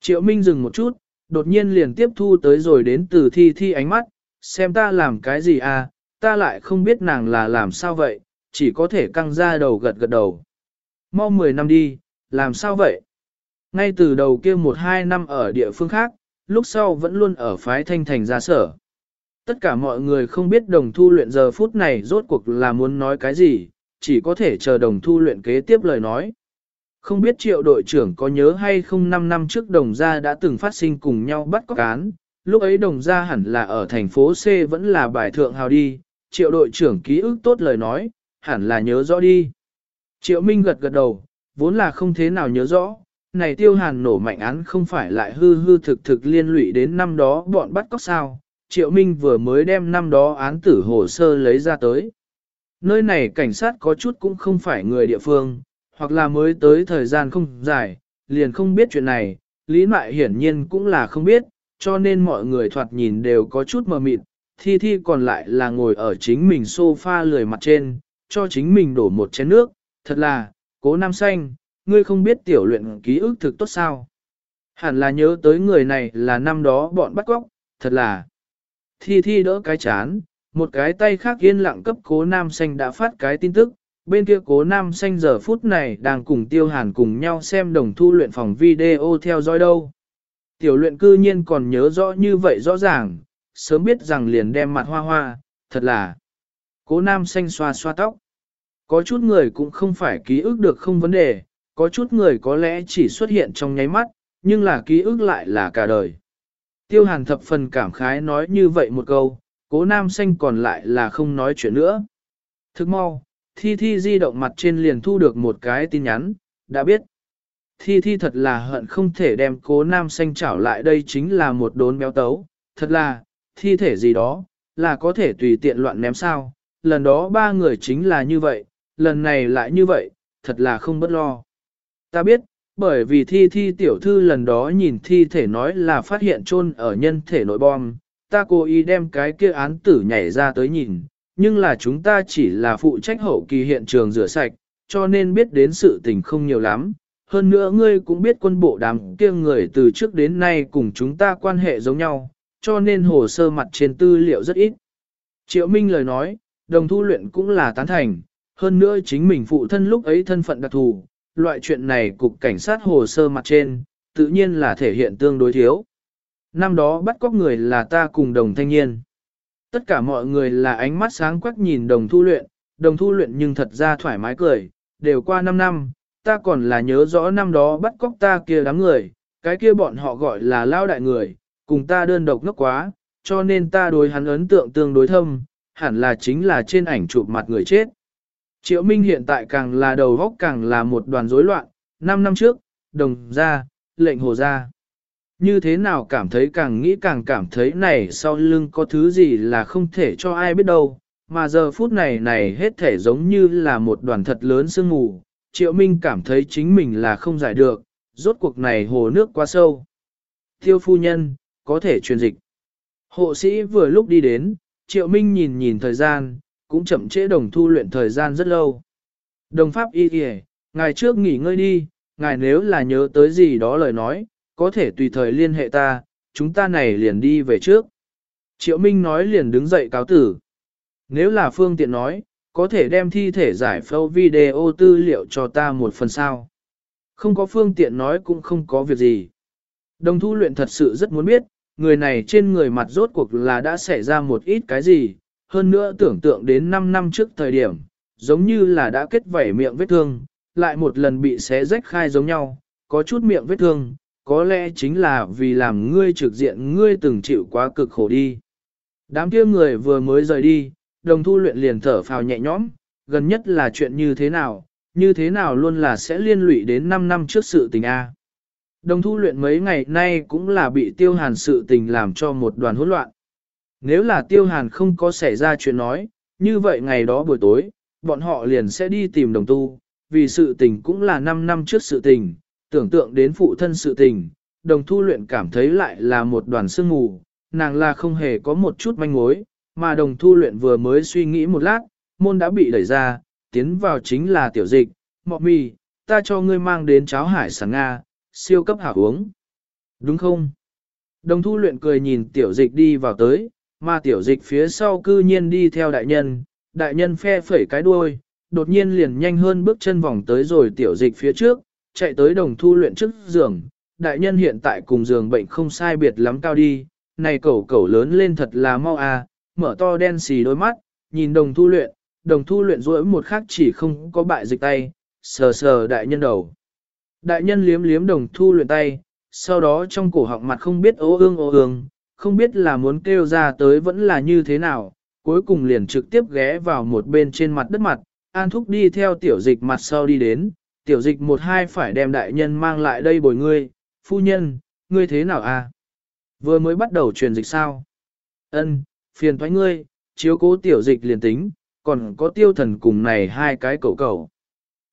Triệu Minh dừng một chút, đột nhiên liền tiếp thu tới rồi đến từ thi thi ánh mắt, xem ta làm cái gì à, ta lại không biết nàng là làm sao vậy, chỉ có thể căng ra đầu gật gật đầu. Mau 10 năm đi, làm sao vậy? Ngay từ đầu kia một hai năm ở địa phương khác, lúc sau vẫn luôn ở phái thanh thành ra sở. Tất cả mọi người không biết đồng thu luyện giờ phút này rốt cuộc là muốn nói cái gì, chỉ có thể chờ đồng thu luyện kế tiếp lời nói. Không biết triệu đội trưởng có nhớ hay không 5 năm trước đồng gia đã từng phát sinh cùng nhau bắt cóc án, lúc ấy đồng gia hẳn là ở thành phố C vẫn là bài thượng hào đi, triệu đội trưởng ký ức tốt lời nói, hẳn là nhớ rõ đi. Triệu Minh gật gật đầu, vốn là không thế nào nhớ rõ, này tiêu hàn nổ mạnh án không phải lại hư hư thực thực liên lụy đến năm đó bọn bắt cóc sao, Triệu Minh vừa mới đem năm đó án tử hồ sơ lấy ra tới. Nơi này cảnh sát có chút cũng không phải người địa phương, hoặc là mới tới thời gian không dài, liền không biết chuyện này, Lý Mại hiển nhiên cũng là không biết, cho nên mọi người thoạt nhìn đều có chút mờ mịt, thi thi còn lại là ngồi ở chính mình sofa lười mặt trên, cho chính mình đổ một chén nước, thật là, cố nam xanh, ngươi không biết tiểu luyện ký ức thực tốt sao. Hẳn là nhớ tới người này là năm đó bọn bắt góc, thật là. Thi thi đỡ cái chán, một cái tay khác yên lặng cấp cố nam xanh đã phát cái tin tức, bên kia cố nam xanh giờ phút này đang cùng tiêu hàn cùng nhau xem đồng thu luyện phòng video theo dõi đâu. Tiểu luyện cư nhiên còn nhớ rõ như vậy rõ ràng, sớm biết rằng liền đem mặt hoa hoa, thật là. Cố nam xanh xoa xoa tóc. Có chút người cũng không phải ký ức được không vấn đề, có chút người có lẽ chỉ xuất hiện trong nháy mắt, nhưng là ký ức lại là cả đời. Tiêu hàn thập phần cảm khái nói như vậy một câu, cố nam xanh còn lại là không nói chuyện nữa. Thức mau, Thi Thi di động mặt trên liền thu được một cái tin nhắn, đã biết. Thi Thi thật là hận không thể đem cố nam xanh trảo lại đây chính là một đốn béo tấu, thật là, thi thể gì đó, là có thể tùy tiện loạn ném sao, lần đó ba người chính là như vậy, lần này lại như vậy, thật là không bất lo. Ta biết, bởi vì thi thi tiểu thư lần đó nhìn thi thể nói là phát hiện chôn ở nhân thể nội bom, ta cố ý đem cái kia án tử nhảy ra tới nhìn, nhưng là chúng ta chỉ là phụ trách hậu kỳ hiện trường rửa sạch, cho nên biết đến sự tình không nhiều lắm. Hơn nữa ngươi cũng biết quân bộ đám kia người từ trước đến nay cùng chúng ta quan hệ giống nhau, cho nên hồ sơ mặt trên tư liệu rất ít. Triệu Minh lời nói, đồng thu luyện cũng là tán thành, hơn nữa chính mình phụ thân lúc ấy thân phận đặc thù, loại chuyện này cục cảnh sát hồ sơ mặt trên, tự nhiên là thể hiện tương đối thiếu. Năm đó bắt cóc người là ta cùng đồng thanh niên. Tất cả mọi người là ánh mắt sáng quắc nhìn đồng thu luyện, đồng thu luyện nhưng thật ra thoải mái cười, đều qua 5 năm, ta còn là nhớ rõ năm đó bắt cóc ta kia đám người, cái kia bọn họ gọi là lao đại người, cùng ta đơn độc ngốc quá, cho nên ta đối hắn ấn tượng tương đối thâm, hẳn là chính là trên ảnh chụp mặt người chết. Triệu Minh hiện tại càng là đầu góc càng là một đoàn rối loạn, 5 năm trước, đồng ra, lệnh hồ ra. Như thế nào cảm thấy càng nghĩ càng cảm thấy này sau lưng có thứ gì là không thể cho ai biết đâu, mà giờ phút này này hết thể giống như là một đoàn thật lớn sương mù, Triệu Minh cảm thấy chính mình là không giải được, rốt cuộc này hồ nước quá sâu. Thiêu phu nhân, có thể truyền dịch. Hộ sĩ vừa lúc đi đến, Triệu Minh nhìn nhìn thời gian, cũng chậm trễ đồng thu luyện thời gian rất lâu. Đồng pháp y kìa, ngài trước nghỉ ngơi đi, ngài nếu là nhớ tới gì đó lời nói, có thể tùy thời liên hệ ta, chúng ta này liền đi về trước. Triệu Minh nói liền đứng dậy cáo tử. Nếu là phương tiện nói, có thể đem thi thể giải phẫu video tư liệu cho ta một phần sao. Không có phương tiện nói cũng không có việc gì. Đồng thu luyện thật sự rất muốn biết, người này trên người mặt rốt cuộc là đã xảy ra một ít cái gì, hơn nữa tưởng tượng đến 5 năm trước thời điểm, giống như là đã kết vảy miệng vết thương, lại một lần bị xé rách khai giống nhau, có chút miệng vết thương, có lẽ chính là vì làm ngươi trực diện ngươi từng chịu quá cực khổ đi. Đám kia người vừa mới rời đi, đồng thu luyện liền thở phào nhẹ nhõm, gần nhất là chuyện như thế nào, như thế nào luôn là sẽ liên lụy đến 5 năm trước sự tình A. Đồng thu luyện mấy ngày nay cũng là bị tiêu hàn sự tình làm cho một đoàn hỗn loạn. Nếu là tiêu hàn không có xảy ra chuyện nói, như vậy ngày đó buổi tối, bọn họ liền sẽ đi tìm đồng tu, vì sự tình cũng là 5 năm trước sự tình, tưởng tượng đến phụ thân sự tình, đồng thu luyện cảm thấy lại là một đoàn sương mù, nàng là không hề có một chút manh mối, mà đồng thu luyện vừa mới suy nghĩ một lát, môn đã bị đẩy ra, tiến vào chính là tiểu dịch, mọ mì, ta cho ngươi mang đến cháo hải sản Nga, siêu cấp hảo uống. Đúng không? Đồng thu luyện cười nhìn tiểu dịch đi vào tới, mà tiểu dịch phía sau cư nhiên đi theo đại nhân, đại nhân phe phẩy cái đuôi, đột nhiên liền nhanh hơn bước chân vòng tới rồi tiểu dịch phía trước, chạy tới đồng thu luyện trước giường. Đại nhân hiện tại cùng giường bệnh không sai biệt lắm cao đi, này cẩu cẩu lớn lên thật là mau à, mở to đen xì đôi mắt, nhìn đồng thu luyện, đồng thu luyện rỗi một khắc chỉ không có bại dịch tay, sờ sờ đại nhân đầu. Đại nhân liếm liếm đồng thu luyện tay, sau đó trong cổ họng mặt không biết ố ương ố ương, không biết là muốn kêu ra tới vẫn là như thế nào, cuối cùng liền trực tiếp ghé vào một bên trên mặt đất mặt, an thúc đi theo tiểu dịch mặt sau đi đến, tiểu dịch một hai phải đem đại nhân mang lại đây bồi ngươi, phu nhân, ngươi thế nào à? Vừa mới bắt đầu truyền dịch sao? Ân, phiền thoái ngươi, chiếu cố tiểu dịch liền tính, còn có tiêu thần cùng này hai cái cậu cậu.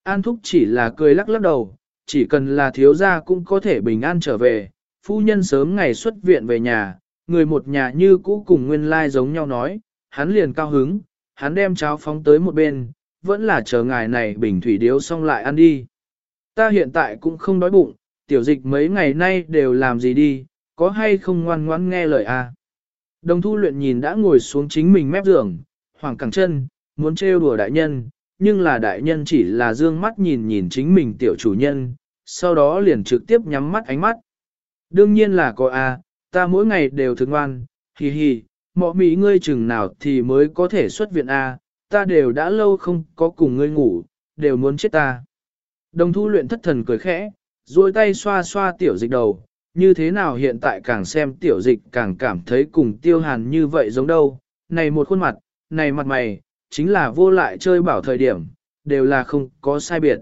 An thúc chỉ là cười lắc lắc đầu, chỉ cần là thiếu gia cũng có thể bình an trở về, phu nhân sớm ngày xuất viện về nhà, người một nhà như cũ cùng nguyên lai giống nhau nói, hắn liền cao hứng, hắn đem cháo phóng tới một bên, vẫn là chờ ngài này bình thủy điếu xong lại ăn đi. Ta hiện tại cũng không đói bụng, tiểu dịch mấy ngày nay đều làm gì đi, có hay không ngoan ngoãn nghe lời à. Đồng thu luyện nhìn đã ngồi xuống chính mình mép giường, hoàng cẳng chân, muốn trêu đùa đại nhân, nhưng là đại nhân chỉ là dương mắt nhìn nhìn chính mình tiểu chủ nhân, sau đó liền trực tiếp nhắm mắt ánh mắt. Đương nhiên là có a, ta mỗi ngày đều thức ngoan, hì hì, mọ mỹ ngươi chừng nào thì mới có thể xuất viện a, ta đều đã lâu không có cùng ngươi ngủ, đều muốn chết ta. Đồng thu luyện thất thần cười khẽ, duỗi tay xoa xoa tiểu dịch đầu, như thế nào hiện tại càng xem tiểu dịch càng cảm thấy cùng tiêu hàn như vậy giống đâu, này một khuôn mặt, này mặt mày, chính là vô lại chơi bảo thời điểm, đều là không có sai biệt.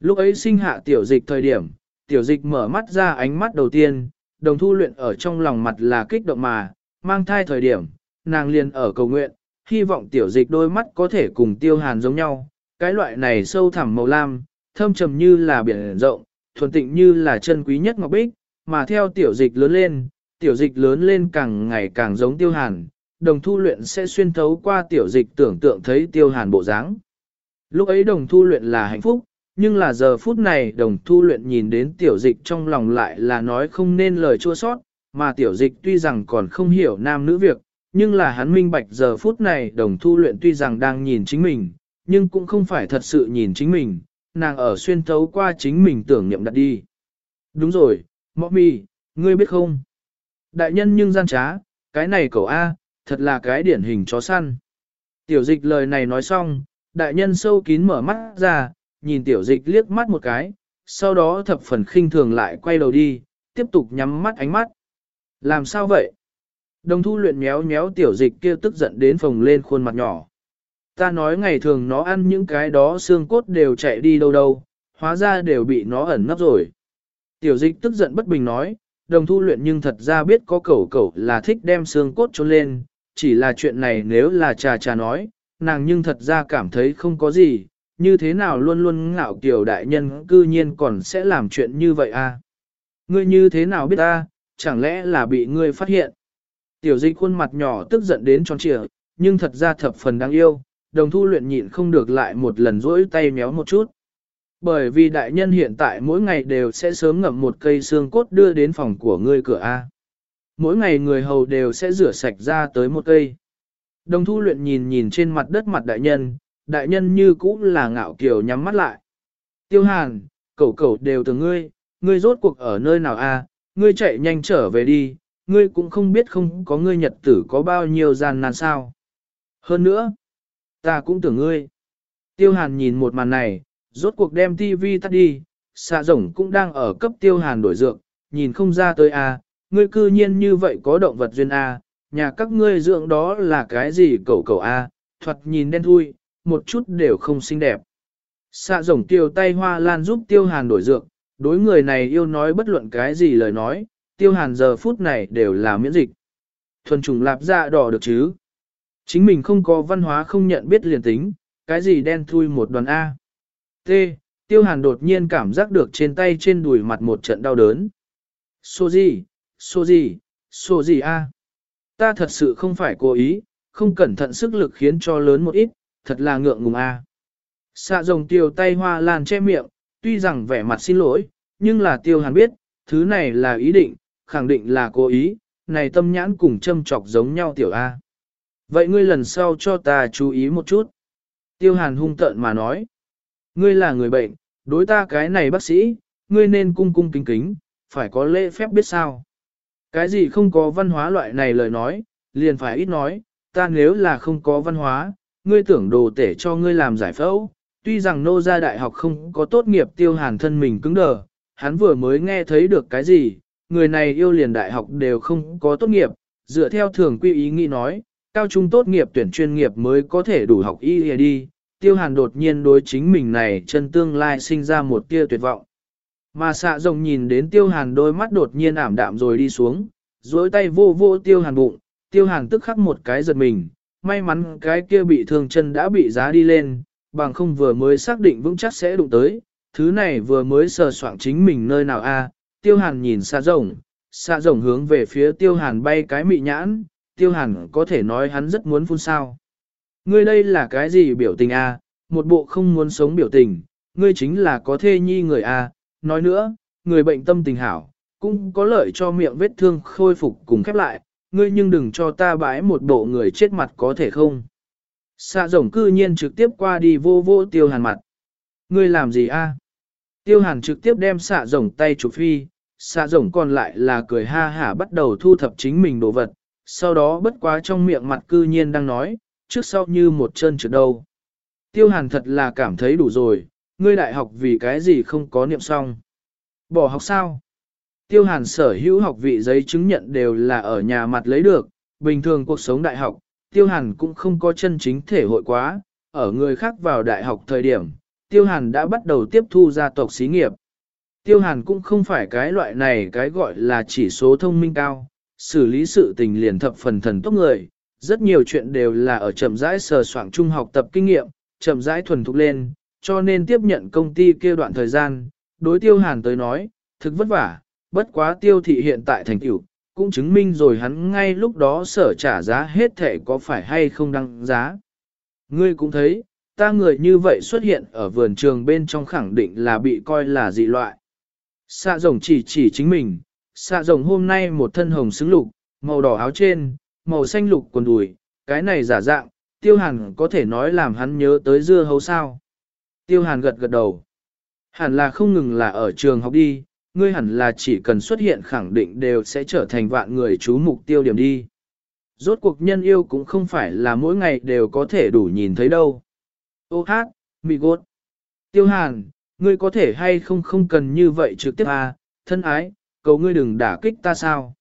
Lúc ấy sinh hạ tiểu dịch thời điểm, tiểu dịch mở mắt ra ánh mắt đầu tiên, đồng thu luyện ở trong lòng mặt là kích động mà, mang thai thời điểm, nàng liền ở cầu nguyện, hy vọng tiểu dịch đôi mắt có thể cùng tiêu hàn giống nhau, cái loại này sâu thẳm màu lam, thâm trầm như là biển rộng, thuần tịnh như là chân quý nhất ngọc bích, mà theo tiểu dịch lớn lên, tiểu dịch lớn lên càng ngày càng giống tiêu hàn, đồng thu luyện sẽ xuyên thấu qua tiểu dịch tưởng tượng thấy tiêu hàn bộ dáng. Lúc ấy đồng thu luyện là hạnh phúc, nhưng là giờ phút này đồng thu luyện nhìn đến tiểu dịch trong lòng lại là nói không nên lời chua sót, mà tiểu dịch tuy rằng còn không hiểu nam nữ việc, nhưng là hắn minh bạch giờ phút này đồng thu luyện tuy rằng đang nhìn chính mình, nhưng cũng không phải thật sự nhìn chính mình, nàng ở xuyên thấu qua chính mình tưởng niệm đặt đi. Đúng rồi, mọ mì, ngươi biết không? Đại nhân nhưng gian trá, cái này cậu A, thật là cái điển hình chó săn. Tiểu dịch lời này nói xong, đại nhân sâu kín mở mắt ra, nhìn tiểu dịch liếc mắt một cái, sau đó thập phần khinh thường lại quay đầu đi, tiếp tục nhắm mắt ánh mắt. Làm sao vậy? Đồng thu luyện méo méo tiểu dịch kia tức giận đến phồng lên khuôn mặt nhỏ. ta nói ngày thường nó ăn những cái đó xương cốt đều chạy đi đâu đâu, hóa ra đều bị nó ẩn nấp rồi. Tiểu dịch tức giận bất bình nói, đồng thu luyện nhưng thật ra biết có cẩu cẩu là thích đem xương cốt trốn lên, chỉ là chuyện này nếu là trà trà nói, nàng nhưng thật ra cảm thấy không có gì, như thế nào luôn luôn ngạo kiểu đại nhân cư nhiên còn sẽ làm chuyện như vậy? À? Ngươi như thế nào biết ta, chẳng lẽ là bị ngươi phát hiện? Tiểu dịch khuôn mặt nhỏ tức giận đến tròn trịa, nhưng thật ra thập phần đáng yêu, đồng thu luyện nhịn không được lại một lần rỗi tay méo một chút. Bởi vì đại nhân hiện tại mỗi ngày đều sẽ sớm ngậm một cây xương cốt đưa đến phòng của ngươi cửa A. Mỗi ngày người hầu đều sẽ rửa sạch ra tới một cây. Đồng thu luyện nhìn nhìn trên mặt đất mặt đại nhân, đại nhân như cũ là ngạo kiều nhắm mắt lại. Tiêu hàn, cẩu cẩu đều từ ngươi, ngươi rốt cuộc ở nơi nào a? ngươi chạy nhanh trở về đi, ngươi cũng không biết không có ngươi nhật tử có bao nhiêu gian nan sao. Hơn nữa, ta cũng tưởng ngươi. Tiêu hàn nhìn một màn này, rốt cuộc đem tivi tắt đi, xạ rồng cũng đang ở cấp tiêu hàn đổi dược, nhìn không ra tới a, ngươi cư nhiên như vậy có động vật duyên a, nhà các ngươi dưỡng đó là cái gì cẩu cẩu a, thuật nhìn đen thui, một chút đều không xinh đẹp. Xạ rồng tiêu tay hoa lan giúp tiêu hàn đổi dược, đối người này yêu nói bất luận cái gì lời nói, tiêu hàn giờ phút này đều là miễn dịch. Thuần trùng lạp dạ đỏ được chứ. Chính mình không có văn hóa không nhận biết liền tính, cái gì đen thui một đoàn A. T. Tiêu hàn đột nhiên cảm giác được trên tay trên đùi mặt một trận đau đớn. Số gì, số gì, số gì A. Ta thật sự không phải cố ý, không cẩn thận sức lực khiến cho lớn một ít, thật là ngượng ngùng A. Xạ rồng tiêu tay hoa lan che miệng, tuy rằng vẻ mặt xin lỗi, nhưng là tiêu hàn biết, thứ này là ý định, khẳng định là cố ý, này tâm nhãn cùng châm chọc giống nhau tiểu A. Vậy ngươi lần sau cho ta chú ý một chút. Tiêu hàn hung tợn mà nói. Ngươi là người bệnh, đối ta cái này bác sĩ, ngươi nên cung cung kính kính, phải có lễ phép biết sao. Cái gì không có văn hóa loại này lời nói, liền phải ít nói, ta nếu là không có văn hóa, ngươi tưởng đồ tể cho ngươi làm giải phẫu. Tuy rằng nô gia đại học không có tốt nghiệp tiêu hàn thân mình cứng đờ, hắn vừa mới nghe thấy được cái gì, người này yêu liền đại học đều không có tốt nghiệp, dựa theo thường quy ý nghĩ nói, cao trung tốt nghiệp tuyển chuyên nghiệp mới có thể đủ học y đi. Tiêu hàn đột nhiên đối chính mình này chân tương lai sinh ra một tia tuyệt vọng. Mà xạ rồng nhìn đến tiêu hàn đôi mắt đột nhiên ảm đạm rồi đi xuống, dối tay vô vô tiêu hàn bụng, tiêu hàn tức khắc một cái giật mình, may mắn cái kia bị thương chân đã bị giá đi lên, bằng không vừa mới xác định vững chắc sẽ đụng tới, thứ này vừa mới sờ soạn chính mình nơi nào a tiêu hàn nhìn xạ rồng, xạ rồng hướng về phía tiêu hàn bay cái mị nhãn, tiêu hàn có thể nói hắn rất muốn phun sao. Ngươi đây là cái gì biểu tình a một bộ không muốn sống biểu tình, ngươi chính là có thê nhi người a nói nữa, người bệnh tâm tình hảo, cũng có lợi cho miệng vết thương khôi phục cùng khép lại, ngươi nhưng đừng cho ta bãi một bộ người chết mặt có thể không. Xạ rồng cư nhiên trực tiếp qua đi vô vô tiêu hàn mặt. Ngươi làm gì a? Tiêu hàn trực tiếp đem xạ rồng tay chụp phi, xạ rồng còn lại là cười ha hả bắt đầu thu thập chính mình đồ vật, sau đó bất quá trong miệng mặt cư nhiên đang nói, trước sau như một chân trượt đâu. Tiêu hàn thật là cảm thấy đủ rồi, ngươi đại học vì cái gì không có niệm xong. Bỏ học sao? Tiêu hàn sở hữu học vị giấy chứng nhận đều là ở nhà mặt lấy được, bình thường cuộc sống đại học, tiêu hàn cũng không có chân chính thể hội quá, ở người khác vào đại học thời điểm, tiêu hàn đã bắt đầu tiếp thu gia tộc xí nghiệp. Tiêu hàn cũng không phải cái loại này cái gọi là chỉ số thông minh cao, xử lý sự tình liền thập phần thần tốc người, rất nhiều chuyện đều là ở chậm rãi sờ soạn trung học tập kinh nghiệm, chậm rãi thuần thục lên, cho nên tiếp nhận công ty kia đoạn thời gian, đối tiêu hàn tới nói, thực vất vả, bất quá tiêu thị hiện tại thành tựu cũng chứng minh rồi hắn ngay lúc đó sở trả giá hết thể có phải hay không đăng giá. Ngươi cũng thấy, ta người như vậy xuất hiện ở vườn trường bên trong khẳng định là bị coi là dị loại. Xạ rồng chỉ chỉ chính mình, xạ rồng hôm nay một thân hồng xứng lục, màu đỏ áo trên, màu xanh lục quần đùi, cái này giả dạng, tiêu hàn có thể nói làm hắn nhớ tới dưa hấu sao. Tiêu hàn gật gật đầu. Hẳn là không ngừng là ở trường học đi, ngươi hẳn là chỉ cần xuất hiện khẳng định đều sẽ trở thành vạn người chú mục tiêu điểm đi. Rốt cuộc nhân yêu cũng không phải là mỗi ngày đều có thể đủ nhìn thấy đâu. Ô hát, mị gốt. Tiêu hàn, ngươi có thể hay không không cần như vậy trực tiếp à, thân ái, cầu ngươi đừng đả kích ta sao.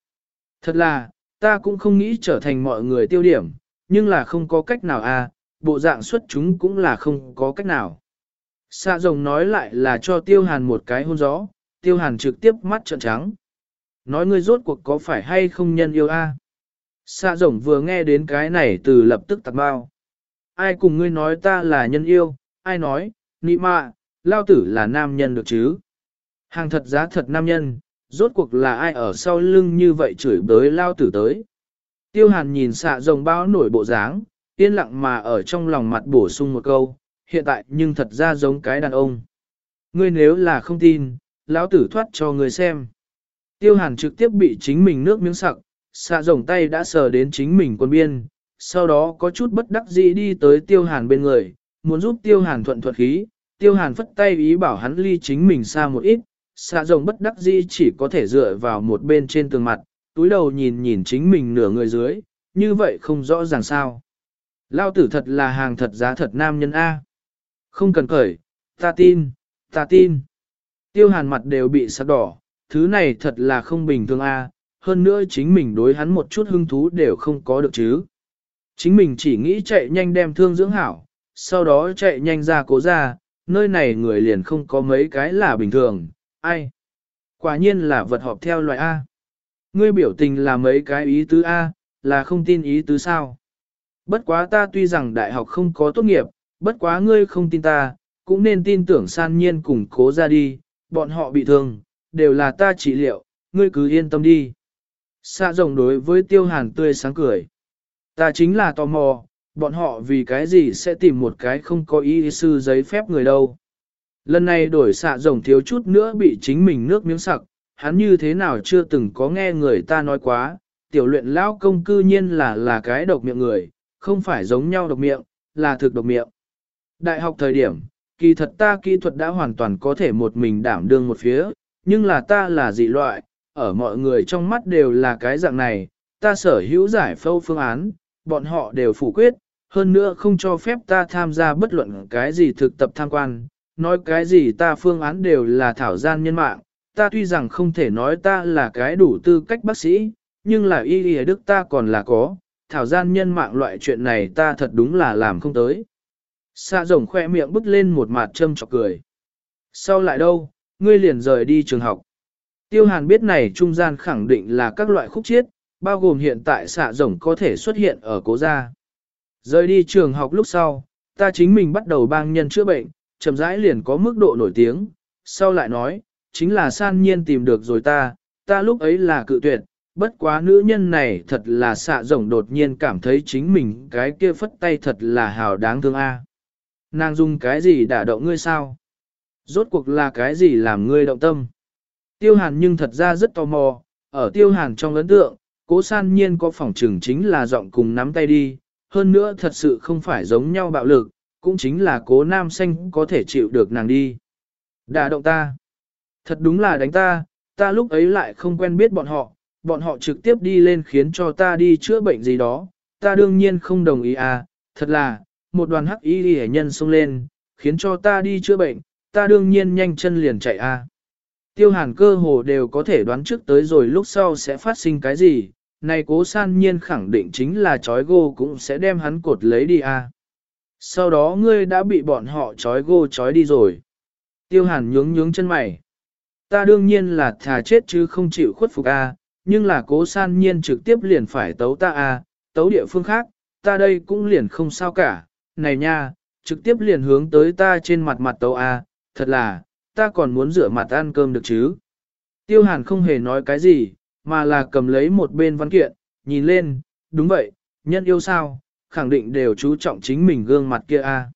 Thật là, ta cũng không nghĩ trở thành mọi người tiêu điểm, nhưng là không có cách nào à, bộ dạng xuất chúng cũng là không có cách nào. Xạ rồng nói lại là cho tiêu hàn một cái hôn gió, tiêu hàn trực tiếp mắt trợn trắng. Nói ngươi rốt cuộc có phải hay không nhân yêu a? À? Xạ rồng vừa nghe đến cái này từ lập tức tạc bao. Ai cùng ngươi nói ta là nhân yêu, ai nói, nị mạ, lao tử là nam nhân được chứ? Hàng thật giá thật nam nhân, rốt cuộc là ai ở sau lưng như vậy chửi bới lao tử tới. Tiêu hàn nhìn xạ rồng bao nổi bộ dáng, yên lặng mà ở trong lòng mặt bổ sung một câu, hiện tại nhưng thật ra giống cái đàn ông. Ngươi nếu là không tin, lão tử thoát cho ngươi xem. Tiêu hàn trực tiếp bị chính mình nước miếng sặc, xạ rồng tay đã sờ đến chính mình quân biên, sau đó có chút bất đắc dĩ đi tới tiêu hàn bên người, muốn giúp tiêu hàn thuận thuật khí, tiêu hàn phất tay ý bảo hắn ly chính mình xa một ít, xạ rồng bất đắc dĩ chỉ có thể dựa vào một bên trên tường mặt, túi đầu nhìn nhìn chính mình nửa người dưới, như vậy không rõ ràng sao. Lao tử thật là hàng thật giá thật nam nhân A. Không cần khởi, ta tin, ta tin. Tiêu hàn mặt đều bị sắc đỏ, thứ này thật là không bình thường A, hơn nữa chính mình đối hắn một chút hứng thú đều không có được chứ. Chính mình chỉ nghĩ chạy nhanh đem thương dưỡng hảo, sau đó chạy nhanh ra cố ra, nơi này người liền không có mấy cái là bình thường, ai? Quả nhiên là vật họp theo loại A. Ngươi biểu tình là mấy cái ý tứ A, là không tin ý tứ sao? Bất quá ta tuy rằng đại học không có tốt nghiệp, bất quá ngươi không tin ta, cũng nên tin tưởng san nhiên cùng cố ra đi, bọn họ bị thương, đều là ta trị liệu, ngươi cứ yên tâm đi. Xạ rồng đối với tiêu hàn tươi sáng cười. Ta chính là tò mò, bọn họ vì cái gì sẽ tìm một cái không có ý sư giấy phép người đâu. Lần này đổi xạ rồng thiếu chút nữa bị chính mình nước miếng sặc, hắn như thế nào chưa từng có nghe người ta nói quá, tiểu luyện lão công cư nhiên là là cái độc miệng người, không phải giống nhau độc miệng, là thực độc miệng. Đại học thời điểm, kỳ thật ta kỹ thuật đã hoàn toàn có thể một mình đảm đương một phía, nhưng là ta là dị loại, ở mọi người trong mắt đều là cái dạng này, ta sở hữu giải phâu phương án, bọn họ đều phủ quyết, hơn nữa không cho phép ta tham gia bất luận cái gì thực tập tham quan, nói cái gì ta phương án đều là thảo gian nhân mạng, ta tuy rằng không thể nói ta là cái đủ tư cách bác sĩ, nhưng là y y đức ta còn là có, thảo gian nhân mạng loại chuyện này ta thật đúng là làm không tới. Xạ rồng khoe miệng bứt lên một mặt châm chọc cười. Sau lại đâu, ngươi liền rời đi trường học. Tiêu hàn biết này trung gian khẳng định là các loại khúc chiết, bao gồm hiện tại xạ rồng có thể xuất hiện ở cố gia. Rời đi trường học lúc sau, ta chính mình bắt đầu bang nhân chữa bệnh, chậm rãi liền có mức độ nổi tiếng, sau lại nói, chính là san nhiên tìm được rồi ta, ta lúc ấy là cự tuyệt, bất quá nữ nhân này thật là xạ rồng đột nhiên cảm thấy chính mình cái kia phất tay thật là hào đáng thương a. Nàng dùng cái gì đả động ngươi sao? Rốt cuộc là cái gì làm ngươi động tâm? Tiêu hàn nhưng thật ra rất tò mò, ở tiêu hàn trong ấn tượng, cố san nhiên có phỏng trừng chính là giọng cùng nắm tay đi, hơn nữa thật sự không phải giống nhau bạo lực, cũng chính là cố nam xanh có thể chịu được nàng đi. Đả động ta. Thật đúng là đánh ta, ta lúc ấy lại không quen biết bọn họ, bọn họ trực tiếp đi lên khiến cho ta đi chữa bệnh gì đó, ta đương nhiên không đồng ý à, thật là, một đoàn hắc y hệ nhân xông lên, khiến cho ta đi chữa bệnh, ta đương nhiên nhanh chân liền chạy a. À. Tiêu hàn cơ hồ đều có thể đoán trước tới rồi lúc sau sẽ phát sinh cái gì, này cố san nhiên khẳng định chính là chói gô cũng sẽ đem hắn cột lấy đi a. À. Sau đó ngươi đã bị bọn họ chói gô chói đi rồi. Tiêu hàn nhướng nhướng chân mày. Ta đương nhiên là thà chết chứ không chịu khuất phục a, nhưng là cố san nhiên trực tiếp liền phải tấu ta a, tấu địa phương khác, ta đây cũng liền không sao cả, này nha, trực tiếp liền hướng tới ta trên mặt mặt tàu A, thật là, ta còn muốn rửa mặt ăn cơm được chứ. Tiêu hàn không hề nói cái gì, mà là cầm lấy một bên văn kiện, nhìn lên, đúng vậy, nhân yêu sao, khẳng định đều chú trọng chính mình gương mặt kia A.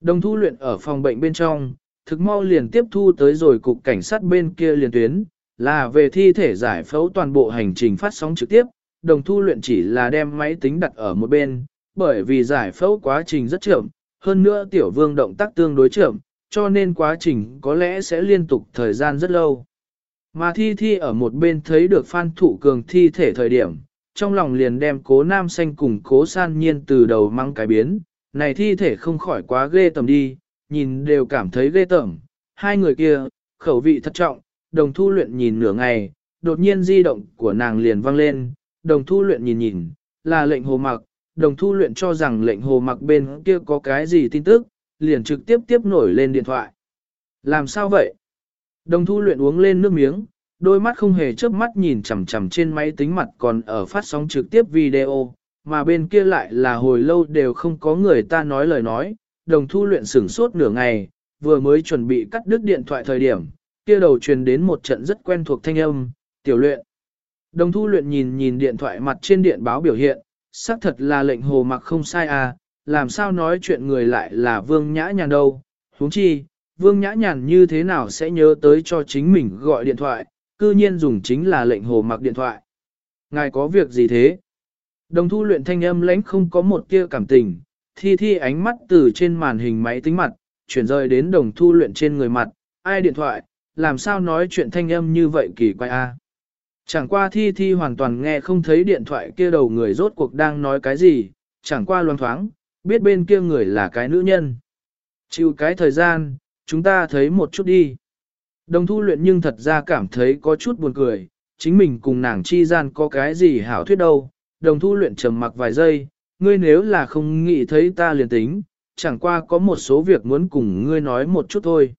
Đồng thu luyện ở phòng bệnh bên trong, thực mau liền tiếp thu tới rồi cục cảnh sát bên kia liền tuyến, là về thi thể giải phẫu toàn bộ hành trình phát sóng trực tiếp, đồng thu luyện chỉ là đem máy tính đặt ở một bên, bởi vì giải phẫu quá trình rất chậm, hơn nữa tiểu vương động tác tương đối chậm, cho nên quá trình có lẽ sẽ liên tục thời gian rất lâu. Mà thi thi ở một bên thấy được phan thụ cường thi thể thời điểm, trong lòng liền đem cố nam xanh cùng cố san nhiên từ đầu mang cái biến, này thi thể không khỏi quá ghê tầm đi, nhìn đều cảm thấy ghê tởm. Hai người kia, khẩu vị thật trọng, đồng thu luyện nhìn nửa ngày, đột nhiên di động của nàng liền vang lên, đồng thu luyện nhìn nhìn, là lệnh hồ mặc, đồng thu luyện cho rằng lệnh hồ mặc bên kia có cái gì tin tức, liền trực tiếp tiếp nổi lên điện thoại. Làm sao vậy? Đồng thu luyện uống lên nước miếng, đôi mắt không hề chớp mắt nhìn chằm chằm trên máy tính mặt còn ở phát sóng trực tiếp video, mà bên kia lại là hồi lâu đều không có người ta nói lời nói, đồng thu luyện sửng sốt nửa ngày, vừa mới chuẩn bị cắt đứt điện thoại thời điểm, kia đầu truyền đến một trận rất quen thuộc thanh âm, tiểu luyện. Đồng thu luyện nhìn nhìn điện thoại mặt trên điện báo biểu hiện, xác thật là lệnh hồ mặc không sai à, làm sao nói chuyện người lại là vương nhã nhàn đâu, huống chi, vương nhã nhàn như thế nào sẽ nhớ tới cho chính mình gọi điện thoại, cư nhiên dùng chính là lệnh hồ mặc điện thoại. Ngài có việc gì thế? Đồng thu luyện thanh âm lãnh không có một tia cảm tình, thi thi ánh mắt từ trên màn hình máy tính mặt, chuyển rời đến đồng thu luyện trên người mặt, ai điện thoại, làm sao nói chuyện thanh âm như vậy kỳ quái a? Chẳng qua thi thi hoàn toàn nghe không thấy điện thoại kia đầu người rốt cuộc đang nói cái gì, chẳng qua loang thoáng, biết bên kia người là cái nữ nhân. Chịu cái thời gian, chúng ta thấy một chút đi. Đồng thu luyện nhưng thật ra cảm thấy có chút buồn cười, chính mình cùng nàng chi gian có cái gì hảo thuyết đâu. Đồng thu luyện trầm mặc vài giây, ngươi nếu là không nghĩ thấy ta liền tính, chẳng qua có một số việc muốn cùng ngươi nói một chút thôi.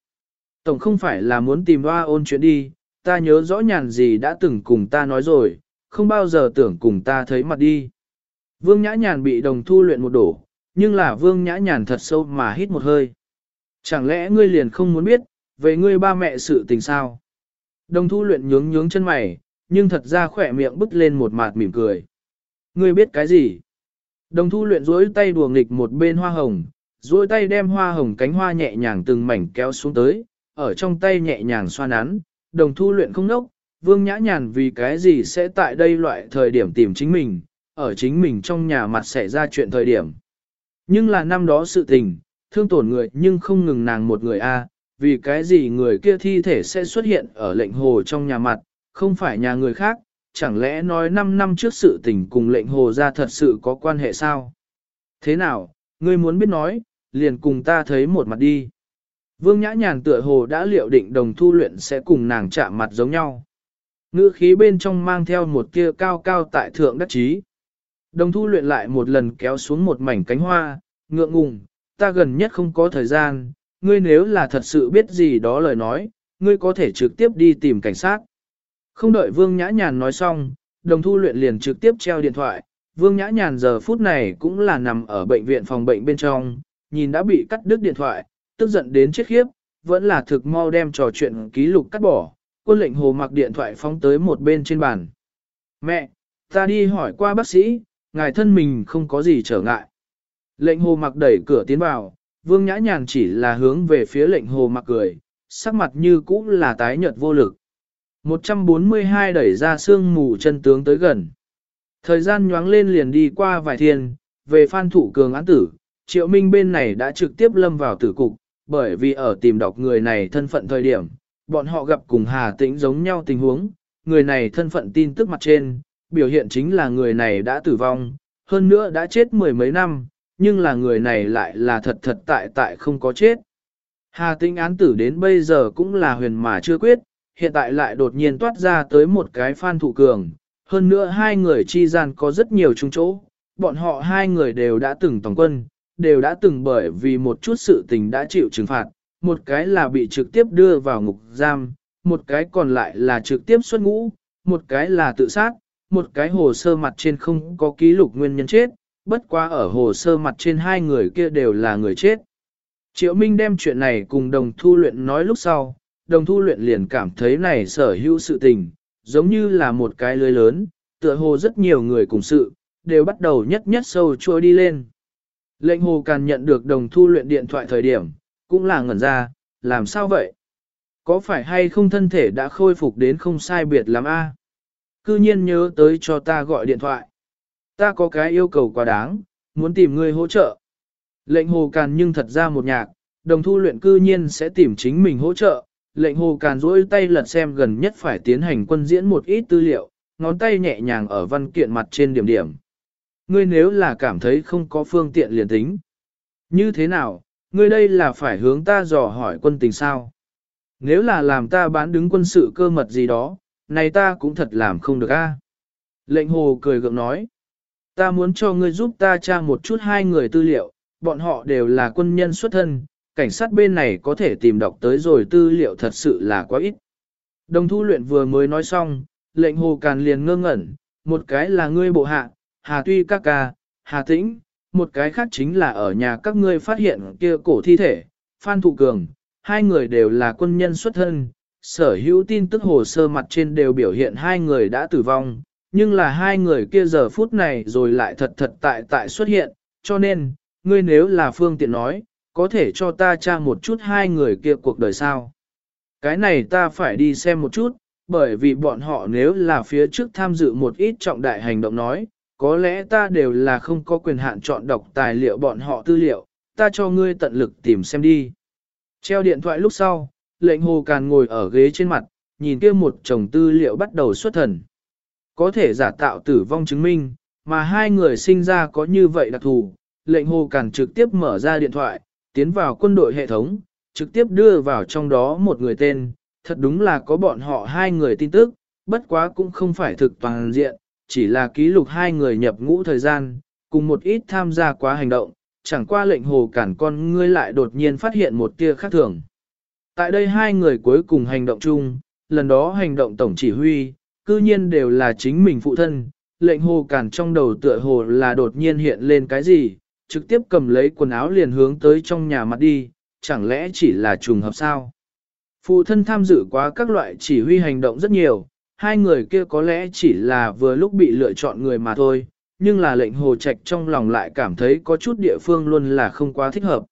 Tổng không phải là muốn tìm hoa ôn chuyện đi, ta nhớ rõ nhàn gì đã từng cùng ta nói rồi, không bao giờ tưởng cùng ta thấy mặt đi. Vương Nhã Nhàn bị đồng thu luyện một đổ, nhưng là Vương Nhã Nhàn thật sâu mà hít một hơi. Chẳng lẽ ngươi liền không muốn biết, về ngươi ba mẹ sự tình sao? Đồng thu luyện nhướng nhướng chân mày, nhưng thật ra khỏe miệng bứt lên một mạt mỉm cười. Ngươi biết cái gì? Đồng thu luyện duỗi tay đùa nghịch một bên hoa hồng, duỗi tay đem hoa hồng cánh hoa nhẹ nhàng từng mảnh kéo xuống tới, ở trong tay nhẹ nhàng xoa nắn, đồng thu luyện không nốc, vương nhã nhàn vì cái gì sẽ tại đây loại thời điểm tìm chính mình, ở chính mình trong nhà mặt xảy ra chuyện thời điểm. Nhưng là năm đó sự tình, thương tổn người nhưng không ngừng nàng một người a à, vì cái gì người kia thi thể sẽ xuất hiện ở lệnh hồ trong nhà mặt, không phải nhà người khác, chẳng lẽ nói 5 năm trước sự tình cùng lệnh hồ ra thật sự có quan hệ sao? Thế nào, ngươi muốn biết nói, liền cùng ta thấy một mặt đi. Vương Nhã Nhàn tựa hồ đã liệu định đồng thu luyện sẽ cùng nàng chạm mặt giống nhau. Ngữ khí bên trong mang theo một kia cao cao tại thượng đắc chí. Đồng thu luyện lại một lần kéo xuống một mảnh cánh hoa, ngượng ngùng, ta gần nhất không có thời gian, ngươi nếu là thật sự biết gì đó lời nói, ngươi có thể trực tiếp đi tìm cảnh sát. Không đợi Vương Nhã Nhàn nói xong, đồng thu luyện liền trực tiếp treo điện thoại, Vương Nhã Nhàn giờ phút này cũng là nằm ở bệnh viện phòng bệnh bên trong, nhìn đã bị cắt đứt điện thoại, tức giận đến chết khiếp, vẫn là thực mau đem trò chuyện ký lục cắt bỏ, quân lệnh hồ mặc điện thoại phóng tới một bên trên bàn. Mẹ, ta đi hỏi qua bác sĩ, ngài thân mình không có gì trở ngại. Lệnh hồ mặc đẩy cửa tiến vào, vương nhã nhàn chỉ là hướng về phía lệnh hồ mặc cười, sắc mặt như cũ là tái nhợt vô lực. 142 đẩy ra xương mù chân tướng tới gần. Thời gian nhoáng lên liền đi qua vài thiên, về phan thủ cường án tử, triệu minh bên này đã trực tiếp lâm vào tử cục, bởi vì ở tìm đọc người này thân phận thời điểm, bọn họ gặp cùng Hà Tĩnh giống nhau tình huống, người này thân phận tin tức mặt trên, biểu hiện chính là người này đã tử vong, hơn nữa đã chết mười mấy năm, nhưng là người này lại là thật thật tại tại không có chết. Hà Tĩnh án tử đến bây giờ cũng là huyền mà chưa quyết, hiện tại lại đột nhiên toát ra tới một cái phan thủ cường, hơn nữa hai người chi gian có rất nhiều chung chỗ, bọn họ hai người đều đã từng tổng quân, đều đã từng bởi vì một chút sự tình đã chịu trừng phạt, một cái là bị trực tiếp đưa vào ngục giam, một cái còn lại là trực tiếp xuất ngũ, một cái là tự sát, một cái hồ sơ mặt trên không có ký lục nguyên nhân chết, bất quá ở hồ sơ mặt trên hai người kia đều là người chết. Triệu Minh đem chuyện này cùng đồng thu luyện nói lúc sau, đồng thu luyện liền cảm thấy này sở hữu sự tình, giống như là một cái lưới lớn, tựa hồ rất nhiều người cùng sự, đều bắt đầu nhất nhất sâu trôi đi lên. Lệnh hồ càn nhận được đồng thu luyện điện thoại thời điểm, cũng là ngẩn ra, làm sao vậy? Có phải hay không thân thể đã khôi phục đến không sai biệt lắm a? Cư nhiên nhớ tới cho ta gọi điện thoại. Ta có cái yêu cầu quá đáng, muốn tìm người hỗ trợ. Lệnh hồ càn nhưng thật ra một nhạc, đồng thu luyện cư nhiên sẽ tìm chính mình hỗ trợ. Lệnh hồ càn rỗi tay lật xem gần nhất phải tiến hành quân diễn một ít tư liệu, ngón tay nhẹ nhàng ở văn kiện mặt trên điểm điểm ngươi nếu là cảm thấy không có phương tiện liền tính. Như thế nào, ngươi đây là phải hướng ta dò hỏi quân tình sao? Nếu là làm ta bán đứng quân sự cơ mật gì đó, này ta cũng thật làm không được a. Lệnh hồ cười gượng nói. Ta muốn cho ngươi giúp ta tra một chút hai người tư liệu, bọn họ đều là quân nhân xuất thân, cảnh sát bên này có thể tìm đọc tới rồi tư liệu thật sự là quá ít. Đồng thu luyện vừa mới nói xong, lệnh hồ càn liền ngơ ngẩn, một cái là ngươi bộ hạ, Hà Tuy ca ca, Hà Tĩnh, một cái khác chính là ở nhà các ngươi phát hiện kia cổ thi thể, Phan Thụ Cường, hai người đều là quân nhân xuất thân, sở hữu tin tức hồ sơ mặt trên đều biểu hiện hai người đã tử vong, nhưng là hai người kia giờ phút này rồi lại thật thật tại tại xuất hiện, cho nên, ngươi nếu là phương tiện nói, có thể cho ta tra một chút hai người kia cuộc đời sao. Cái này ta phải đi xem một chút, bởi vì bọn họ nếu là phía trước tham dự một ít trọng đại hành động nói, có lẽ ta đều là không có quyền hạn chọn đọc tài liệu bọn họ tư liệu, ta cho ngươi tận lực tìm xem đi. Treo điện thoại lúc sau, lệnh hồ càn ngồi ở ghế trên mặt, nhìn kia một chồng tư liệu bắt đầu xuất thần. Có thể giả tạo tử vong chứng minh, mà hai người sinh ra có như vậy đặc thù, lệnh hồ càn trực tiếp mở ra điện thoại, tiến vào quân đội hệ thống, trực tiếp đưa vào trong đó một người tên, thật đúng là có bọn họ hai người tin tức, bất quá cũng không phải thực toàn diện, chỉ là ký lục hai người nhập ngũ thời gian, cùng một ít tham gia quá hành động, chẳng qua lệnh hồ cản con ngươi lại đột nhiên phát hiện một tia khác thường. Tại đây hai người cuối cùng hành động chung, lần đó hành động tổng chỉ huy, cư nhiên đều là chính mình phụ thân, lệnh hồ cản trong đầu tựa hồ là đột nhiên hiện lên cái gì, trực tiếp cầm lấy quần áo liền hướng tới trong nhà mặt đi, chẳng lẽ chỉ là trùng hợp sao? Phụ thân tham dự quá các loại chỉ huy hành động rất nhiều, hai người kia có lẽ chỉ là vừa lúc bị lựa chọn người mà thôi, nhưng là lệnh hồ trạch trong lòng lại cảm thấy có chút địa phương luôn là không quá thích hợp.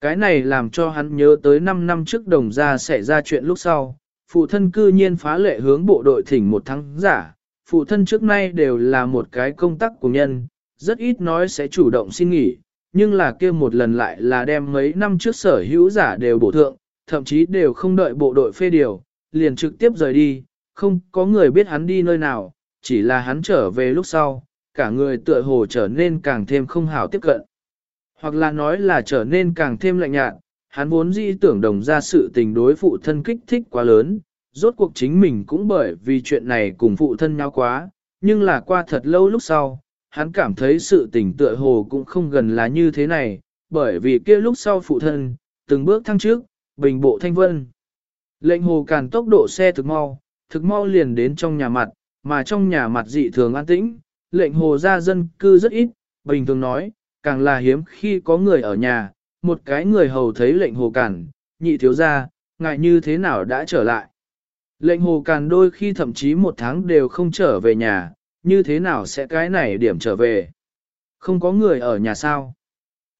Cái này làm cho hắn nhớ tới 5 năm trước đồng gia xảy ra chuyện lúc sau, phụ thân cư nhiên phá lệ hướng bộ đội thỉnh một tháng giả, phụ thân trước nay đều là một cái công tác của nhân, rất ít nói sẽ chủ động xin nghỉ, nhưng là kia một lần lại là đem mấy năm trước sở hữu giả đều bổ thượng, thậm chí đều không đợi bộ đội phê điều, liền trực tiếp rời đi, không có người biết hắn đi nơi nào, chỉ là hắn trở về lúc sau, cả người tựa hồ trở nên càng thêm không hảo tiếp cận. Hoặc là nói là trở nên càng thêm lạnh nhạt, hắn vốn dĩ tưởng đồng ra sự tình đối phụ thân kích thích quá lớn, rốt cuộc chính mình cũng bởi vì chuyện này cùng phụ thân nhau quá, nhưng là qua thật lâu lúc sau, hắn cảm thấy sự tình tựa hồ cũng không gần là như thế này, bởi vì kia lúc sau phụ thân, từng bước thăng trước, bình bộ thanh vân. Lệnh hồ càn tốc độ xe thực mau, thực mau liền đến trong nhà mặt, mà trong nhà mặt dị thường an tĩnh, lệnh hồ gia dân cư rất ít, bình thường nói, càng là hiếm khi có người ở nhà, một cái người hầu thấy lệnh hồ cản nhị thiếu gia, ngại như thế nào đã trở lại. Lệnh hồ càn đôi khi thậm chí một tháng đều không trở về nhà, như thế nào sẽ cái này điểm trở về? Không có người ở nhà sao?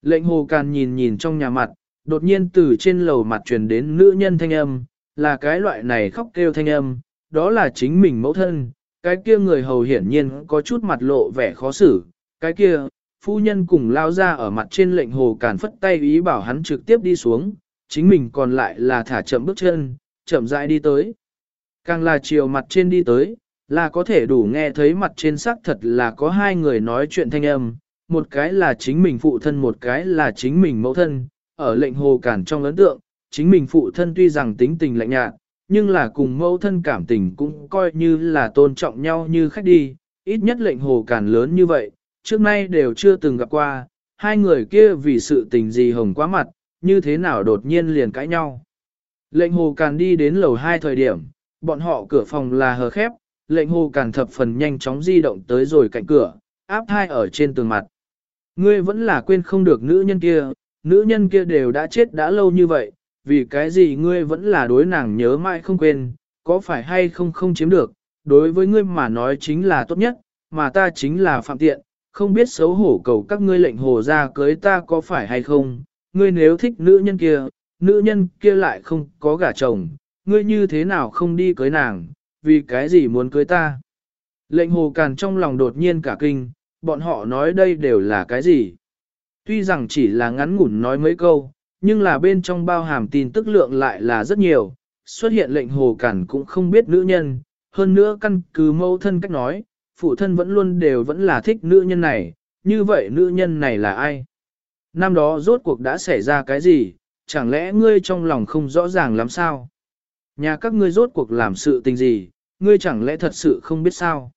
Lệnh hồ càn nhìn nhìn trong nhà mặt, đột nhiên từ trên lầu mặt truyền đến nữ nhân thanh âm, là cái loại này khóc kêu thanh âm, đó là chính mình mẫu thân, cái kia người hầu hiển nhiên có chút mặt lộ vẻ khó xử, cái kia, phu nhân cùng lao ra ở mặt trên lệnh hồ càn phất tay ý bảo hắn trực tiếp đi xuống, chính mình còn lại là thả chậm bước chân, chậm rãi đi tới. Càng là chiều mặt trên đi tới, là có thể đủ nghe thấy mặt trên xác thật là có hai người nói chuyện thanh âm, một cái là chính mình phụ thân một cái là chính mình mẫu thân, ở lệnh hồ cản trong ấn tượng, chính mình phụ thân tuy rằng tính tình lạnh nhạt, nhưng là cùng mẫu thân cảm tình cũng coi như là tôn trọng nhau như khách đi, ít nhất lệnh hồ cản lớn như vậy, trước nay đều chưa từng gặp qua, hai người kia vì sự tình gì hồng quá mặt, như thế nào đột nhiên liền cãi nhau. Lệnh hồ càn đi đến lầu hai thời điểm, bọn họ cửa phòng là hờ khép, lệnh hồ càn thập phần nhanh chóng di động tới rồi cạnh cửa, áp hai ở trên tường mặt. Ngươi vẫn là quên không được nữ nhân kia, nữ nhân kia đều đã chết đã lâu như vậy, vì cái gì ngươi vẫn là đối nàng nhớ mãi không quên, có phải hay không không chiếm được, đối với ngươi mà nói chính là tốt nhất, mà ta chính là phạm tiện, không biết xấu hổ cầu các ngươi lệnh hồ ra cưới ta có phải hay không, ngươi nếu thích nữ nhân kia, nữ nhân kia lại không có gả chồng, ngươi như thế nào không đi cưới nàng, vì cái gì muốn cưới ta. Lệnh hồ càn trong lòng đột nhiên cả kinh, bọn họ nói đây đều là cái gì. Tuy rằng chỉ là ngắn ngủn nói mấy câu, nhưng là bên trong bao hàm tin tức lượng lại là rất nhiều, xuất hiện lệnh hồ cản cũng không biết nữ nhân, hơn nữa căn cứ mâu thân cách nói, phụ thân vẫn luôn đều vẫn là thích nữ nhân này, như vậy nữ nhân này là ai? Năm đó rốt cuộc đã xảy ra cái gì, chẳng lẽ ngươi trong lòng không rõ ràng lắm sao? Nhà các ngươi rốt cuộc làm sự tình gì, ngươi chẳng lẽ thật sự không biết sao?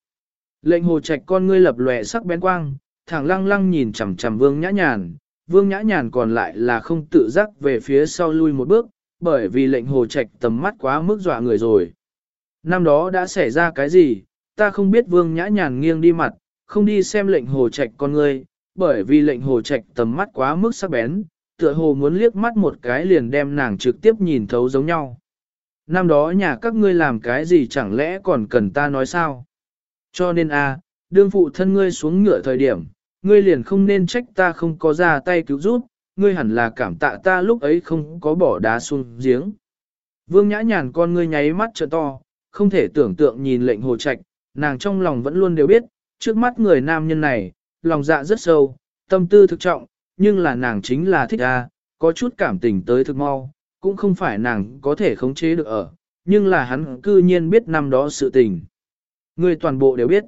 Lệnh hồ trạch con ngươi lập lòe sắc bén quang, thẳng lăng lăng nhìn chằm chằm vương nhã nhàn, vương nhã nhàn còn lại là không tự giác về phía sau lui một bước, bởi vì lệnh hồ trạch tầm mắt quá mức dọa người rồi. Năm đó đã xảy ra cái gì, ta không biết vương nhã nhàn nghiêng đi mặt, không đi xem lệnh hồ trạch con ngươi, bởi vì lệnh hồ trạch tầm mắt quá mức sắc bén, tựa hồ muốn liếc mắt một cái liền đem nàng trực tiếp nhìn thấu giống nhau. Năm đó nhà các ngươi làm cái gì chẳng lẽ còn cần ta nói sao? Cho nên a, đương phụ thân ngươi xuống ngựa thời điểm, ngươi liền không nên trách ta không có ra tay cứu giúp, ngươi hẳn là cảm tạ ta lúc ấy không có bỏ đá xuống giếng. Vương nhã nhàn con ngươi nháy mắt trợ to, không thể tưởng tượng nhìn lệnh hồ trạch, nàng trong lòng vẫn luôn đều biết, trước mắt người nam nhân này, lòng dạ rất sâu, tâm tư thực trọng, nhưng là nàng chính là thích a, có chút cảm tình tới thực mau, cũng không phải nàng có thể khống chế được ở, nhưng là hắn cư nhiên biết năm đó sự tình. Người toàn bộ đều biết.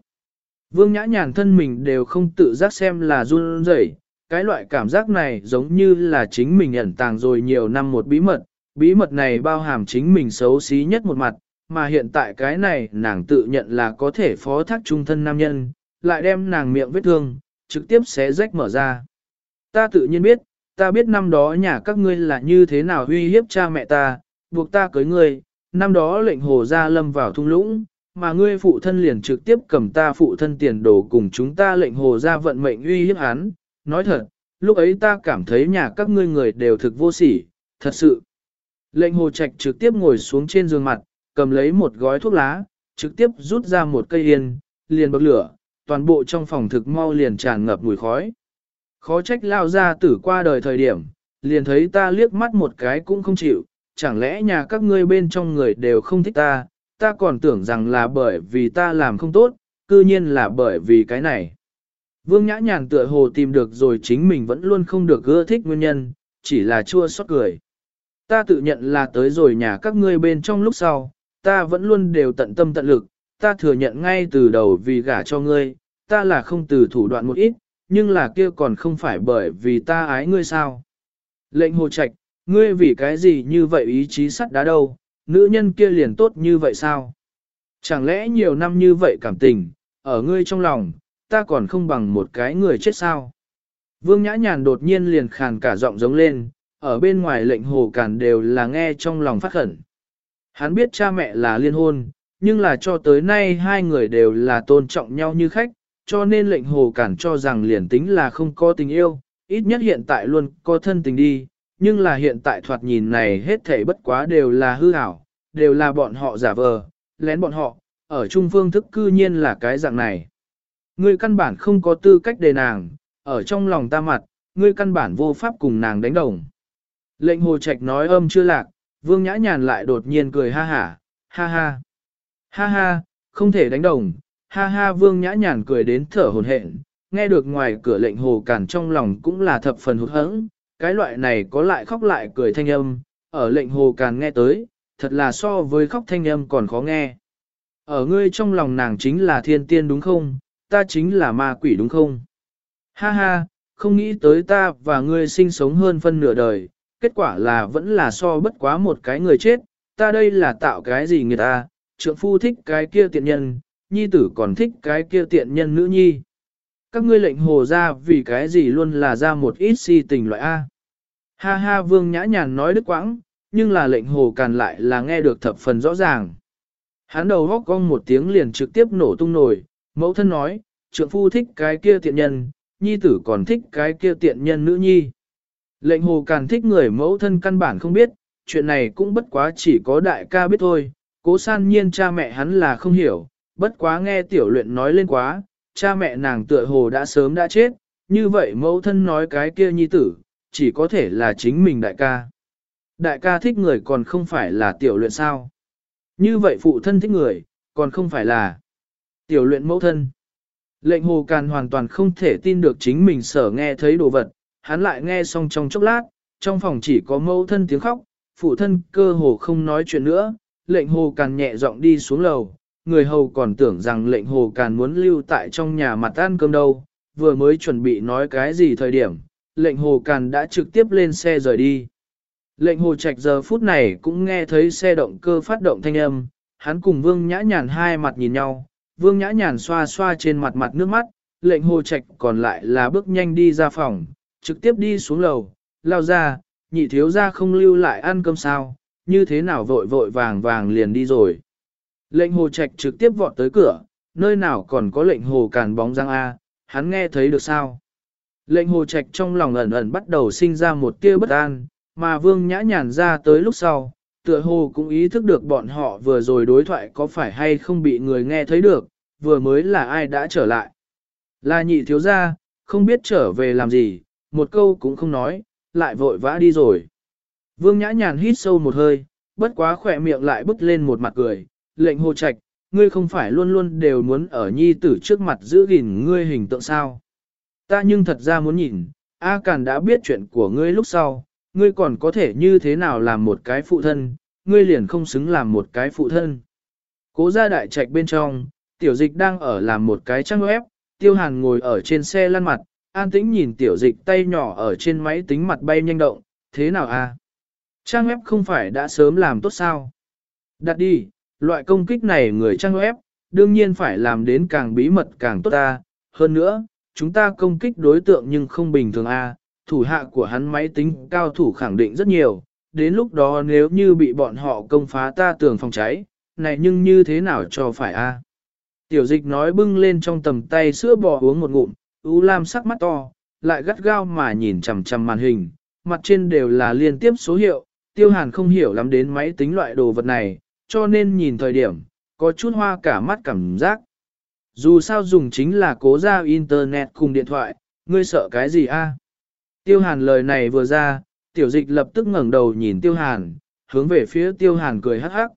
Vương nhã nhàn thân mình đều không tự giác xem là run rẩy, cái loại cảm giác này giống như là chính mình ẩn tàng rồi nhiều năm một bí mật, bí mật này bao hàm chính mình xấu xí nhất một mặt, mà hiện tại cái này nàng tự nhận là có thể phó thác trung thân nam nhân, lại đem nàng miệng vết thương, trực tiếp xé rách mở ra. Ta tự nhiên biết, ta biết năm đó nhà các ngươi là như thế nào uy hiếp cha mẹ ta, buộc ta cưới ngươi, năm đó lệnh hồ gia lâm vào thung lũng, mà ngươi phụ thân liền trực tiếp cầm ta phụ thân tiền đồ cùng chúng ta lệnh hồ ra vận mệnh uy hiếp hắn. Nói thật, lúc ấy ta cảm thấy nhà các ngươi người đều thực vô sỉ, thật sự. Lệnh hồ trạch trực tiếp ngồi xuống trên giường mặt, cầm lấy một gói thuốc lá, trực tiếp rút ra một cây yên, liền bậc lửa, toàn bộ trong phòng thực mau liền tràn ngập mùi khói. Khó trách lao ra tử qua đời thời điểm, liền thấy ta liếc mắt một cái cũng không chịu, chẳng lẽ nhà các ngươi bên trong người đều không thích ta, ta còn tưởng rằng là bởi vì ta làm không tốt, cư nhiên là bởi vì cái này. Vương Nhã Nhàn tựa hồ tìm được rồi chính mình vẫn luôn không được ưa thích nguyên nhân, chỉ là chua xót cười. Ta tự nhận là tới rồi nhà các ngươi bên trong lúc sau, ta vẫn luôn đều tận tâm tận lực, ta thừa nhận ngay từ đầu vì gả cho ngươi, ta là không từ thủ đoạn một ít, nhưng là kia còn không phải bởi vì ta ái ngươi sao. Lệnh hồ trạch, ngươi vì cái gì như vậy ý chí sắt đá đâu, nữ nhân kia liền tốt như vậy sao? Chẳng lẽ nhiều năm như vậy cảm tình, ở ngươi trong lòng, ta còn không bằng một cái người chết sao? Vương Nhã Nhàn đột nhiên liền khàn cả giọng giống lên, ở bên ngoài lệnh hồ cản đều là nghe trong lòng phát khẩn. Hắn biết cha mẹ là liên hôn, nhưng là cho tới nay hai người đều là tôn trọng nhau như khách, cho nên lệnh hồ cản cho rằng liền tính là không có tình yêu, ít nhất hiện tại luôn có thân tình đi, nhưng là hiện tại thoạt nhìn này hết thảy bất quá đều là hư ảo, đều là bọn họ giả vờ, lén bọn họ, ở trung phương thức cư nhiên là cái dạng này. Ngươi căn bản không có tư cách đề nàng, ở trong lòng ta mặt, ngươi căn bản vô pháp cùng nàng đánh đồng. Lệnh hồ trạch nói âm chưa lạc, vương nhã nhàn lại đột nhiên cười ha hả, ha ha. Ha ha, không thể đánh đồng, ha ha vương nhã nhàn cười đến thở hồn hển, nghe được ngoài cửa lệnh hồ cản trong lòng cũng là thập phần hụt hẫng, cái loại này có lại khóc lại cười thanh âm, ở lệnh hồ càng nghe tới, thật là so với khóc thanh âm còn khó nghe. Ở ngươi trong lòng nàng chính là thiên tiên đúng không, ta chính là ma quỷ đúng không? Ha ha, không nghĩ tới ta và ngươi sinh sống hơn phân nửa đời, kết quả là vẫn là so bất quá một cái người chết, ta đây là tạo cái gì người ta, trượng phu thích cái kia tiện nhân, nhi tử còn thích cái kia tiện nhân nữ nhi. Các ngươi lệnh hồ ra vì cái gì luôn là ra một ít si tình loại A. Ha ha vương nhã nhàn nói đức quãng, nhưng là lệnh hồ càn lại là nghe được thập phần rõ ràng. Hắn đầu góc cong một tiếng liền trực tiếp nổ tung nổi, mẫu thân nói, trượng phu thích cái kia tiện nhân, nhi tử còn thích cái kia tiện nhân nữ nhi. Lệnh hồ càn thích người mẫu thân căn bản không biết, chuyện này cũng bất quá chỉ có đại ca biết thôi, cố san nhiên cha mẹ hắn là không hiểu, bất quá nghe tiểu luyện nói lên quá, cha mẹ nàng tựa hồ đã sớm đã chết, như vậy mẫu thân nói cái kia nhi tử, chỉ có thể là chính mình đại ca. Đại ca thích người còn không phải là tiểu luyện sao. Như vậy phụ thân thích người, còn không phải là tiểu luyện mẫu thân. Lệnh hồ càn hoàn toàn không thể tin được chính mình sở nghe thấy đồ vật, hắn lại nghe xong trong chốc lát, trong phòng chỉ có mẫu thân tiếng khóc, phụ thân cơ hồ không nói chuyện nữa, lệnh hồ càn nhẹ giọng đi xuống lầu, người hầu còn tưởng rằng lệnh hồ càn muốn lưu tại trong nhà mặt ăn cơm đâu, vừa mới chuẩn bị nói cái gì thời điểm, lệnh hồ càn đã trực tiếp lên xe rời đi. Lệnh hồ trạch giờ phút này cũng nghe thấy xe động cơ phát động thanh âm, hắn cùng vương nhã nhàn hai mặt nhìn nhau, Vương Nhã Nhàn xoa xoa trên mặt mặt nước mắt, lệnh hồ trạch còn lại là bước nhanh đi ra phòng, trực tiếp đi xuống lầu, lao ra, nhị thiếu ra không lưu lại ăn cơm sao, như thế nào vội vội vàng vàng liền đi rồi. Lệnh hồ trạch trực tiếp vọt tới cửa, nơi nào còn có lệnh hồ càn bóng răng A, hắn nghe thấy được sao. Lệnh hồ trạch trong lòng ẩn ẩn bắt đầu sinh ra một tia bất an, mà vương nhã nhàn ra tới lúc sau, tựa hồ cũng ý thức được bọn họ vừa rồi đối thoại có phải hay không bị người nghe thấy được, vừa mới là ai đã trở lại. Là nhị thiếu gia, không biết trở về làm gì, một câu cũng không nói, lại vội vã đi rồi. Vương nhã nhàn hít sâu một hơi, bất quá khỏe miệng lại bứt lên một mặt cười, lệnh hồ trạch, ngươi không phải luôn luôn đều muốn ở nhi tử trước mặt giữ gìn ngươi hình tượng sao. Ta nhưng thật ra muốn nhìn, A Càn đã biết chuyện của ngươi lúc sau, ngươi còn có thể như thế nào làm một cái phụ thân, ngươi liền không xứng làm một cái phụ thân. Cố gia đại trạch bên trong, tiểu dịch đang ở làm một cái trang web, tiêu hàn ngồi ở trên xe lăn mặt, an tĩnh nhìn tiểu dịch tay nhỏ ở trên máy tính mặt bay nhanh động, thế nào a? Trang web không phải đã sớm làm tốt sao? Đặt đi, loại công kích này người trang web, đương nhiên phải làm đến càng bí mật càng tốt ta. Hơn nữa, chúng ta công kích đối tượng nhưng không bình thường a. thủ hạ của hắn máy tính cao thủ khẳng định rất nhiều, đến lúc đó nếu như bị bọn họ công phá ta tường phòng cháy, này nhưng như thế nào cho phải a? Tiểu dịch nói bưng lên trong tầm tay sữa bò uống một ngụm, U Lam sắc mắt to, lại gắt gao mà nhìn chằm chằm màn hình, mặt trên đều là liên tiếp số hiệu, tiêu hàn không hiểu lắm đến máy tính loại đồ vật này, cho nên nhìn thời điểm, có chút hoa cả mắt cảm giác. Dù sao dùng chính là cố ra internet cùng điện thoại, ngươi sợ cái gì a? Tiêu hàn lời này vừa ra, tiểu dịch lập tức ngẩng đầu nhìn tiêu hàn, hướng về phía tiêu hàn cười hắc hắc.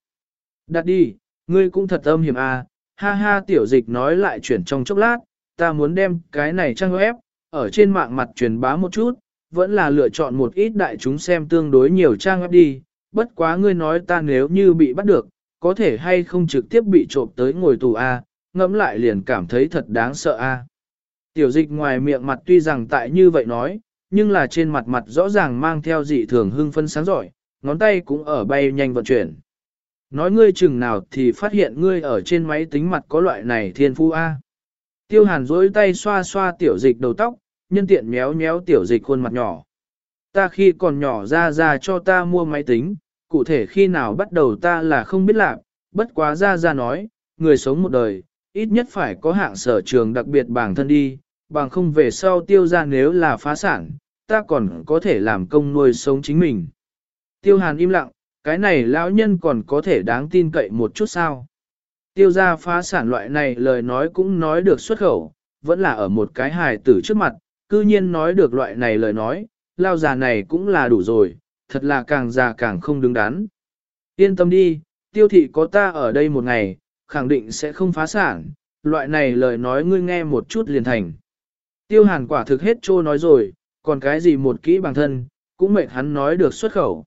Đặt đi, ngươi cũng thật âm hiểm a, ha ha tiểu dịch nói lại chuyển trong chốc lát, ta muốn đem cái này trang web, ở trên mạng mặt truyền bá một chút, vẫn là lựa chọn một ít đại chúng xem tương đối nhiều trang web đi, bất quá ngươi nói ta nếu như bị bắt được, có thể hay không trực tiếp bị trộm tới ngồi tù A, ngẫm lại liền cảm thấy thật đáng sợ A. Tiểu dịch ngoài miệng mặt tuy rằng tại như vậy nói, nhưng là trên mặt mặt rõ ràng mang theo dị thường hưng phân sáng giỏi, ngón tay cũng ở bay nhanh vận chuyển. Nói ngươi chừng nào thì phát hiện ngươi ở trên máy tính mặt có loại này thiên phu A. Tiêu hàn dối tay xoa xoa tiểu dịch đầu tóc, nhân tiện méo méo tiểu dịch khuôn mặt nhỏ. Ta khi còn nhỏ ra ra cho ta mua máy tính, cụ thể khi nào bắt đầu ta là không biết làm, bất quá ra ra nói, người sống một đời, ít nhất phải có hạng sở trường đặc biệt bản thân đi, bằng không về sau tiêu ra nếu là phá sản, ta còn có thể làm công nuôi sống chính mình. Tiêu hàn im lặng, cái này lão nhân còn có thể đáng tin cậy một chút sao. Tiêu gia phá sản loại này lời nói cũng nói được xuất khẩu, vẫn là ở một cái hài tử trước mặt, cư nhiên nói được loại này lời nói, lao già này cũng là đủ rồi, thật là càng già càng không đứng đắn. Yên tâm đi, tiêu thị có ta ở đây một ngày, khẳng định sẽ không phá sản, loại này lời nói ngươi nghe một chút liền thành. Tiêu hàn quả thực hết trô nói rồi, còn cái gì một kỹ bằng thân, cũng mệt hắn nói được xuất khẩu.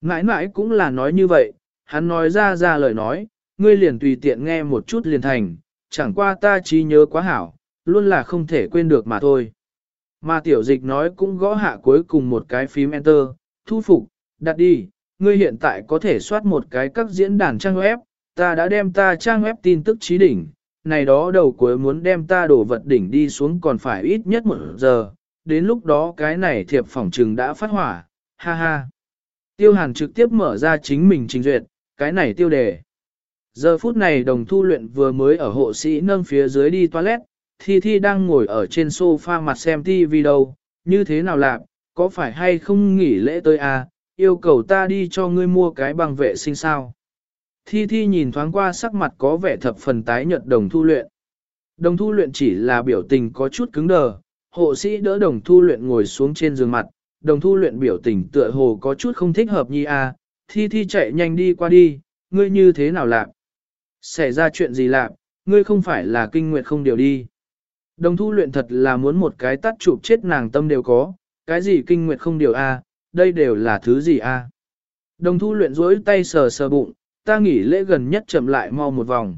Mãi mãi cũng là nói như vậy, hắn nói ra ra lời nói, ngươi liền tùy tiện nghe một chút liền thành, chẳng qua ta trí nhớ quá hảo, luôn là không thể quên được mà thôi. Mà tiểu dịch nói cũng gõ hạ cuối cùng một cái phím Enter, thu phục, đặt đi, ngươi hiện tại có thể soát một cái các diễn đàn trang web, ta đã đem ta trang web tin tức trí đỉnh, này đó đầu cuối muốn đem ta đổ vật đỉnh đi xuống còn phải ít nhất một giờ, đến lúc đó cái này thiệp phỏng trừng đã phát hỏa, ha ha. Tiêu hàn trực tiếp mở ra chính mình trình duyệt, cái này tiêu đề. Giờ phút này đồng thu luyện vừa mới ở hộ sĩ nâng phía dưới đi toilet, Thi Thi đang ngồi ở trên sofa mặt xem TV đâu, như thế nào làm, có phải hay không nghỉ lễ tới à, yêu cầu ta đi cho ngươi mua cái bằng vệ sinh sao. Thi Thi nhìn thoáng qua sắc mặt có vẻ thập phần tái nhợt đồng thu luyện. Đồng thu luyện chỉ là biểu tình có chút cứng đờ, hộ sĩ đỡ đồng thu luyện ngồi xuống trên giường mặt, đồng thu luyện biểu tình tựa hồ có chút không thích hợp nhi à, Thi Thi chạy nhanh đi qua đi, ngươi như thế nào lạc? Xảy ra chuyện gì lạc, ngươi không phải là kinh nguyệt không điều đi. Đồng thu luyện thật là muốn một cái tắt chụp chết nàng tâm đều có, cái gì kinh nguyệt không điều a, đây đều là thứ gì a. Đồng thu luyện rối tay sờ sờ bụng, ta nghỉ lễ gần nhất chậm lại mau một vòng.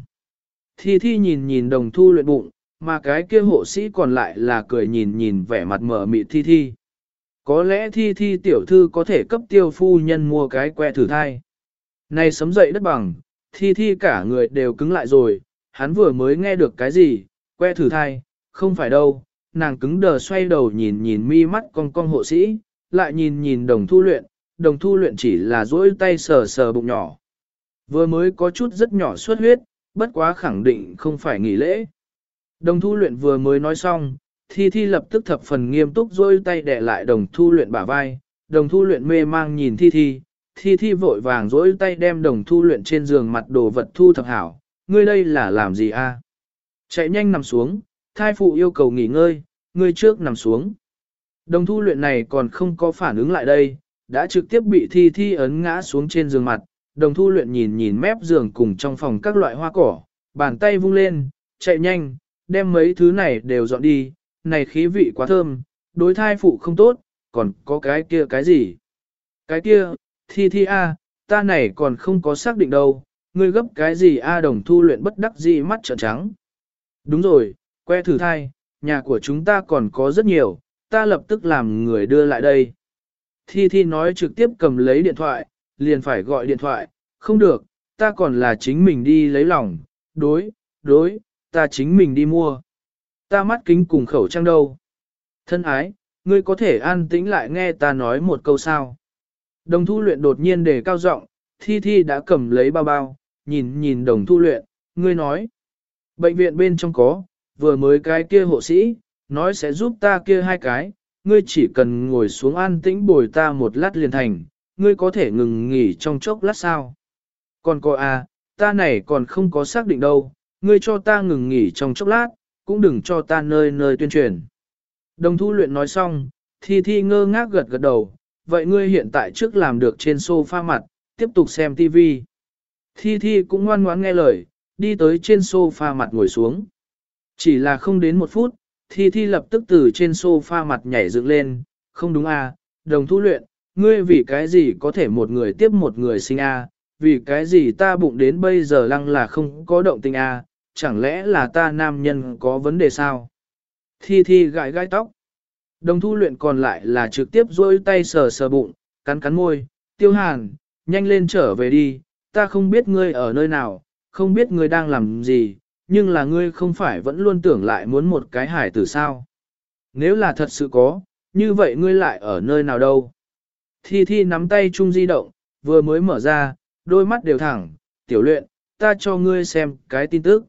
Thi thi nhìn nhìn đồng thu luyện bụng, mà cái kia hộ sĩ còn lại là cười nhìn nhìn vẻ mặt mở mịt thi thi. Có lẽ thi thi tiểu thư có thể cấp tiêu phu nhân mua cái que thử thai. Này sấm dậy đất bằng, thi thi cả người đều cứng lại rồi, hắn vừa mới nghe được cái gì, que thử thai, không phải đâu, nàng cứng đờ xoay đầu nhìn nhìn mi mắt con con hộ sĩ, lại nhìn nhìn đồng thu luyện, đồng thu luyện chỉ là duỗi tay sờ sờ bụng nhỏ. Vừa mới có chút rất nhỏ suất huyết, bất quá khẳng định không phải nghỉ lễ. Đồng thu luyện vừa mới nói xong, thi thi lập tức thập phần nghiêm túc duỗi tay đè lại đồng thu luyện bả vai, đồng thu luyện mê mang nhìn thi thi, thi thi vội vàng dỗi tay đem đồng thu luyện trên giường mặt đồ vật thu thập hảo, ngươi đây là làm gì a? Chạy nhanh nằm xuống, thai phụ yêu cầu nghỉ ngơi, ngươi trước nằm xuống. Đồng thu luyện này còn không có phản ứng lại đây, đã trực tiếp bị thi thi ấn ngã xuống trên giường mặt, đồng thu luyện nhìn nhìn mép giường cùng trong phòng các loại hoa cỏ, bàn tay vung lên, chạy nhanh, đem mấy thứ này đều dọn đi, này khí vị quá thơm, đối thai phụ không tốt, còn có cái kia cái gì? Cái kia, thi thi a, ta này còn không có xác định đâu, ngươi gấp cái gì a đồng thu luyện bất đắc dĩ mắt trợn trắng. Đúng rồi, que thử thai, nhà của chúng ta còn có rất nhiều, ta lập tức làm người đưa lại đây. Thi Thi nói trực tiếp cầm lấy điện thoại, liền phải gọi điện thoại, không được, ta còn là chính mình đi lấy lòng, đối, đối, ta chính mình đi mua. Ta mắt kính cùng khẩu trang đâu. Thân ái, ngươi có thể an tĩnh lại nghe ta nói một câu sao. Đồng thu luyện đột nhiên đề cao giọng, Thi Thi đã cầm lấy bao bao, nhìn nhìn đồng thu luyện, ngươi nói. Bệnh viện bên trong có, vừa mới cái kia hộ sĩ, nói sẽ giúp ta kia hai cái, ngươi chỉ cần ngồi xuống an tĩnh bồi ta một lát liền thành, ngươi có thể ngừng nghỉ trong chốc lát sao. Còn cô à, ta này còn không có xác định đâu, ngươi cho ta ngừng nghỉ trong chốc lát, cũng đừng cho ta nơi nơi tuyên truyền. Đồng thu luyện nói xong, thi thi ngơ ngác gật gật đầu, vậy ngươi hiện tại trước làm được trên sofa mặt, tiếp tục xem tivi Thi thi cũng ngoan ngoãn nghe lời, đi tới trên sofa mặt ngồi xuống. Chỉ là không đến một phút, Thi Thi lập tức từ trên sofa mặt nhảy dựng lên, không đúng à, đồng thu luyện, ngươi vì cái gì có thể một người tiếp một người sinh à, vì cái gì ta bụng đến bây giờ lăng là không có động tình à, chẳng lẽ là ta nam nhân có vấn đề sao? Thi Thi gãi gãi tóc. Đồng thu luyện còn lại là trực tiếp dôi tay sờ sờ bụng, cắn cắn môi, tiêu hàn, nhanh lên trở về đi, ta không biết ngươi ở nơi nào, không biết ngươi đang làm gì, nhưng là ngươi không phải vẫn luôn tưởng lại muốn một cái hải tử sao. Nếu là thật sự có, như vậy ngươi lại ở nơi nào đâu. Thi Thi nắm tay chung di động, vừa mới mở ra, đôi mắt đều thẳng, tiểu luyện, ta cho ngươi xem cái tin tức.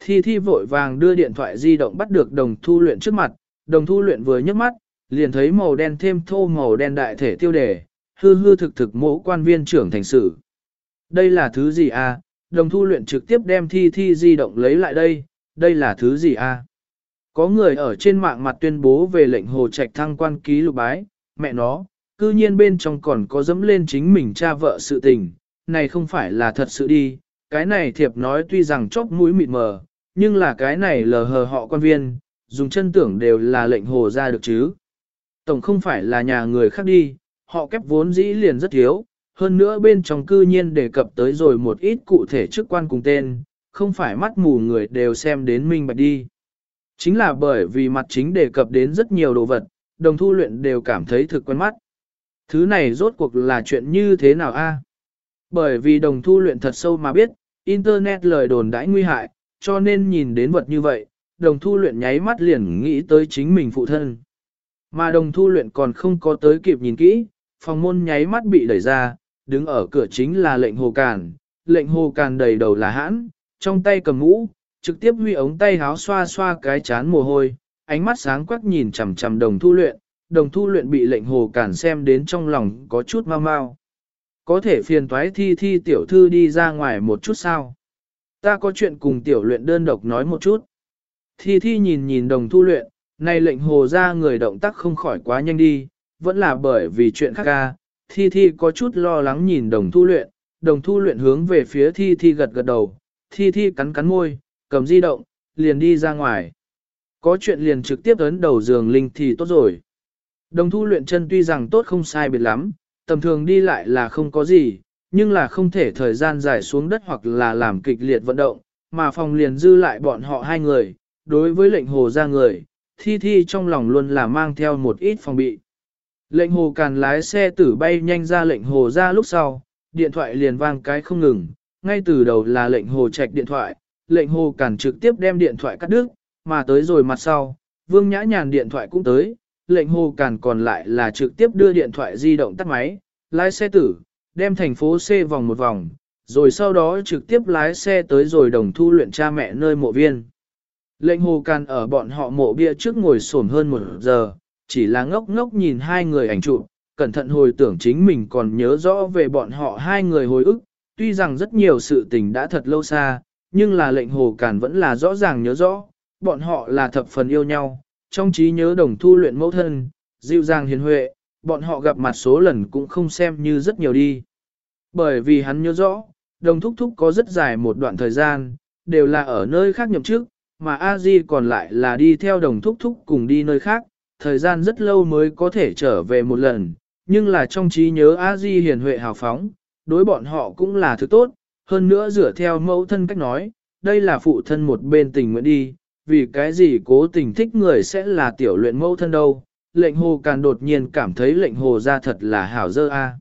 Thi Thi vội vàng đưa điện thoại di động bắt được đồng thu luyện trước mặt, đồng thu luyện vừa nhấc mắt, liền thấy màu đen thêm thô màu đen đại thể tiêu đề, hư hư thực thực mẫu quan viên trưởng thành sự. Đây là thứ gì à, đồng thu luyện trực tiếp đem thi thi di động lấy lại đây, đây là thứ gì a? Có người ở trên mạng mặt tuyên bố về lệnh hồ trạch thăng quan ký lục bái, mẹ nó, cư nhiên bên trong còn có dẫm lên chính mình cha vợ sự tình, này không phải là thật sự đi, cái này thiệp nói tuy rằng chóp mũi mịt mờ, nhưng là cái này lờ hờ họ quan viên, dùng chân tưởng đều là lệnh hồ ra được chứ. Tổng không phải là nhà người khác đi, họ kép vốn dĩ liền rất thiếu, hơn nữa bên trong cư nhiên đề cập tới rồi một ít cụ thể chức quan cùng tên, không phải mắt mù người đều xem đến minh bạch đi. Chính là bởi vì mặt chính đề cập đến rất nhiều đồ vật, đồng thu luyện đều cảm thấy thực quen mắt. Thứ này rốt cuộc là chuyện như thế nào a? Bởi vì đồng thu luyện thật sâu mà biết, Internet lời đồn đãi nguy hại, cho nên nhìn đến vật như vậy, đồng thu luyện nháy mắt liền nghĩ tới chính mình phụ thân. Mà đồng thu luyện còn không có tới kịp nhìn kỹ, phòng môn nháy mắt bị đẩy ra, đứng ở cửa chính là lệnh hồ càn, lệnh hồ càn đầy đầu là hãn, trong tay cầm mũ, trực tiếp huy ống tay háo xoa xoa cái chán mồ hôi, ánh mắt sáng quắc nhìn chằm chằm đồng thu luyện, đồng thu luyện bị lệnh hồ càn xem đến trong lòng có chút mau mau. Có thể phiền toái thi thi tiểu thư đi ra ngoài một chút sao? Ta có chuyện cùng tiểu luyện đơn độc nói một chút. Thi thi nhìn nhìn đồng thu luyện, này lệnh hồ ra người động tác không khỏi quá nhanh đi, vẫn là bởi vì chuyện khác ca, Thi Thi có chút lo lắng nhìn đồng thu luyện, đồng thu luyện hướng về phía Thi Thi gật gật đầu, Thi Thi cắn cắn môi, cầm di động, liền đi ra ngoài. Có chuyện liền trực tiếp ấn đầu giường linh thì tốt rồi. Đồng thu luyện chân tuy rằng tốt không sai biệt lắm, tầm thường đi lại là không có gì, nhưng là không thể thời gian dài xuống đất hoặc là làm kịch liệt vận động, mà phòng liền dư lại bọn họ hai người, đối với lệnh hồ ra người, thi thi trong lòng luôn là mang theo một ít phòng bị. Lệnh hồ càn lái xe tử bay nhanh ra lệnh hồ ra lúc sau, điện thoại liền vang cái không ngừng, ngay từ đầu là lệnh hồ trạch điện thoại, lệnh hồ càn trực tiếp đem điện thoại cắt đứt, mà tới rồi mặt sau, vương nhã nhàn điện thoại cũng tới, lệnh hồ càn còn lại là trực tiếp đưa điện thoại di động tắt máy, lái xe tử, đem thành phố C vòng một vòng, rồi sau đó trực tiếp lái xe tới rồi đồng thu luyện cha mẹ nơi mộ viên. Lệnh hồ càn ở bọn họ mộ bia trước ngồi sổm hơn một giờ, chỉ là ngốc ngốc nhìn hai người ảnh chụp, cẩn thận hồi tưởng chính mình còn nhớ rõ về bọn họ hai người hồi ức, tuy rằng rất nhiều sự tình đã thật lâu xa, nhưng là lệnh hồ càn vẫn là rõ ràng nhớ rõ, bọn họ là thập phần yêu nhau, trong trí nhớ đồng thu luyện mẫu thân, dịu dàng hiền huệ, bọn họ gặp mặt số lần cũng không xem như rất nhiều đi. Bởi vì hắn nhớ rõ, đồng thúc thúc có rất dài một đoạn thời gian, đều là ở nơi khác nhậm chức, mà a di còn lại là đi theo đồng thúc thúc cùng đi nơi khác, thời gian rất lâu mới có thể trở về một lần, nhưng là trong trí nhớ a di hiền huệ hào phóng, đối bọn họ cũng là thứ tốt, hơn nữa dựa theo mẫu thân cách nói, đây là phụ thân một bên tình nguyện đi, vì cái gì cố tình thích người sẽ là tiểu luyện mẫu thân đâu. Lệnh hồ càn đột nhiên cảm thấy lệnh hồ ra thật là hảo dơ a.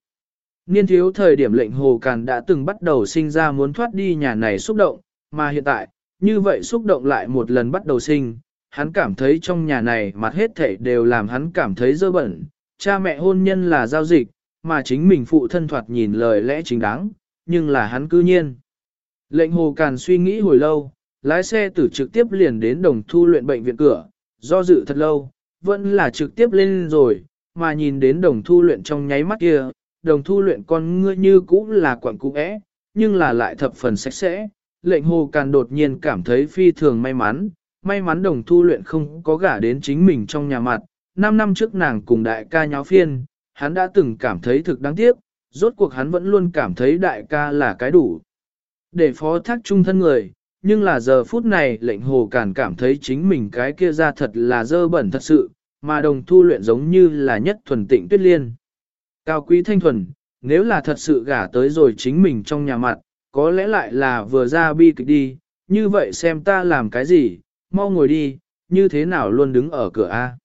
Niên thiếu thời điểm lệnh hồ càn đã từng bắt đầu sinh ra muốn thoát đi nhà này xúc động, mà hiện tại, như vậy xúc động lại một lần bắt đầu sinh, hắn cảm thấy trong nhà này mặt hết thảy đều làm hắn cảm thấy dơ bẩn, cha mẹ hôn nhân là giao dịch, mà chính mình phụ thân thoạt nhìn lời lẽ chính đáng, nhưng là hắn cư nhiên. Lệnh hồ càn suy nghĩ hồi lâu, lái xe tử trực tiếp liền đến đồng thu luyện bệnh viện cửa, do dự thật lâu, vẫn là trực tiếp lên rồi, mà nhìn đến đồng thu luyện trong nháy mắt kia, đồng thu luyện con ngươi như cũ là quặng cũ é, nhưng là lại thập phần sạch sẽ. Lệnh hồ càn đột nhiên cảm thấy phi thường may mắn, may mắn đồng thu luyện không có gả đến chính mình trong nhà mặt. Năm năm trước nàng cùng đại ca nháo phiên, hắn đã từng cảm thấy thực đáng tiếc, rốt cuộc hắn vẫn luôn cảm thấy đại ca là cái đủ. Để phó thác trung thân người, nhưng là giờ phút này lệnh hồ càn cảm thấy chính mình cái kia ra thật là dơ bẩn thật sự, mà đồng thu luyện giống như là nhất thuần tịnh tuyết liên. Cao quý thanh thuần, nếu là thật sự gả tới rồi chính mình trong nhà mặt, có lẽ lại là vừa ra bi kịch đi, như vậy xem ta làm cái gì, mau ngồi đi, như thế nào luôn đứng ở cửa A.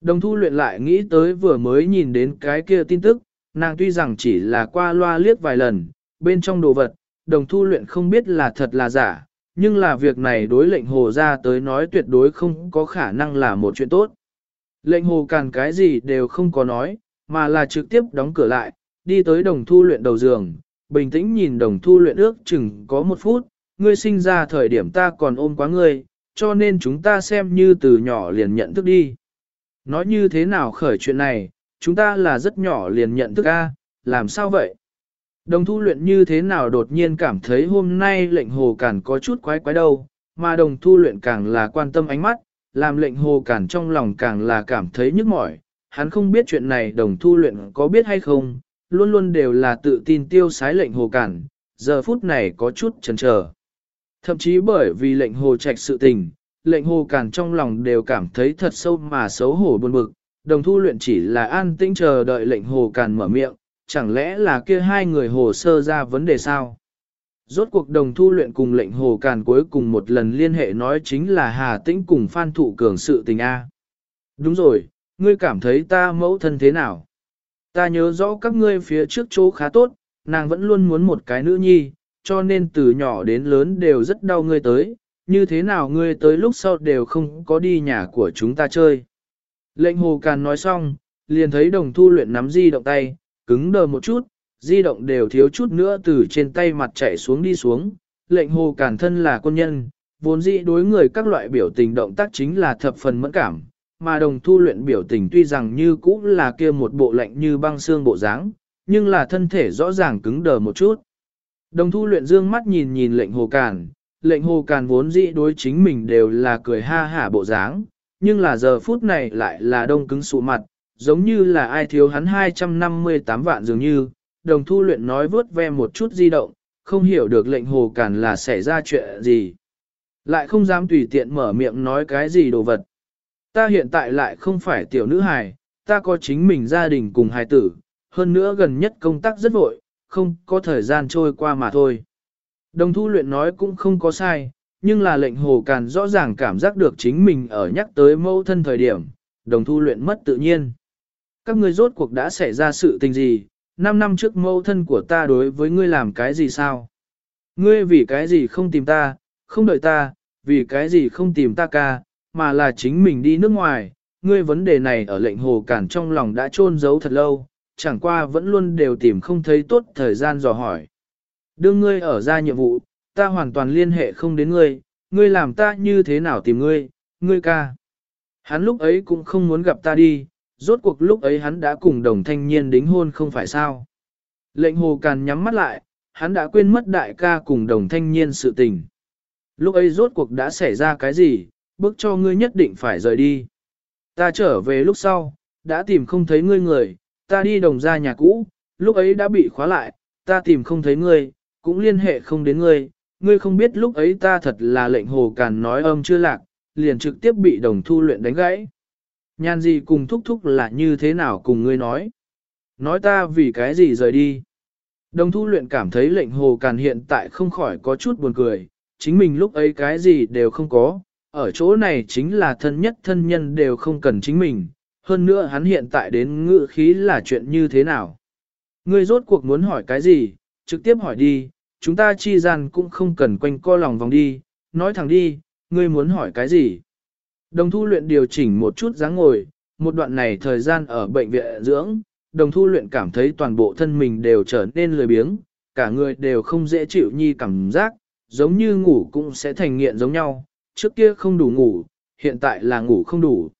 Đồng thu luyện lại nghĩ tới vừa mới nhìn đến cái kia tin tức, nàng tuy rằng chỉ là qua loa liếc vài lần, bên trong đồ vật, đồng thu luyện không biết là thật là giả, nhưng là việc này đối lệnh hồ ra tới nói tuyệt đối không có khả năng là một chuyện tốt. Lệnh hồ càn cái gì đều không có nói, mà là trực tiếp đóng cửa lại, đi tới đồng thu luyện đầu giường, bình tĩnh nhìn đồng thu luyện ước chừng có một phút, ngươi sinh ra thời điểm ta còn ôm quá ngươi, cho nên chúng ta xem như từ nhỏ liền nhận thức đi. Nói như thế nào khởi chuyện này, chúng ta là rất nhỏ liền nhận thức A, làm sao vậy? Đồng thu luyện như thế nào đột nhiên cảm thấy hôm nay lệnh hồ cản có chút quái quái đâu, mà đồng thu luyện càng là quan tâm ánh mắt, làm lệnh hồ cản trong lòng càng là cảm thấy nhức mỏi. Hắn không biết chuyện này đồng thu luyện có biết hay không, luôn luôn đều là tự tin tiêu sái lệnh hồ cản, giờ phút này có chút chần chờ. Thậm chí bởi vì lệnh hồ trạch sự tình, lệnh hồ cản trong lòng đều cảm thấy thật sâu mà xấu hổ buồn bực, đồng thu luyện chỉ là an tĩnh chờ đợi lệnh hồ cản mở miệng, chẳng lẽ là kia hai người hồ sơ ra vấn đề sao? Rốt cuộc đồng thu luyện cùng lệnh hồ càn cuối cùng một lần liên hệ nói chính là Hà Tĩnh cùng Phan Thụ Cường sự tình A. Đúng rồi, ngươi cảm thấy ta mẫu thân thế nào? Ta nhớ rõ các ngươi phía trước chỗ khá tốt, nàng vẫn luôn muốn một cái nữ nhi, cho nên từ nhỏ đến lớn đều rất đau ngươi tới, như thế nào ngươi tới lúc sau đều không có đi nhà của chúng ta chơi. Lệnh hồ càn nói xong, liền thấy đồng thu luyện nắm di động tay, cứng đờ một chút, di động đều thiếu chút nữa từ trên tay mặt chạy xuống đi xuống, lệnh hồ càn thân là quân nhân, vốn dĩ đối người các loại biểu tình động tác chính là thập phần mẫn cảm, mà đồng thu luyện biểu tình tuy rằng như cũ là kia một bộ lạnh như băng xương bộ dáng, nhưng là thân thể rõ ràng cứng đờ một chút. Đồng thu luyện dương mắt nhìn nhìn lệnh hồ Càn, lệnh hồ Càn vốn dĩ đối chính mình đều là cười ha hả bộ dáng, nhưng là giờ phút này lại là đông cứng sụ mặt, giống như là ai thiếu hắn 258 vạn dường như, đồng thu luyện nói vớt ve một chút di động, không hiểu được lệnh hồ Càn là xảy ra chuyện gì. Lại không dám tùy tiện mở miệng nói cái gì đồ vật. Ta hiện tại lại không phải tiểu nữ hài, ta có chính mình gia đình cùng hài tử, hơn nữa gần nhất công tác rất vội, không có thời gian trôi qua mà thôi. Đồng thu luyện nói cũng không có sai, nhưng là lệnh hồ càn rõ ràng cảm giác được chính mình ở nhắc tới mâu thân thời điểm, đồng thu luyện mất tự nhiên các ngươi rốt cuộc đã xảy ra sự tình gì, năm năm trước mâu thân của ta đối với ngươi làm cái gì sao? Ngươi vì cái gì không tìm ta, không đợi ta, vì cái gì không tìm ta ca, mà là chính mình đi nước ngoài, ngươi vấn đề này ở lệnh hồ cản trong lòng đã chôn giấu thật lâu, chẳng qua vẫn luôn đều tìm không thấy tốt thời gian dò hỏi. Đương ngươi ở ra nhiệm vụ, ta hoàn toàn liên hệ không đến ngươi, ngươi làm ta như thế nào tìm ngươi, ngươi ca. Hắn lúc ấy cũng không muốn gặp ta đi, rốt cuộc lúc ấy hắn đã cùng đồng thanh niên đính hôn không phải sao. Lệnh hồ càn nhắm mắt lại, hắn đã quên mất đại ca cùng đồng thanh niên sự tình. Lúc ấy rốt cuộc đã xảy ra cái gì, bước cho ngươi nhất định phải rời đi. Ta trở về lúc sau, đã tìm không thấy ngươi người, ta đi đồng ra nhà cũ, lúc ấy đã bị khóa lại, ta tìm không thấy ngươi, cũng liên hệ không đến ngươi, ngươi không biết lúc ấy ta thật là lệnh hồ càn nói âm chưa lạc, liền trực tiếp bị đồng thu luyện đánh gãy. Nhan gì cùng thúc thúc là như thế nào cùng ngươi nói? Nói ta vì cái gì rời đi? Đồng thu luyện cảm thấy lệnh hồ càn hiện tại không khỏi có chút buồn cười, chính mình lúc ấy cái gì đều không có, ở chỗ này chính là thân nhất thân nhân đều không cần chính mình, hơn nữa hắn hiện tại đến ngự khí là chuyện như thế nào. Ngươi rốt cuộc muốn hỏi cái gì, trực tiếp hỏi đi, chúng ta chi gian cũng không cần quanh co lòng vòng đi, nói thẳng đi, ngươi muốn hỏi cái gì. Đồng thu luyện điều chỉnh một chút dáng ngồi, một đoạn này thời gian ở bệnh viện dưỡng, đồng thu luyện cảm thấy toàn bộ thân mình đều trở nên lười biếng, cả người đều không dễ chịu nhi cảm giác, giống như ngủ cũng sẽ thành nghiện giống nhau, trước kia không đủ ngủ, hiện tại là ngủ không đủ.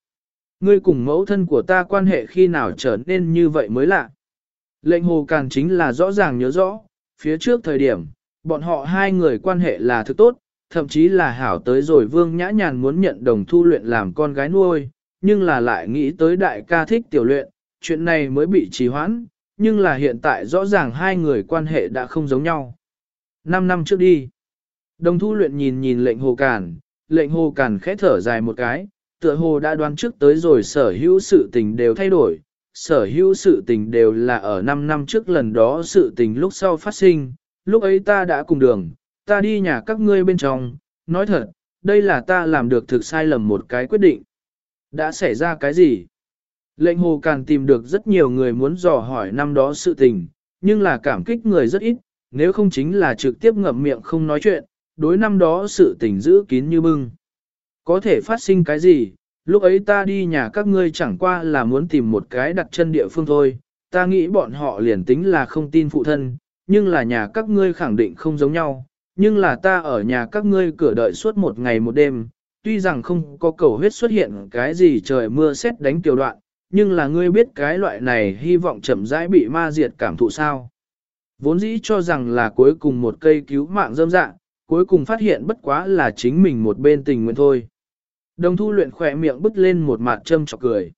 Ngươi cùng mẫu thân của ta quan hệ khi nào trở nên như vậy mới lạ. Lệnh hồ càn chính là rõ ràng nhớ rõ, phía trước thời điểm, bọn họ hai người quan hệ là thực tốt, thậm chí là hảo tới rồi vương nhã nhàn muốn nhận đồng thu luyện làm con gái nuôi, nhưng là lại nghĩ tới đại ca thích tiểu luyện, chuyện này mới bị trì hoãn, nhưng là hiện tại rõ ràng hai người quan hệ đã không giống nhau. Năm năm trước đi, đồng thu luyện nhìn nhìn lệnh hồ càn, lệnh hồ càn khẽ thở dài một cái, tựa hồ đã đoán trước tới rồi sở hữu sự tình đều thay đổi, sở hữu sự tình đều là ở 5 năm trước lần đó sự tình lúc sau phát sinh, lúc ấy ta đã cùng đường, ta đi nhà các ngươi bên trong, nói thật, đây là ta làm được thực sai lầm một cái quyết định. Đã xảy ra cái gì? Lệnh hồ càng tìm được rất nhiều người muốn dò hỏi năm đó sự tình, nhưng là cảm kích người rất ít, nếu không chính là trực tiếp ngậm miệng không nói chuyện, đối năm đó sự tình giữ kín như bưng. Có thể phát sinh cái gì, lúc ấy ta đi nhà các ngươi chẳng qua là muốn tìm một cái đặt chân địa phương thôi, ta nghĩ bọn họ liền tính là không tin phụ thân, nhưng là nhà các ngươi khẳng định không giống nhau, nhưng là ta ở nhà các ngươi cửa đợi suốt một ngày một đêm, tuy rằng không có cầu huyết xuất hiện cái gì trời mưa xét đánh tiểu đoạn, nhưng là ngươi biết cái loại này hy vọng chậm rãi bị ma diệt cảm thụ sao. Vốn dĩ cho rằng là cuối cùng một cây cứu mạng dâm dạng, cuối cùng phát hiện bất quá là chính mình một bên tình nguyện thôi. Đồng thu luyện khỏe miệng bứt lên một mặt châm chọc cười.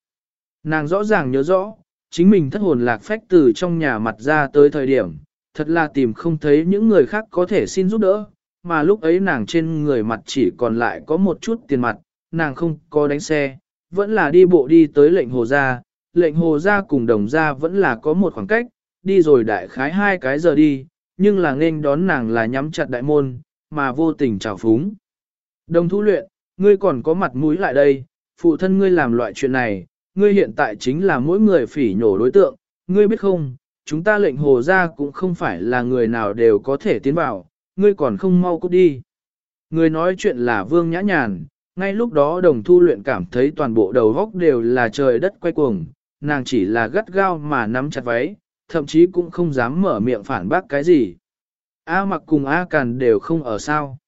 Nàng rõ ràng nhớ rõ, chính mình thất hồn lạc phách từ trong nhà mặt ra tới thời điểm, thật là tìm không thấy những người khác có thể xin giúp đỡ, mà lúc ấy nàng trên người mặt chỉ còn lại có một chút tiền mặt, nàng không có đánh xe, vẫn là đi bộ đi tới lệnh hồ gia, lệnh hồ gia cùng đồng gia vẫn là có một khoảng cách, đi rồi đại khái hai cái giờ đi, nhưng là nên đón nàng là nhắm chặt đại môn, mà vô tình trào phúng. Đồng thu luyện, ngươi còn có mặt mũi lại đây, phụ thân ngươi làm loại chuyện này, ngươi hiện tại chính là mỗi người phỉ nhổ đối tượng, ngươi biết không, chúng ta lệnh hồ ra cũng không phải là người nào đều có thể tiến vào, ngươi còn không mau cút đi. Người nói chuyện là vương nhã nhàn, ngay lúc đó đồng thu luyện cảm thấy toàn bộ đầu góc đều là trời đất quay cuồng, nàng chỉ là gắt gao mà nắm chặt váy, thậm chí cũng không dám mở miệng phản bác cái gì. A mặc cùng A càn đều không ở sao.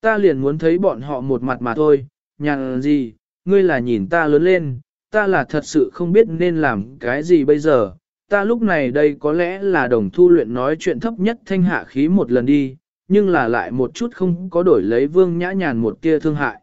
Ta liền muốn thấy bọn họ một mặt mà thôi, nhàn gì, ngươi là nhìn ta lớn lên, ta là thật sự không biết nên làm cái gì bây giờ, ta lúc này đây có lẽ là đồng thu luyện nói chuyện thấp nhất thanh hạ khí một lần đi, nhưng là lại một chút không có đổi lấy vương nhã nhàn một tia thương hại.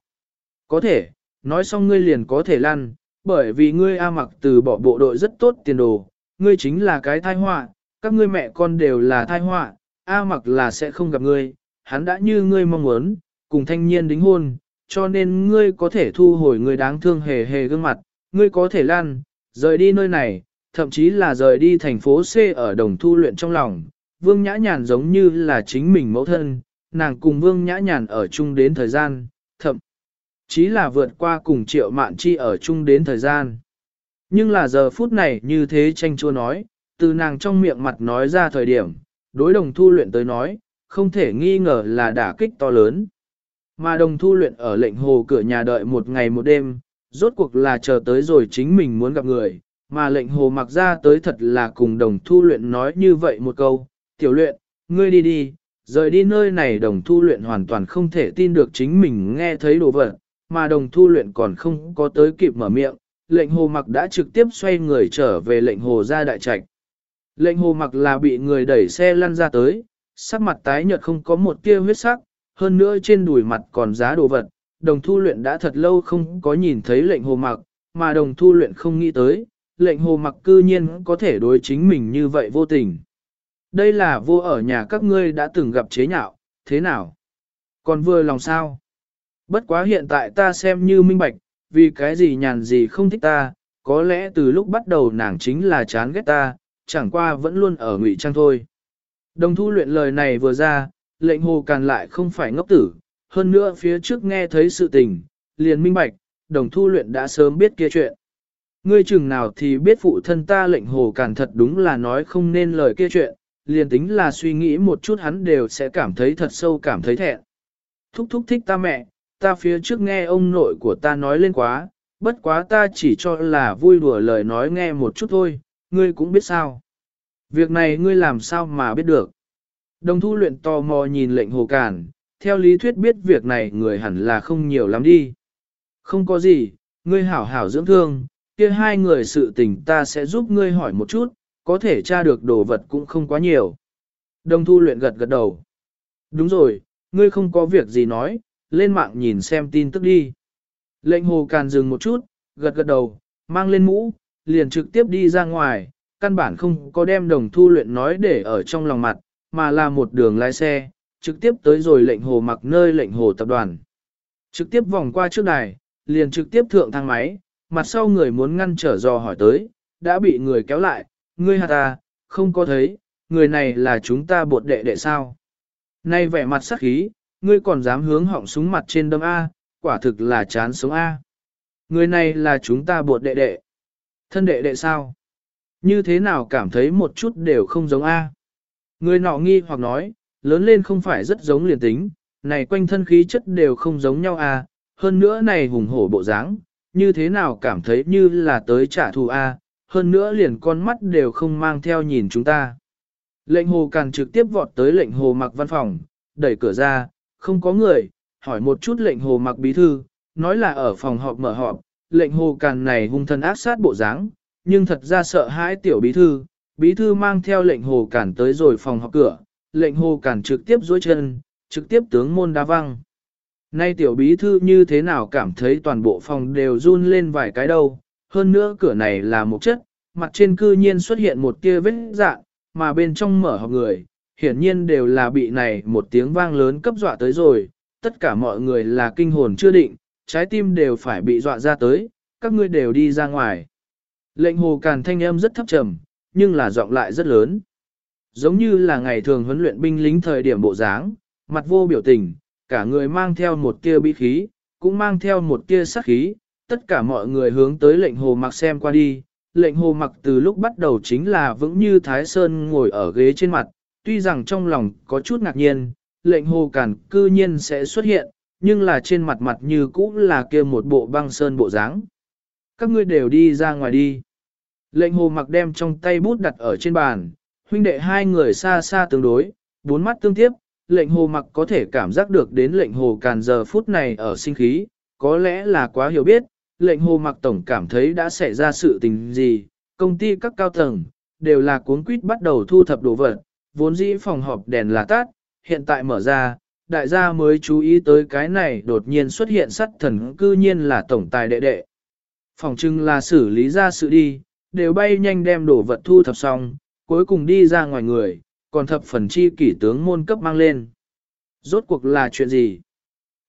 Có thể, nói xong ngươi liền có thể lăn, bởi vì ngươi A mặc từ bỏ bộ đội rất tốt tiền đồ, ngươi chính là cái thai họa, các ngươi mẹ con đều là thai họa, A mặc là sẽ không gặp ngươi, hắn đã như ngươi mong muốn, cùng thanh niên đính hôn, cho nên ngươi có thể thu hồi người đáng thương hề hề gương mặt, ngươi có thể lăn, rời đi nơi này, thậm chí là rời đi thành phố C ở đồng thu luyện trong lòng. Vương Nhã Nhàn giống như là chính mình mẫu thân, nàng cùng Vương Nhã Nhàn ở chung đến thời gian, thậm chí là vượt qua cùng triệu mạn chi ở chung đến thời gian. Nhưng là giờ phút này như thế tranh chua nói, từ nàng trong miệng mặt nói ra thời điểm, đối đồng thu luyện tới nói, không thể nghi ngờ là đả kích to lớn. mà đồng thu luyện ở lệnh hồ cửa nhà đợi một ngày một đêm, rốt cuộc là chờ tới rồi chính mình muốn gặp người, mà lệnh hồ mặc ra tới thật là cùng đồng thu luyện nói như vậy một câu, tiểu luyện, ngươi đi đi, rời đi nơi này đồng thu luyện hoàn toàn không thể tin được chính mình nghe thấy đồ vật, mà đồng thu luyện còn không có tới kịp mở miệng, lệnh hồ mặc đã trực tiếp xoay người trở về lệnh hồ ra đại trạch. Lệnh hồ mặc là bị người đẩy xe lăn ra tới, sắc mặt tái nhợt không có một tia huyết sắc, hơn nữa trên đùi mặt còn giá đồ vật, đồng thu luyện đã thật lâu không có nhìn thấy lệnh hồ mặc, mà đồng thu luyện không nghĩ tới, lệnh hồ mặc cư nhiên có thể đối chính mình như vậy vô tình. Đây là vô ở nhà các ngươi đã từng gặp chế nhạo, thế nào? Còn vừa lòng sao? Bất quá hiện tại ta xem như minh bạch, vì cái gì nhàn gì không thích ta, có lẽ từ lúc bắt đầu nàng chính là chán ghét ta, chẳng qua vẫn luôn ở ngụy trang thôi. Đồng thu luyện lời này vừa ra, lệnh hồ càn lại không phải ngốc tử, hơn nữa phía trước nghe thấy sự tình, liền minh bạch, đồng thu luyện đã sớm biết kia chuyện. Ngươi chừng nào thì biết phụ thân ta lệnh hồ càn thật đúng là nói không nên lời kia chuyện, liền tính là suy nghĩ một chút hắn đều sẽ cảm thấy thật sâu cảm thấy thẹn. Thúc thúc thích ta mẹ, ta phía trước nghe ông nội của ta nói lên quá, bất quá ta chỉ cho là vui đùa lời nói nghe một chút thôi, ngươi cũng biết sao. Việc này ngươi làm sao mà biết được. Đồng thu luyện tò mò nhìn lệnh hồ cản, theo lý thuyết biết việc này người hẳn là không nhiều lắm đi. Không có gì, ngươi hảo hảo dưỡng thương, kia hai người sự tình ta sẽ giúp ngươi hỏi một chút, có thể tra được đồ vật cũng không quá nhiều. Đồng thu luyện gật gật đầu. Đúng rồi, ngươi không có việc gì nói, lên mạng nhìn xem tin tức đi. Lệnh hồ càn dừng một chút, gật gật đầu, mang lên mũ, liền trực tiếp đi ra ngoài, căn bản không có đem đồng thu luyện nói để ở trong lòng mặt, mà là một đường lái xe, trực tiếp tới rồi lệnh hồ mặc nơi lệnh hồ tập đoàn. Trực tiếp vòng qua trước đài, liền trực tiếp thượng thang máy, mặt sau người muốn ngăn trở dò hỏi tới, đã bị người kéo lại, ngươi hạt ta, không có thấy, người này là chúng ta bột đệ đệ sao. Nay vẻ mặt sắc khí, ngươi còn dám hướng họng súng mặt trên đâm A, quả thực là chán sống A. Người này là chúng ta bột đệ đệ. Thân đệ đệ sao? Như thế nào cảm thấy một chút đều không giống A. Người nọ nghi hoặc nói, lớn lên không phải rất giống liền tính, này quanh thân khí chất đều không giống nhau A, hơn nữa này hùng hổ bộ dáng, như thế nào cảm thấy như là tới trả thù A, hơn nữa liền con mắt đều không mang theo nhìn chúng ta. Lệnh hồ càng trực tiếp vọt tới lệnh hồ mặc văn phòng, đẩy cửa ra, không có người, hỏi một chút lệnh hồ mặc bí thư, nói là ở phòng họp mở họp, lệnh hồ càn này hung thân ác sát bộ dáng, nhưng thật ra sợ hãi tiểu bí thư, bí thư mang theo lệnh hồ cản tới rồi phòng họp cửa, lệnh hồ cản trực tiếp dối chân, trực tiếp tướng môn đá văng. Nay tiểu bí thư như thế nào cảm thấy toàn bộ phòng đều run lên vài cái đâu, hơn nữa cửa này là một chất, mặt trên cư nhiên xuất hiện một tia vết dạng, mà bên trong mở họp người, hiển nhiên đều là bị này một tiếng vang lớn cấp dọa tới rồi, tất cả mọi người là kinh hồn chưa định, trái tim đều phải bị dọa ra tới, các ngươi đều đi ra ngoài. Lệnh hồ càn thanh âm rất thấp trầm, nhưng là giọng lại rất lớn. Giống như là ngày thường huấn luyện binh lính thời điểm bộ dáng, mặt vô biểu tình, cả người mang theo một tia bí khí, cũng mang theo một tia sát khí, tất cả mọi người hướng tới lệnh hồ mặc xem qua đi. Lệnh hồ mặc từ lúc bắt đầu chính là vững như Thái Sơn ngồi ở ghế trên mặt, tuy rằng trong lòng có chút ngạc nhiên, lệnh hồ càn cư nhiên sẽ xuất hiện, nhưng là trên mặt mặt như cũ là kia một bộ băng sơn bộ dáng. Các ngươi đều đi ra ngoài đi. Lệnh hồ mặc đem trong tay bút đặt ở trên bàn, huynh đệ hai người xa xa tương đối, bốn mắt tương tiếp, lệnh hồ mặc có thể cảm giác được đến lệnh hồ càn giờ phút này ở sinh khí, có lẽ là quá hiểu biết, lệnh hồ mặc tổng cảm thấy đã xảy ra sự tình gì, công ty các cao tầng, đều là cuốn quýt bắt đầu thu thập đồ vật, vốn dĩ phòng họp đèn là tắt, hiện tại mở ra, đại gia mới chú ý tới cái này đột nhiên xuất hiện sắt thần cư nhiên là tổng tài đệ đệ. Phòng trưng là xử lý ra sự đi, đều bay nhanh đem đồ vật thu thập xong, cuối cùng đi ra ngoài người, còn thập phần chi kỷ tướng môn cấp mang lên. Rốt cuộc là chuyện gì?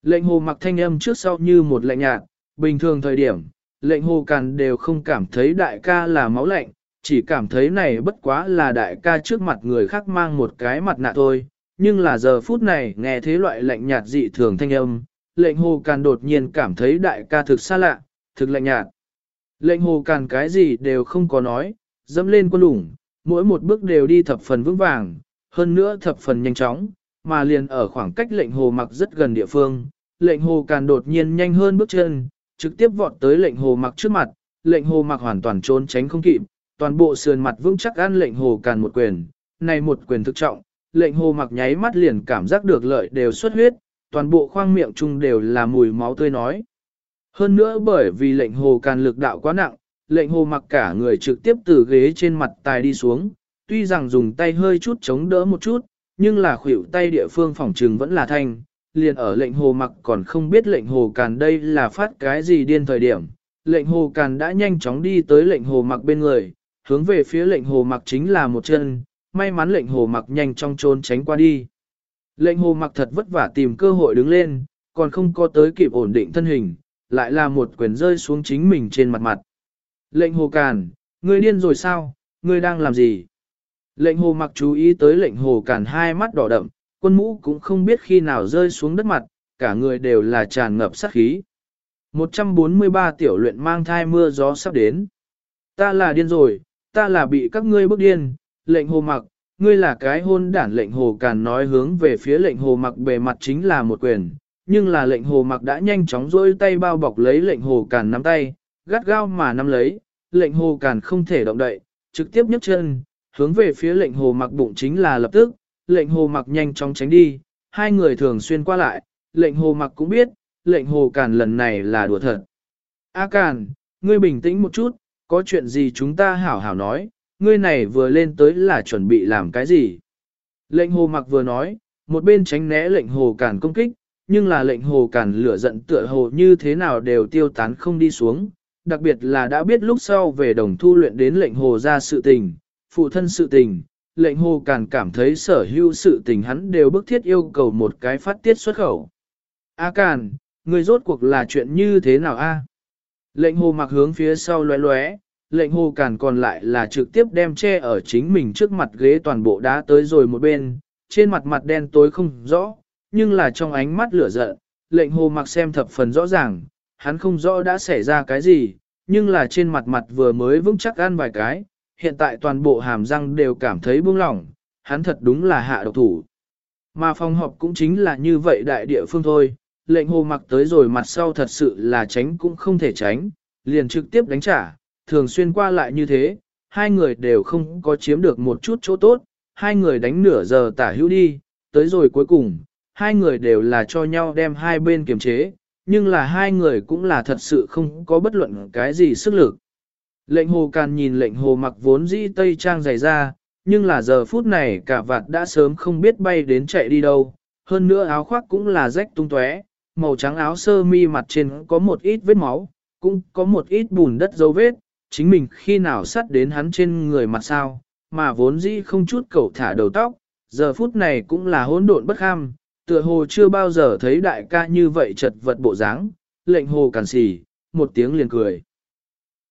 Lệnh hồ mặc thanh âm trước sau như một lệnh nhạt, bình thường thời điểm, lệnh hồ càn đều không cảm thấy đại ca là máu lạnh, chỉ cảm thấy này bất quá là đại ca trước mặt người khác mang một cái mặt nạ thôi. Nhưng là giờ phút này nghe thế loại lạnh nhạt dị thường thanh âm, lệnh hồ càn đột nhiên cảm thấy đại ca thực xa lạ, thực lạnh nhạt. Lệnh hồ càn cái gì đều không có nói, dẫm lên quân lủng, mỗi một bước đều đi thập phần vững vàng, hơn nữa thập phần nhanh chóng, mà liền ở khoảng cách lệnh hồ mặc rất gần địa phương, lệnh hồ càn đột nhiên nhanh hơn bước chân, trực tiếp vọt tới lệnh hồ mặc trước mặt, lệnh hồ mặc hoàn toàn trốn tránh không kịp, toàn bộ sườn mặt vững chắc ăn lệnh hồ càn một quyền, này một quyền thực trọng, lệnh hồ mặc nháy mắt liền cảm giác được lợi đều xuất huyết, toàn bộ khoang miệng chung đều là mùi máu tươi nói. Hơn nữa bởi vì lệnh hồ càn lực đạo quá nặng, lệnh hồ mặc cả người trực tiếp từ ghế trên mặt tài đi xuống, tuy rằng dùng tay hơi chút chống đỡ một chút, nhưng là khuỷu tay địa phương phòng trừng vẫn là thanh, liền ở lệnh hồ mặc còn không biết lệnh hồ càn đây là phát cái gì điên thời điểm. Lệnh hồ càn đã nhanh chóng đi tới lệnh hồ mặc bên người, hướng về phía lệnh hồ mặc chính là một chân, may mắn lệnh hồ mặc nhanh chóng trốn tránh qua đi. Lệnh hồ mặc thật vất vả tìm cơ hội đứng lên, còn không có tới kịp ổn định thân hình, lại là một quyền rơi xuống chính mình trên mặt mặt. Lệnh hồ càn, ngươi điên rồi sao, ngươi đang làm gì? Lệnh hồ mặc chú ý tới lệnh hồ càn hai mắt đỏ đậm, quân mũ cũng không biết khi nào rơi xuống đất mặt, cả người đều là tràn ngập sát khí. 143 tiểu luyện mang thai mưa gió sắp đến. Ta là điên rồi, ta là bị các ngươi bức điên, lệnh hồ mặc, ngươi là cái hôn đản lệnh hồ càn nói hướng về phía lệnh hồ mặc bề mặt chính là một quyền, nhưng là lệnh hồ mặc đã nhanh chóng rôi tay bao bọc lấy lệnh hồ càn nắm tay, gắt gao mà nắm lấy, lệnh hồ càn không thể động đậy, trực tiếp nhấc chân, hướng về phía lệnh hồ mặc bụng chính là lập tức, lệnh hồ mặc nhanh chóng tránh đi, hai người thường xuyên qua lại, lệnh hồ mặc cũng biết, lệnh hồ càn lần này là đùa thật. A càn, ngươi bình tĩnh một chút, có chuyện gì chúng ta hảo hảo nói, ngươi này vừa lên tới là chuẩn bị làm cái gì. Lệnh hồ mặc vừa nói, một bên tránh né lệnh hồ càn công kích, nhưng là lệnh hồ cản lửa giận tựa hồ như thế nào đều tiêu tán không đi xuống, đặc biệt là đã biết lúc sau về đồng thu luyện đến lệnh hồ ra sự tình, phụ thân sự tình, lệnh hồ cản cảm thấy sở hữu sự tình hắn đều bức thiết yêu cầu một cái phát tiết xuất khẩu. A cản người rốt cuộc là chuyện như thế nào a? Lệnh hồ mặc hướng phía sau lóe lóe, lệnh hồ cản còn lại là trực tiếp đem che ở chính mình trước mặt ghế toàn bộ đá tới rồi một bên, trên mặt mặt đen tối không rõ, nhưng là trong ánh mắt lửa giận, lệnh hồ mặc xem thập phần rõ ràng, hắn không rõ đã xảy ra cái gì, nhưng là trên mặt mặt vừa mới vững chắc ăn vài cái, hiện tại toàn bộ hàm răng đều cảm thấy buông lỏng, hắn thật đúng là hạ độc thủ. Mà phòng họp cũng chính là như vậy đại địa phương thôi, lệnh hồ mặc tới rồi mặt sau thật sự là tránh cũng không thể tránh, liền trực tiếp đánh trả, thường xuyên qua lại như thế, hai người đều không có chiếm được một chút chỗ tốt, hai người đánh nửa giờ tả hữu đi, tới rồi cuối cùng, hai người đều là cho nhau đem hai bên kiềm chế, nhưng là hai người cũng là thật sự không có bất luận cái gì sức lực. Lệnh hồ càn nhìn lệnh hồ mặc vốn dĩ tây trang dày ra, nhưng là giờ phút này cả vạt đã sớm không biết bay đến chạy đi đâu, hơn nữa áo khoác cũng là rách tung tóe, màu trắng áo sơ mi mặt trên có một ít vết máu, cũng có một ít bùn đất dấu vết, chính mình khi nào sắt đến hắn trên người mặt sao, mà vốn dĩ không chút cẩu thả đầu tóc, giờ phút này cũng là hỗn độn bất kham, tựa hồ chưa bao giờ thấy đại ca như vậy chật vật bộ dáng, lệnh hồ càn xì, một tiếng liền cười.